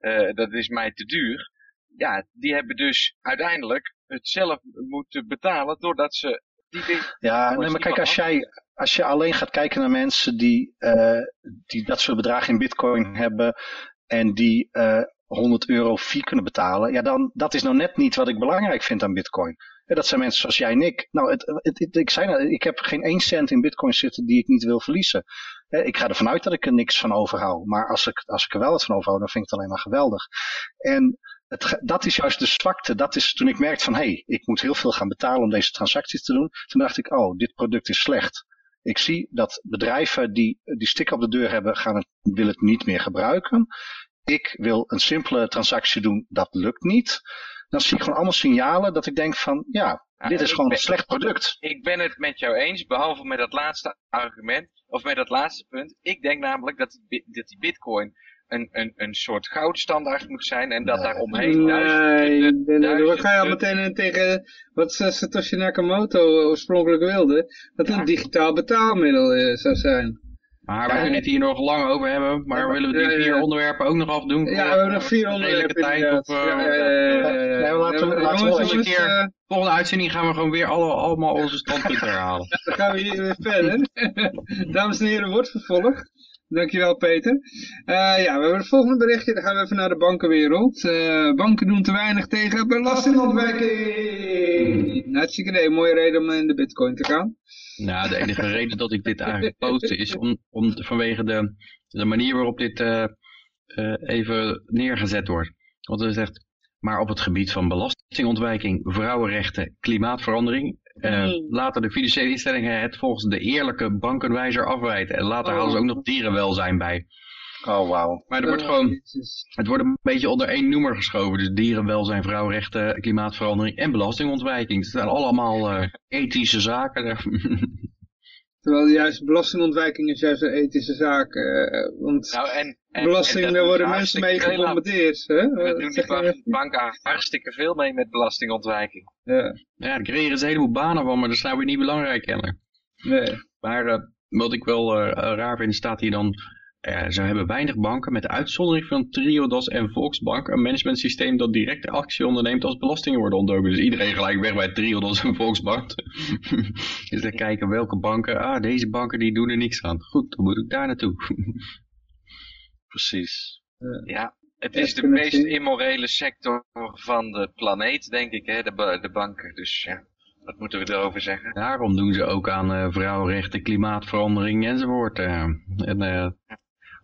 uh, dat is mij te duur ja, die hebben dus uiteindelijk het zelf moeten betalen doordat ze die Ja, nee, maar kijk, als jij, als je alleen gaat kijken naar mensen die, uh, die dat soort bedragen in bitcoin hebben en die uh, eh, 100 euro fee kunnen betalen, ja, dan, dat is nou net niet wat ik belangrijk vind aan bitcoin. Ja, dat zijn mensen zoals jij en ik. Nou, het, het, ik, zei, nou, ik heb geen 1 cent in bitcoin zitten die ik niet wil verliezen. Ik ga ervan uit dat ik er niks van overhoud. Maar als ik, als ik er wel wat van overhoud, dan vind ik het alleen maar geweldig. En het, dat is juist de zwakte. Dat is toen ik merkte van, hé, hey, ik moet heel veel gaan betalen om deze transacties te doen. Toen dacht ik, oh, dit product is slecht. Ik zie dat bedrijven die die sticker op de deur hebben, gaan het, willen het niet meer gebruiken. Ik wil een simpele transactie doen, dat lukt niet. Dan zie ik gewoon allemaal signalen dat ik denk van, ja, dit is gewoon een slecht product. Ik ben het met jou eens, behalve met dat laatste argument, of met dat laatste punt. Ik denk namelijk dat die, dat die bitcoin een, een, een soort goudstandaard moet zijn en dat daar omheen duizenden... Nee, nee, nee, ga je al meteen tegen wat Satoshi Nakamoto oorspronkelijk wilde, dat een digitaal betaalmiddel uh, zou zijn. Maar we kunnen het hier nog lang over hebben, maar willen we die vier onderwerpen ook nog afdoen? Ja, we hebben nog vier onderwerpen tijd, uh, ja, laten we, laten we een keer, uh, volgende uitzending gaan we gewoon weer alle, allemaal onze standpunten *laughs* herhalen. Dan gaan we hier weer verder. *laughs* Dames en heren, wordt vervolgd. Dankjewel Peter. Uh, ja, we hebben het volgende berichtje. Dan gaan we even naar de bankenwereld. Uh, banken doen te weinig tegen belastingontwijking. Hartstikke idee. Mooie reden om in de bitcoin te gaan. Nou, de enige *laughs* reden dat ik dit eigenlijk poste is om, om vanwege de, de manier waarop dit uh, even neergezet wordt. Want er zegt, maar op het gebied van belastingontwijking, vrouwenrechten, klimaatverandering uh, laten de financiële instellingen het volgens de eerlijke bankenwijzer afwijten. En later oh. halen ze ook nog dierenwelzijn bij. Oh, wauw. Maar er wordt gewoon, het wordt een beetje onder één noemer geschoven. Dus dierenwelzijn, vrouwenrechten, klimaatverandering en belastingontwijking. Het zijn allemaal uh, *laughs* ethische zaken. *laughs* Terwijl juist belastingontwijking is juist een ethische zaak. Uh, want nou, en, en, belasting, daar worden mensen mee gebombardeerd. Hè? We doen die banken hartstikke veel mee met belastingontwijking. Ja, ja daar creëren ze een heleboel banen van, maar dat is nou weer niet belangrijk kennelijk. Nee. Maar uh, wat ik wel uh, raar vind, staat hier dan uh, ze hebben weinig banken, met de uitzondering van Triodos en Volksbank, een managementsysteem dat direct actie onderneemt als belastingen worden ontdoken. Dus iedereen gelijk weg bij Triodos en Volksbank. *laughs* dus dan kijken welke banken, ah, deze banken die doen er niks aan. Goed, dan moet ik daar naartoe. Precies. Ja, het is de meest immorele sector van de planeet, denk ik, hè, de, de banken. Dus ja. Wat moeten we erover zeggen? Daarom doen ze ook aan uh, vrouwenrechten, klimaatverandering enzovoort. Uh, en, uh,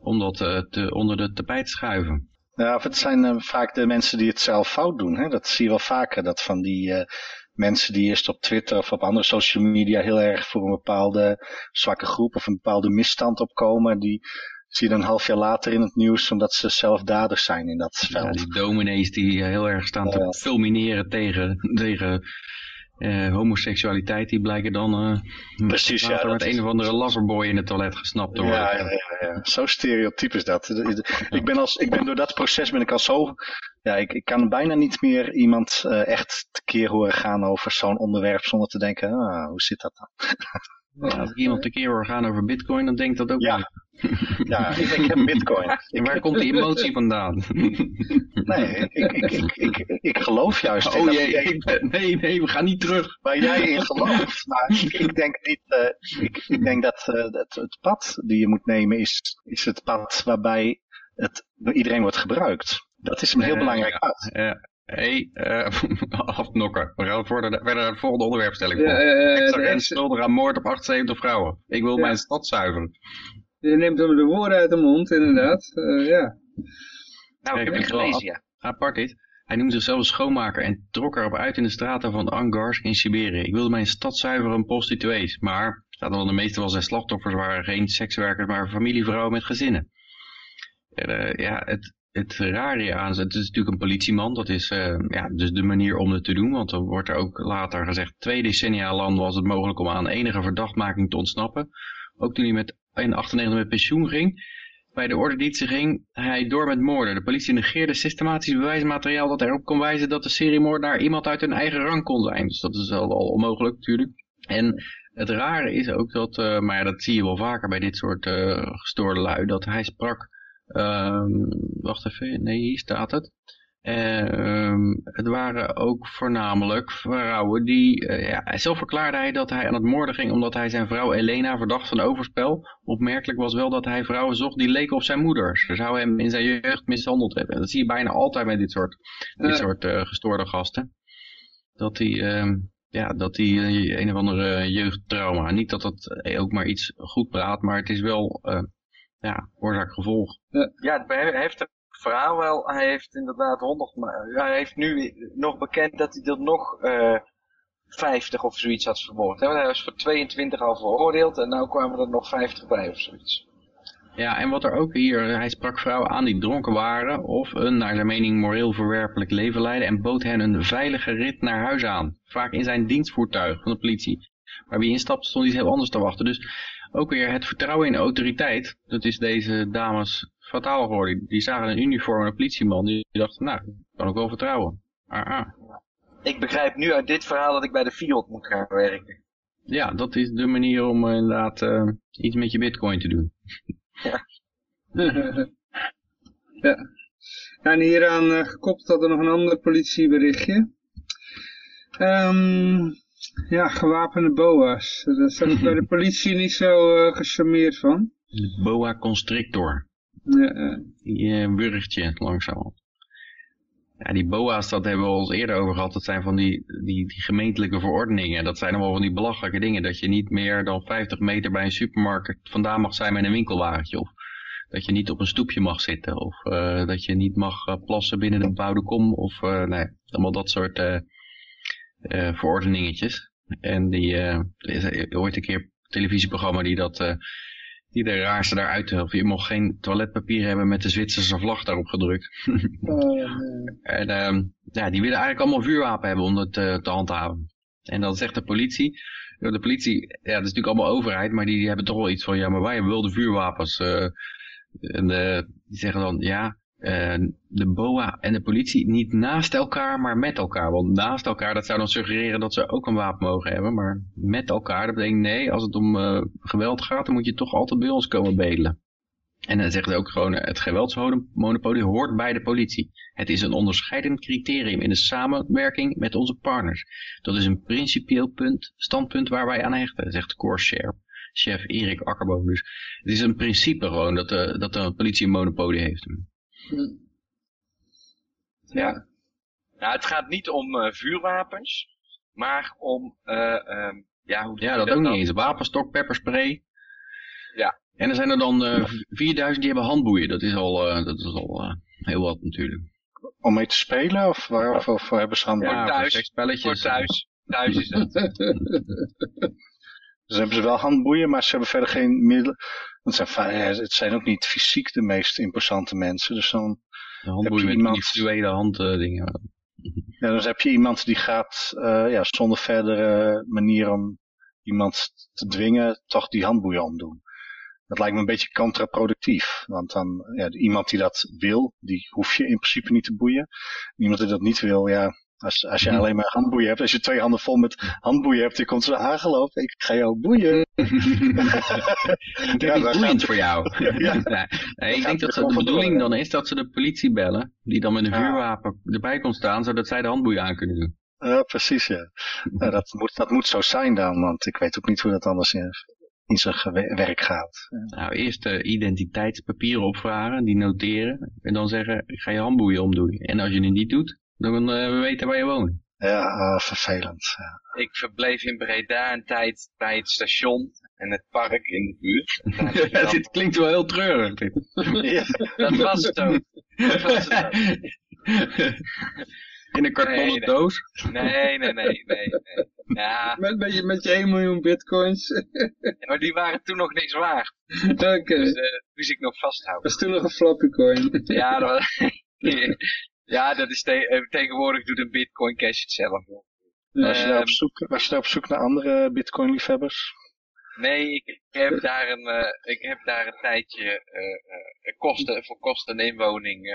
om dat te, onder de tapijt te schuiven. Ja, of het zijn vaak de mensen die het zelf fout doen. Hè? Dat zie je wel vaker. Dat van die mensen die eerst op Twitter of op andere social media heel erg voor een bepaalde zwakke groep of een bepaalde misstand opkomen. Die zie je dan een half jaar later in het nieuws omdat ze zelf dadig zijn in dat veld. Ja, die dominees die heel erg staan te fulmineren tegen, tegen uh, homoseksualiteit, die blijken dan uh, Precies, ja, met een of andere loverboy in het toilet gesnapt te worden. Ja, ja, ja, ja. zo stereotyp is dat. Ik ben, als, ik ben door dat proces ben ik al zo... Ja, ik, ik kan bijna niet meer iemand uh, echt tekeer horen gaan over zo'n onderwerp zonder te denken, ah, hoe zit dat dan? *laughs* Ja, als ik iemand tekeer hoor gaan over bitcoin, dan denk ik dat ook ja. Ja, ik, ik heb bitcoin. *laughs* En waar komt die emotie vandaan? *laughs* Nee, ik, ik, ik, ik, ik, geloof juist oh, jee, nee, nee, we gaan niet terug. Waar jij in gelooft. Maar ik, denk niet, uh, ik, ik denk dat uh, het, het pad die je moet nemen is, is het pad waarbij het door iedereen wordt gebruikt. Dat is een heel belangrijk pad. Ja. Hé, hey, *laughs* uh, afnokken. We gaan verder, naar het volgende onderwerp stellen. Ja, uh, schuldig aan moord op 78 vrouwen. Ik wil mijn stad zuiveren. Je neemt hem de woorden uit de mond, inderdaad. Uh, ja. Nou, ik heb het gelezen, ja. Apart is, hij noemde zichzelf een schoonmaker en trok erop uit in de straten van Angarsk in Siberië. Ik wilde mijn stad zuiveren prostituees, maar, staat al, de meeste van zijn slachtoffers waren geen sekswerkers, maar familievrouwen met gezinnen. Uh, ja, het, het rare aan, het is natuurlijk een politieman, dat is uh, ja, dus de manier om het te doen, want dan wordt er ook later gezegd, twee decennia lang was het mogelijk om aan enige verdachtmaking te ontsnappen. Ook toen hij met in 98 met pensioen ging. Bij de ordendiensten ging hij door met moorden. De politie negeerde systematisch bewijsmateriaal dat erop kon wijzen dat de seriemoordenaar iemand uit hun eigen rang kon zijn. Dus dat is wel al onmogelijk natuurlijk. En het rare is ook dat, uh, maar ja, dat zie je wel vaker bij dit soort uh, gestoorde lui, dat hij sprak, uh, wacht even, nee hier staat het. Um, het waren ook voornamelijk vrouwen die, uh, ja, zelf verklaarde hij dat hij aan het moorden ging omdat hij zijn vrouw Elena verdacht van overspel. Opmerkelijk was wel dat hij vrouwen zocht die leken op zijn moeder. Ze zou hem in zijn jeugd mishandeld hebben. Dat zie je bijna altijd met dit soort, dit soort uh, gestoorde gasten. Dat hij, uh, ja, dat hij uh, een of andere jeugdtrauma, niet dat dat ook maar iets goed praat, maar het is wel, ja, oorzaak-gevolg. Ja, hij heeft er verhaal wel. Hij heeft inderdaad 100, maar hij heeft nu nog bekend dat hij er nog uh, eh, 50 of zoiets had vermoord. Hij was voor 22 al veroordeeld en nu kwamen er nog 50 bij of zoiets. Ja, en wat er ook hier, hij sprak vrouwen aan die dronken waren of een, naar zijn mening, moreel verwerpelijk leven leiden en bood hen een veilige rit naar huis aan. Vaak in zijn dienstvoertuig van de politie. Maar wie instapte stond iets heel anders te wachten. Dus ook weer het vertrouwen in de autoriteit, dat is deze dames fataal geworden. Die zagen een uniform een politieman. Die dachten, nou, kan ik wel vertrouwen. Ah, ah. Ik begrijp nu uit dit verhaal dat ik bij de Fiat moet gaan werken. Ja, dat is de manier om uh, inderdaad uh, iets met je bitcoin te doen. *laughs* *laughs* Ja. ja. En hieraan uh, gekoppeld had er nog een ander politieberichtje. Um, ja, gewapende boa's. Daar zat bij de *laughs* politie niet zo uh, gecharmeerd van. De boa constrictor. Ja, die uh, burgertje langzaam. Ja, die BOA's, dat hebben we al eerder over gehad. Dat zijn van die, die, die gemeentelijke verordeningen. Dat zijn allemaal van die belachelijke dingen. Dat je niet meer dan 50 meter bij een supermarkt vandaan mag zijn met een winkelwagentje. Of dat je niet op een stoepje mag zitten. Of uh, dat je niet mag uh, plassen binnen een bouwde kom. Of uh, nee, allemaal dat soort verordeningetjes. En die, er is ooit een keer een televisieprogramma die dat die de raarste daaruit. Of je mocht geen toiletpapier hebben met de Zwitserse vlag daarop gedrukt. *laughs* oh, en uh, ja, die willen eigenlijk allemaal vuurwapen hebben om het uh, te handhaven. En dan zegt de politie, de politie, ja dat is natuurlijk allemaal overheid, maar die, die hebben toch wel iets van, ja maar wij wilden vuurwapens. Uh, en uh, die zeggen dan, ja, de BOA en de politie niet naast elkaar, maar met elkaar. Want naast elkaar, dat zou dan suggereren dat ze ook een wapen mogen hebben. Maar met elkaar, dat betekent nee, als het om uh, geweld gaat, dan moet je toch altijd bij ons komen bedelen. En dan zegt hij ook gewoon, eh, het geweldsmonopolie hoort bij de politie. Het is een onderscheidend criterium in de samenwerking met onze partners. Dat is een principieel punt, standpunt waar wij aan hechten, zegt Core chef Erik Akkerboom. Dus het is een principe gewoon dat de, dat de politie een monopolie heeft. Ja. Nou, het gaat niet om uh, vuurwapens, maar om, uh, um, ja, hoe Ja, dat, dat ook dan? niet eens. Wapenstok, pepperspray. Ja. En er zijn er dan uh, 4000 die hebben handboeien. Dat is al, dat is al heel wat natuurlijk. Om mee te spelen of, waar, of, of hebben ze handboeien? Ja, thuis. Voor thuis. Thuis is het. *laughs* dus hebben ze wel handboeien, maar ze hebben verder geen middelen. Want het zijn, het zijn ook niet fysiek de meest imposante mensen. Dus dan handboeien met iemand... die visuele handdingen. Ja, dus heb je iemand die gaat uh, ja, zonder verdere manier om iemand te dwingen toch die handboeien omdoen. Dat lijkt me een beetje contraproductief. Want dan, ja, iemand die dat wil, die hoef je in principe niet te boeien. Iemand die dat niet wil, ja, als, als je alleen maar handboeien hebt, als je twee handen vol met handboeien hebt, je komt zo aangelopen, ik ga jou boeien. heb *laughs* ja, *laughs* boeiend voor jou. *laughs* ja. nee, ik denk dat de bedoeling dan is dat ze de politie bellen, die dan met een vuurwapen erbij komt staan, zodat zij de handboeien aan kunnen doen. Ja, precies, ja. dat, moet, dat moet zo zijn dan, want ik weet ook niet hoe dat anders in, in zijn werk gaat. Nou, eerst de identiteitspapieren opvragen, die noteren, en dan zeggen, ik ga je handboeien omdoen. En als je het niet doet, dan uh, we weten waar je woont. Ja, uh, vervelend. Ja. Ik verbleef in Breda een tijd bij het station en het park in de buurt. ja, *laughs* dit klinkt wel heel treurig. ja, dat was het ook. Dat was het ook. *laughs* In een kartonnen nee, nee. doos? Nee, nee, nee, nee. nee. Ja. Met, met, je, met je 1 miljoen bitcoins. ja, maar die waren toen nog niks waard. Oké. Okay. Dus uh, moest ik nog vasthouden. Dat is toen nog een floppy coin. ja, dat was... *laughs* Ja, dat is te eh, tegenwoordig doet een Bitcoin Cash het zelf. Was, je um, op zoek, was je op zoek naar andere Bitcoin liefhebbers? Nee, ik heb daar een, uh, ik heb daar een tijdje uh, kosten, voor kosten in woning.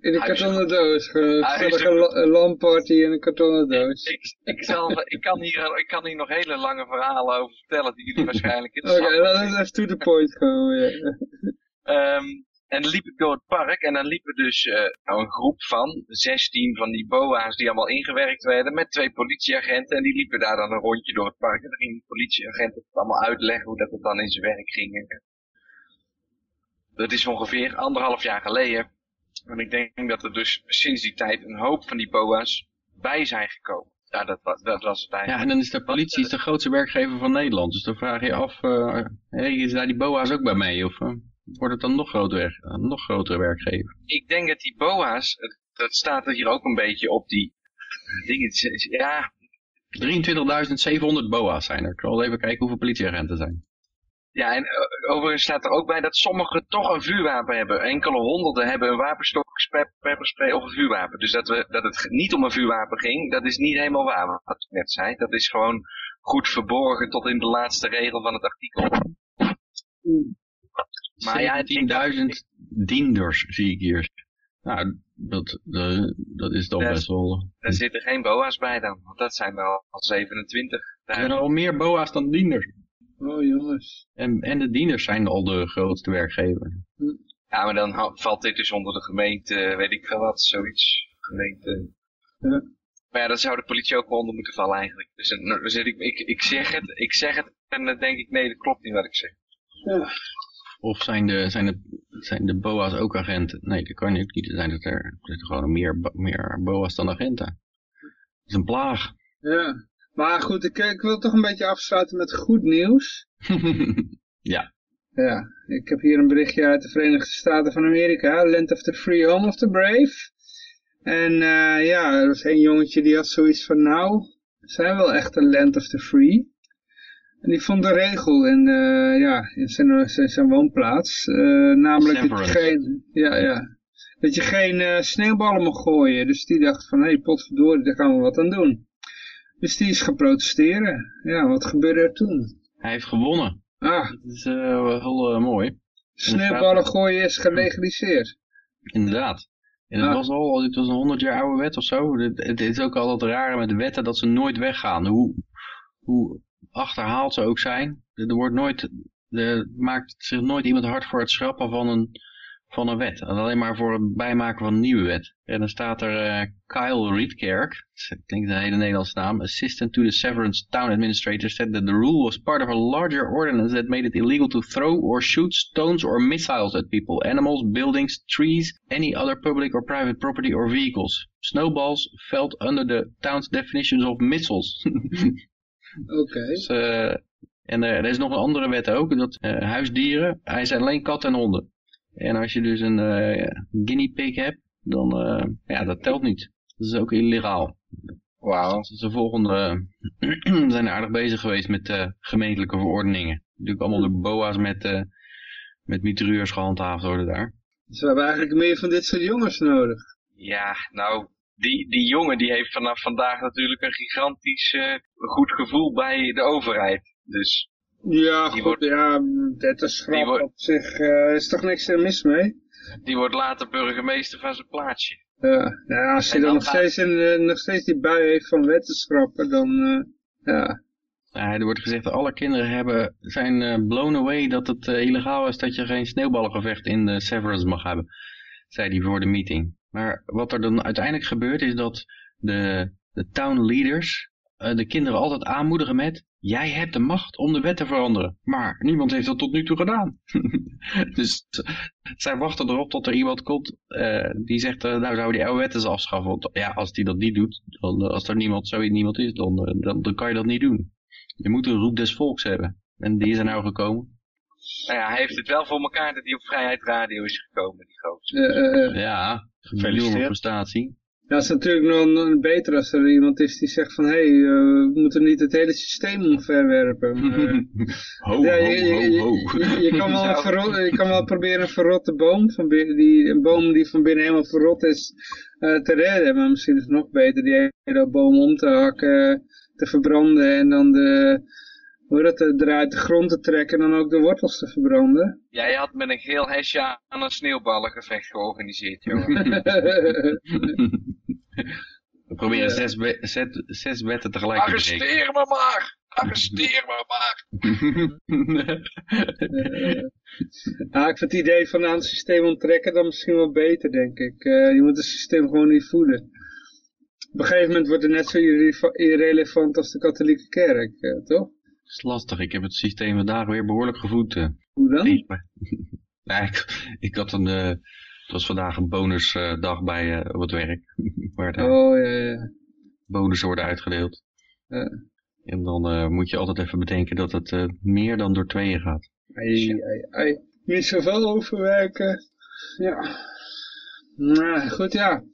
in een kartonnen doos, een lamparty in een kartonnen doos. ik, ik, zal, ik, kan hier, ik kan hier nog hele lange verhalen over vertellen die jullie *laughs* waarschijnlijk Oké, okay, laten we even to the point komen. Ja. Um, en liep ik door het park en dan liepen dus uh, nou een groep van 16 van die boa's die allemaal ingewerkt werden met twee politieagenten. En die liepen daar dan een rondje door het park. En dan ging de politieagent het allemaal uitleggen hoe dat het dan in zijn werk ging. Dat is ongeveer anderhalf jaar geleden. En ik denk dat er dus sinds die tijd een hoop van die boa's bij zijn gekomen. Ja, dat, was, dat was het eigenlijk. Ja, en dan is de politie is de grootste werkgever van Nederland. Dus dan vraag je af, uh, hey, is daar die boa's ook bij mee? Of? Wordt het dan nog groter, een nog grotere werkgever. Ik denk dat die BOA's, dat staat er hier ook een beetje op die dingen, ja... 23.700 BOA's zijn er. Ik zal even kijken hoeveel politieagenten zijn. Ja, en eh, overigens staat er ook bij dat sommigen toch een vuurwapen hebben. Enkele honderden hebben een wapenstok, pepperspray of een vuurwapen. Dus dat, we, dat het niet om een vuurwapen ging, dat is niet helemaal waar wat ik net zei. Dat is gewoon goed verborgen tot in de laatste regel van het artikel. Maar ja, 17.000 dienders zie ik hier. Nou, dat, dat, dat is dan best wel... Er zitten geen boa's bij dan, want dat zijn wel al 27. Er zijn al meer boa's dan dienders. Oh jongens. En, en de dienders zijn al de grootste werkgever. Ja, maar dan valt dit dus onder de gemeente, weet ik veel wat, zoiets. Gemeente. Ja. Maar ja, dan zou de politie ook wel onder moeten vallen eigenlijk. Dus dan zit ik, ik, ik zeg het, ik zeg het en dan denk ik, nee, dat klopt niet wat ik zeg. Ja. Of zijn de, zijn, de, zijn de BOA's ook agenten? Nee, dat kan niet. Er zijn er, er zitten gewoon meer, meer BOA's dan agenten. Dat is een plaag. Ja, maar goed, ik, ik wil toch een beetje afsluiten met goed nieuws. *laughs* ja. Ja, ik heb hier een berichtje uit de Verenigde Staten van Amerika. Land of the Free, Home of the Brave. En uh, ja, er was één jongetje die had zoiets van, nou, zijn wel echt een Land of the Free. En die vond de regel in, uh, ja, in zijn, zijn, zijn woonplaats. Uh, namelijk dat je geen, ja, ja, dat je geen uh, sneeuwballen mag gooien. Dus die dacht van, hé, hey, potverdorie, daar gaan we wat aan doen. Dus die is gaan protesteren. Ja, wat gebeurde er toen? Hij heeft gewonnen. Ah. Dat is heel mooi. Sneeuwballen gooien is gelegaliseerd. Inderdaad. En het ah. was al, het was een 100 jaar oude wet of zo. Het, het is ook altijd raar met wetten dat ze nooit weggaan. Hoe, hoe achterhaald ze ook zijn. Er wordt nooit er maakt zich nooit iemand hard voor het schrappen van een, van een wet. Alleen maar voor het bijmaken van een nieuwe wet. En dan staat er uh, Kyle Rietkerk, klinkt een hele Nederlandse naam, assistant to the Severance Town Administrator, said that the rule was part of a larger ordinance that made it illegal to throw or shoot stones or missiles at people, animals, buildings, trees, any other public or private property or vehicles. Snowballs fell under the town's definitions of missiles. *laughs* Oké. Okay. Dus, uh, en uh, er is nog een andere wet ook, dat uh, huisdieren, hij zijn alleen katten en honden. En als je dus een guinea pig hebt, dan, ja, dat telt niet. Dat is ook illegaal. Wauw. Dus de volgende *clears throat* zijn aardig bezig geweest met gemeentelijke verordeningen. Natuurlijk allemaal de boa's met, met mitrailleurs gehandhaafd worden daar. Dus we hebben eigenlijk meer van dit soort jongens nodig. Ja, nou, die, die jongen die heeft vanaf vandaag natuurlijk een gigantisch uh, goed gevoel bij de overheid. Dus ja, goed, wordt, ja, wetenschap wordt, op zich uh, is toch niks er mis mee? Die wordt later burgemeester van zijn plaatsje. Ja, ja als hij dan, nog, steeds in, uh, nog steeds die bui heeft van wetenschappen, dan ja. Ja, er wordt gezegd dat alle kinderen hebben, zijn blown away dat het illegaal is dat je geen sneeuwballengevecht in de Severance mag hebben. Zei hij voor de meeting. Maar wat er dan uiteindelijk gebeurt is dat de, de town leaders uh, de kinderen altijd aanmoedigen met... Jij hebt de macht om de wet te veranderen. Maar niemand heeft dat tot nu toe gedaan. *laughs* dus zij wachten erop tot er iemand komt uh, die zegt... Uh, nou, zou die oude wet eens afschaffen. Want ja, als die dat niet doet, als er niemand, zoiets niemand is, dan, dan, dan kan je dat niet doen. Je moet een roep des volks hebben. En die er nou gekomen. Nou ja, hij heeft het wel voor elkaar dat hij op Vrijheid Radio is gekomen, die grootste. Uh, ja, gefeliciteerd. prestatie. Ja, het is natuurlijk nog een beter als er iemand is die zegt van, hé, hey, uh, we moeten niet het hele systeem omverwerpen. *laughs* ho, ja, je, ho, ho, je, je, kan wel *laughs* verrot, je kan wel proberen een verrotte boom, van binnen, die, een boom die van binnen helemaal verrot is, uh, te redden. Maar misschien is het nog beter die hele boom om te hakken, te verbranden en dan de hoe dat eruit de grond te trekken en dan ook de wortels te verbranden. *laughs* Jij had met een geel hesje aan een sneeuwballengevecht georganiseerd, joh. *laughs* *laughs* We proberen zes, zes, zes wetten tegelijk te Arresteer me maar! Arresteer me maar! ja, ik vind het idee van aan het systeem onttrekken dan misschien wel beter, denk ik. Uh, je moet het systeem gewoon niet voeden. Op een gegeven moment wordt het net zo irrelevant als de katholieke kerk, uh, toch? Is lastig. Ik heb het systeem vandaag weer behoorlijk gevoed. Uh, Hoe dan? *laughs* ja, ik, ik, had een, uh, het was vandaag een bonusdag uh, bij op het werk. *laughs* waar oh, ja, ja. bonussen worden uitgedeeld. En dan moet je altijd even bedenken dat het meer dan door tweeën gaat. Ai, ai, ai. Niet zoveel overwerken. Ja. Nou, goed, ja.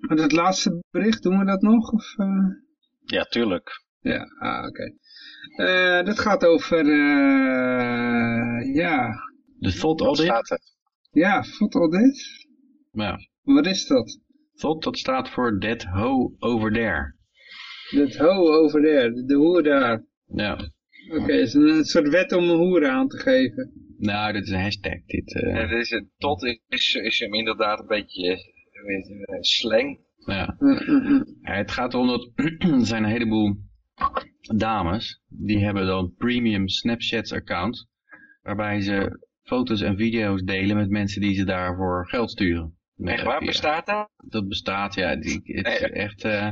Met het laatste bericht, doen we dat nog? Of, Ja, tuurlijk. Ja, ah, oké. Okay. Uh, dat gaat over, uh, ja... De thought audit? Ja, thought audit. Ja. Wat is dat? Thought, dat staat voor that ho over there. That ho over there, de hoer daar. Ja. Oké, okay, is een, een soort wet om een hoer aan te geven. Nou, dit is een hashtag. Dit, uh... ja, dit is een, tot is, is hem inderdaad een beetje weet je, slang. Ja. Mm, mm, mm. ja. Het gaat erom dat *clears throat* er zijn een heleboel dames, die hebben dan premium Snapchats account, waarbij ze foto's en video's delen met mensen die ze daarvoor geld sturen. Echt waar, bestaat dat? Dat bestaat, ja. Die, het is echt, uh,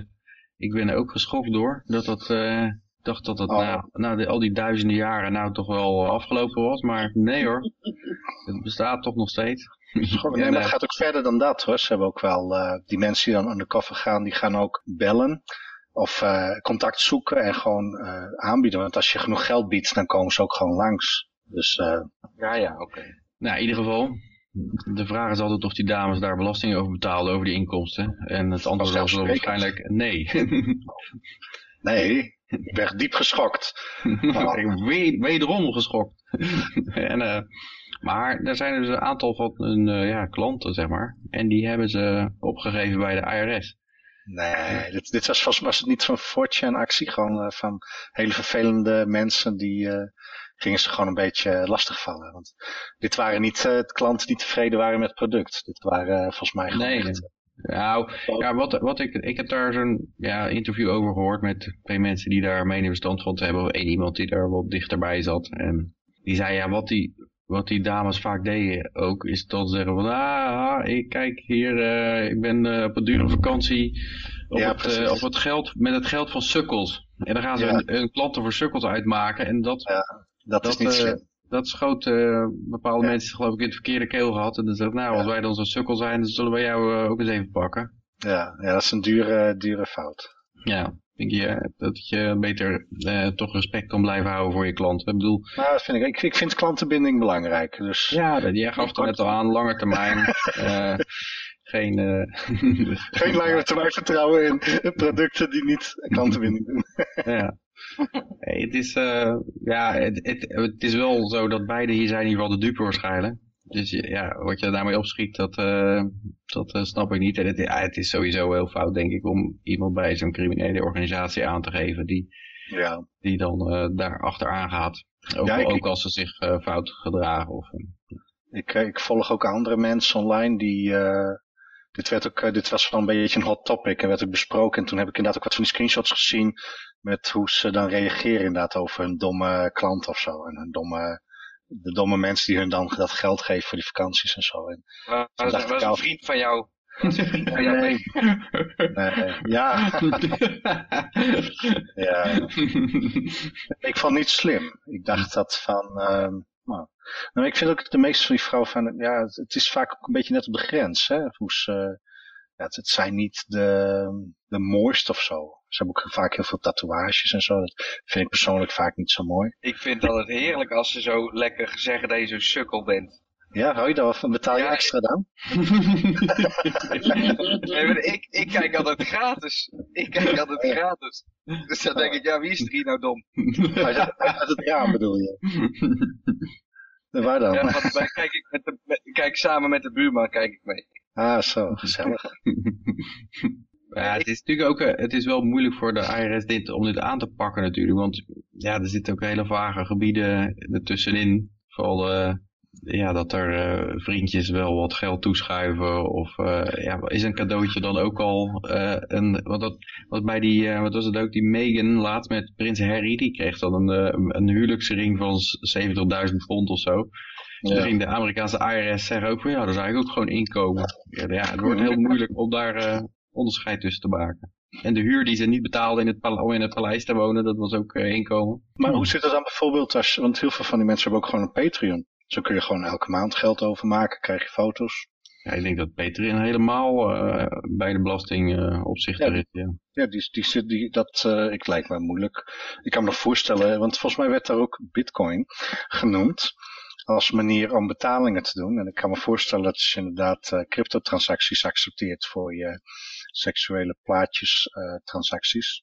ik ben er ook geschokt door, dat dat, uh, dacht dat dat oh. na, na de, al die duizenden jaren nou toch wel afgelopen was, maar nee hoor, *laughs* het bestaat toch nog steeds. nee, maar het gaat ook verder dan dat hoor. Ze hebben ook wel, uh, die mensen die dan aan de koffer gaan, die gaan ook bellen of uh, contact zoeken en gewoon uh, aanbieden. Want als je genoeg geld biedt, dan komen ze ook gewoon langs. Dus, uh... Ja, ja, oké. Okay. Nou, in ieder geval, de vraag is altijd of die dames daar belasting over betalen, over die inkomsten. En het antwoord was waarschijnlijk nee. *laughs* nee, ik ben diep geschokt. *laughs* ik wederom geschokt. *laughs* en, uh, maar er zijn dus een aantal van hun uh, ja, klanten, zeg maar. En die hebben ze opgegeven bij de IRS. Nee, dit, dit was, was, was het niet zo'n fortune actie, gewoon uh, van hele vervelende mensen die uh, gingen ze gewoon een beetje lastigvallen. Want dit waren niet uh, klanten die tevreden waren met het product. Dit waren volgens mij gewoon nee, echt, Nou, ja, wat, wat ik, ik heb daar zo'n ja, interview over gehoord met twee mensen die daar mening verstand van te hebben. Eén iemand die daar wat dichterbij zat. En die zei ja, wat die, wat die dames vaak deden ook, is ze zeggen van, ah, ik kijk hier, uh, ik ben uh, op een dure vakantie op, ja, het, uh, op het geld, met het geld van sukkels. En dan gaan ze ja. een, klanten voor sukkels uitmaken en dat, ja, dat, dat is niet slim. Dat schoot bepaalde mensen geloof ik in het verkeerde keel gehad. En dan zegt nou, als wij dan zo'n sukkel zijn, dan zullen we jou ook eens even pakken. Ja, ja, dat is een dure, dure fout. Ja, denk je dat je beter uh, toch respect kan blijven houden voor je klanten. Ik bedoel... Nou, dat vind ik. ik. Ik vind klantenbinding belangrijk. Dus... Ja, dat, jij gaf er net al aan, lange termijn. uh, *laughs* geen, uh... *laughs* geen lange termijn vertrouwen in producten die niet klantenbinding doen. *laughs* ja. Hey, het, is, ja, het, het, het, is wel zo dat beide hier zijn in ieder geval de dupe waarschijnlijk. Dus ja, wat je daarmee opschiet, dat, uh, dat uh, snap ik niet. En het, ja, het is sowieso heel fout, denk ik, om iemand bij zo'n criminele organisatie aan te geven die, ja. die dan uh, daar achteraan gaat. Ook, ja, ik, ook als ze zich fout gedragen. Of, ik, ik volg ook andere mensen online die... dit, werd ook, dit was wel een beetje een hot topic en werd ook besproken. En toen heb ik inderdaad ook wat van die screenshots gezien met hoe ze dan reageren inderdaad over een domme klant of zo. En een domme de domme mensen die hun dan dat geld geven voor die vakanties en zo. En uh, was, was een vriend van jou. Een vriend van jou nee. nee. Ja. *laughs* ja. Ik vond het niet slim. Ik dacht dat van... Uh, nou, nou, ik vind ook de meeste van die vrouwen van... Ja, het is vaak ook een beetje net op de grens. Hè, hoe ze ja, het, zijn niet de, de mooiste of zo. Ze hebben ook vaak heel veel tatoeages en zo. Dat vind ik persoonlijk vaak niet zo mooi. Ik vind het altijd heerlijk als ze zo lekker zeggen dat je zo'n sukkel bent. Ja, hou je daar van? Betaal je extra dan? *laughs* nee, ik, ik kijk altijd gratis. Ik kijk altijd gratis. Dus dan denk ik, ja, wie is er hier nou dom? Uit, het raam bedoel je? waar dan? Ja, want kijk ik met de, kijk samen met de buurman kijk ik mee. Ah, zo, gezellig. Ja, het is natuurlijk ook, eh, het is wel moeilijk voor de IRS dit, om dit aan te pakken natuurlijk, want ja, er zitten ook hele vage gebieden ertussenin. Vooral uh, ja, dat er uh, vriendjes wel wat geld toeschuiven of uh, ja, is een cadeautje dan ook al een, wat, dat, wat bij die, wat was het ook, die Meghan laat met prins Harry, die kreeg dan een, een huwelijksring van 70.000 pond of zo. Ja. Dan ging de Amerikaanse IRS zeggen ook van ja, dat is eigenlijk ook gewoon inkomen. Ja, ja het wordt heel moeilijk om daar onderscheid tussen te maken. En de huur die ze niet betaalden in het om in het paleis te wonen, dat was ook uh, inkomen. Maar hoe zit het dan bijvoorbeeld als, want heel veel van die mensen hebben ook gewoon een Patreon. Zo kun je gewoon elke maand geld overmaken, krijg je foto's. Ja, ik denk dat Patreon helemaal uh, bij de belasting uh, ja, is. Ja, ja die, die, die, dat uh, ik lijkt me moeilijk. Ik kan me nog voorstellen, want volgens mij werd daar ook bitcoin genoemd als manier om betalingen te doen. En ik kan me voorstellen dat je inderdaad cryptotransacties accepteert voor je seksuele plaatjes uh, transacties.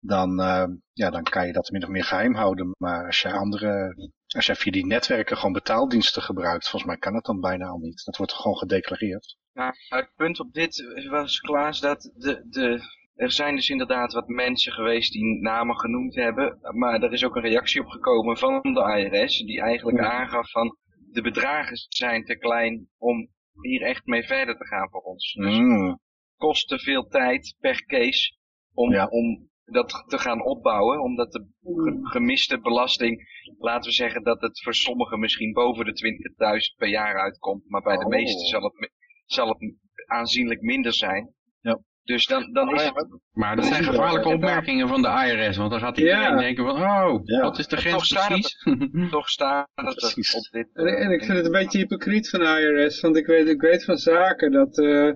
Dan, uh, ja, dan kan je dat min of meer geheim houden. Maar als je andere, als jij via die netwerken gewoon betaaldiensten gebruikt, volgens mij kan het dan bijna al niet. Dat wordt gewoon gedeclareerd. Nou, het punt op dit was Klaas dat de, de, er zijn dus inderdaad wat mensen geweest die namen genoemd hebben, maar er is ook een reactie op gekomen van de IRS, die eigenlijk aangaf van de bedragen zijn te klein om hier echt mee verder te gaan voor ons. Dus mm. Kost te veel tijd per case om, Ja. om dat te gaan opbouwen, omdat de ge- gemiste belasting, laten we zeggen dat het voor sommigen misschien boven de 20.000 per jaar uitkomt, maar bij de Oh. meesten zal het, mi- zal het aanzienlijk minder zijn. Ja. Dus dan, dan is het Maar dat zijn gevaarlijke opmerkingen van de IRS, want dan gaat iedereen Ja. denken van, oh, Ja. wat is de Toch grens het- precies? toch staat het Precies. *laughs* op dit... En, en ik vind het een beetje hypocriet van de IRS, want ik weet, ik weet van zaken dat eh,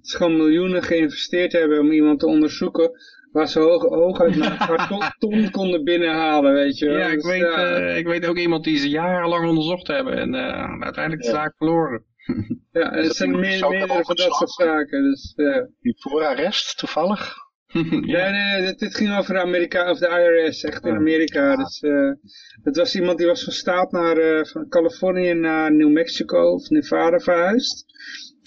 ze gewoon miljoenen geïnvesteerd hebben om iemand te onderzoeken waar ze hoog, hooguit maar ton, *laughs* ton konden binnenhalen, weet je wel. Ja, ik Dus, weet, eh, ik weet ook iemand die ze jarenlang onderzocht hebben en eh, uiteindelijk de Ja. zaak verloren. Ja, en dat het zijn meer, meerdere van dat soort zaken. Dus, ja. Die voorarrest toevallig? *laughs* Nee, nee, nee, dit, dit ging over de Amerika, of de IRS, echt in Ja. Amerika. Dus, eh het was iemand die was van staat naar, eh, van Californië naar New Mexico of Nevada verhuisd.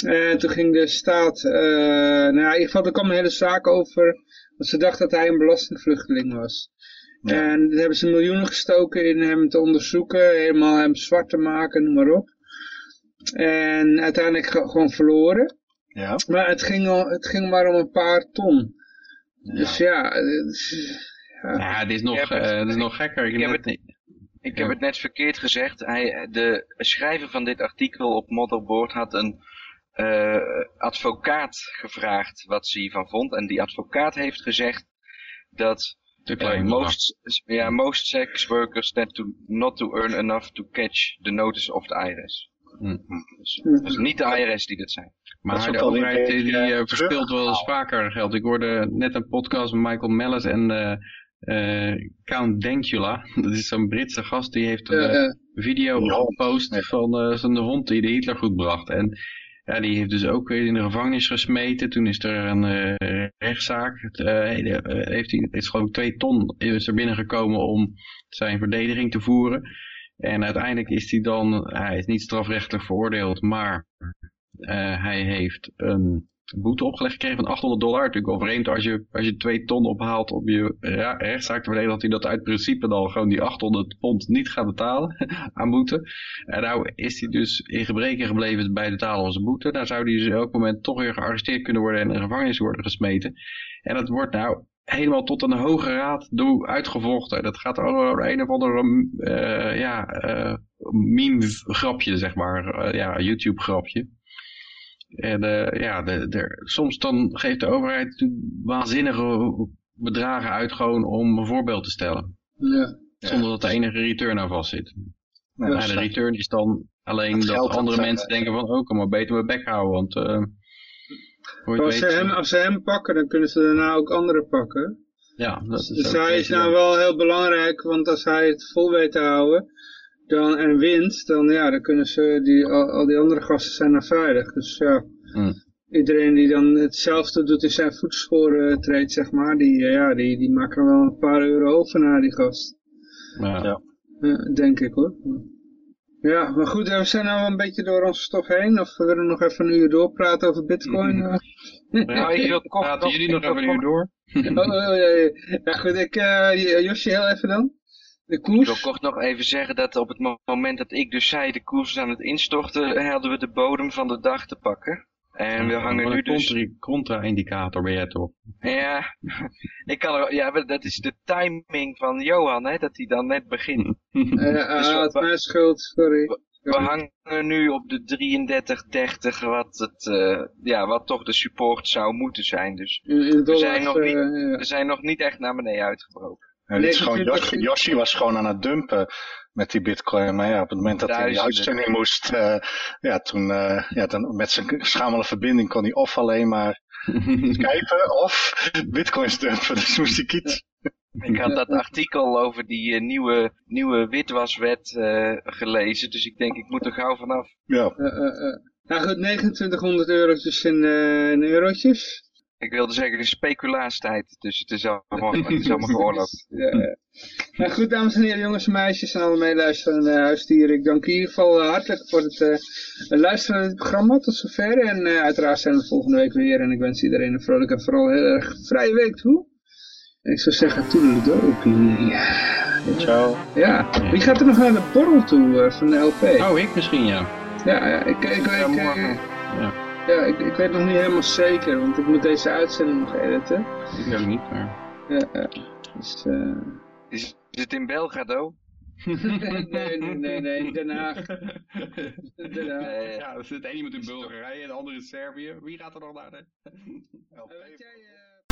En toen ging de staat, eh nou ja, in ieder geval, er kwam een hele zaak over, want ze dacht dat hij een belastingvluchteling was. Ja. En dan hebben ze miljoenen gestoken in hem te onderzoeken, helemaal hem zwart te maken, noem maar op. En uiteindelijk ge- gewoon verloren. Ja. Maar het ging, al, het ging maar om een paar ton. Dus ja, het is- Ja, het is nog, Ik heb het- eh, het is nog gekker. Ik ik heb heb net, Ik Ik heb het net verkeerd gezegd. Hij, de schrijver van dit artikel op Motherboard had een uh, advocaat gevraagd wat ze hiervan vond. En die advocaat heeft gezegd dat uh, most, ja, most sex workers tend to not to earn enough to catch the notice of the IRS. Hmm. Dus, dus, niet de IRS die dit zijn. Maar de overheid die, die uh, verspilt wel eens vaker geld. Ik hoorde net een podcast met Michael Mellis en uh, Count Dankula. *laughs* Dat is zo'n Britse gast die heeft een video gepost van zijn hond die de Hitler goed bracht. En ja, die heeft dus ook weer in de gevangenis gesmeten. Toen is er een uh, rechtszaak. Het, uh, heeft hij, is gewoon twee ton is er binnengekomen om zijn verdediging te voeren. En uiteindelijk is hij dan, hij is niet strafrechtelijk veroordeeld, maar uh, hij heeft een boete opgelegd gekregen van 800 dollar. Natuurlijk wel vreemd als je, als je twee ton ophaalt op je rechtszaak te verdedigen, dat hij dat uit principe dan gewoon die 800 pond niet gaat betalen *laughs* aan boete. En nou is hij dus in gebreken gebleven bij het betalen van zijn boete. Daar zou hij dus elk moment toch weer gearresteerd kunnen worden en in de gevangenis worden gesmeten. En dat wordt nou helemaal tot een hoge raad door uitgevochten. Dat gaat over een of andere uh, ja, uh, meme grapje, zeg maar. Uh, ja, YouTube grapje. En ja, de, de, soms dan geeft de overheid waanzinnige bedragen uit gewoon om een voorbeeld te stellen. Ja. Zonder dat de enige return aan vast zit. Ja, nou, de return is dan alleen dat andere mensen denken van, oh, kan maar beter mijn bek houden, want... Als, ze hem, als ze hem pakken, dan kunnen ze daarna ook anderen pakken. Ja, dat is dus hij is nou wel heel belangrijk, want als hij het vol weet te houden, dan, en wint, dan, ja, dan kunnen ze, die, al, al die andere gasten zijn naar veilig. Dus ja, hmm. iedereen die dan hetzelfde doet in zijn voetsporen treedt, zeg maar, die, ja, die, die maken wel een paar euro over naar die gast. Ja. ja. denk ik hoor. Ja, maar goed, we zijn nou een beetje door onze stof heen. Of we willen nog even een uur doorpraten over bitcoin. nou, ik wil kort *laughs* Praten jullie nog even een uur door? oh, oh, ja, ja. ja, goed, ik, uh, Josje, heel even dan. De koers? Ik wil kort nog even zeggen dat op het moment dat ik dus zei de koers aan het instorten, hadden we de bodem van de dag te pakken. En we hangen nu dus... contra-indicator ben jij toch? Ja, *laughs* ik kan er, ja, dat is de timing van Johan, hè, dat hij dan net begint. uh, *laughs* dus het mijn schuld, sorry. We, hangen nu op de 33-30, wat, het, uh, ja, wat toch de support zou moeten zijn. Dus we, zijn nog niet, we zijn nog niet echt naar beneden uitgebroken. Ja, dit is gewoon, Yoshi was gewoon aan het dumpen met die bitcoin. Maar ja, op het moment dat hij in die uitzending moest, uh, ja, toen, uh, ja, dan met zijn schamele verbinding kon hij of alleen maar *laughs* skypen of bitcoins dumpen. Dus moest hij kiezen. Ik had dat artikel over die uh, nieuwe, nieuwe witwaswet gelezen, dus ik denk ik moet er gauw vanaf. Ja. nou goed, 2900 eurotjes in, in eurotjes ik wilde zeggen de speculaastijd, dus het is allemaal, het is allemaal *laughs* geoorloofd. ja, Nou goed, dames en heren, jongens en meisjes en alle meeluisteren naar huisdieren. Ik dank u in ieder geval uh, hartelijk voor het uh, luisteren naar dit programma tot zover. En uh, uiteraard zijn we volgende week weer. En ik wens iedereen een vrolijke en vooral heel erg vrije week toe. En ik zou zeggen, toedeledokie. Ja. Ciao. Ja, wie gaat er nog naar de borrel toe van de LP? Oh, ik misschien, ja. Ja, ja ik, ik, ik, ik ja. Ja, ik, ik weet nog niet helemaal zeker, want ik moet deze uitzending nog editen. Ik ook niet, maar... Ja, ja. Dus, uh... is, is het in Belgrado? *laughs* nee, nee, nee, nee, Den Haag. Den Haag. Ja, er zit één iemand in Bulgarije en de andere in Servië. Wie gaat er nog naar de... LP?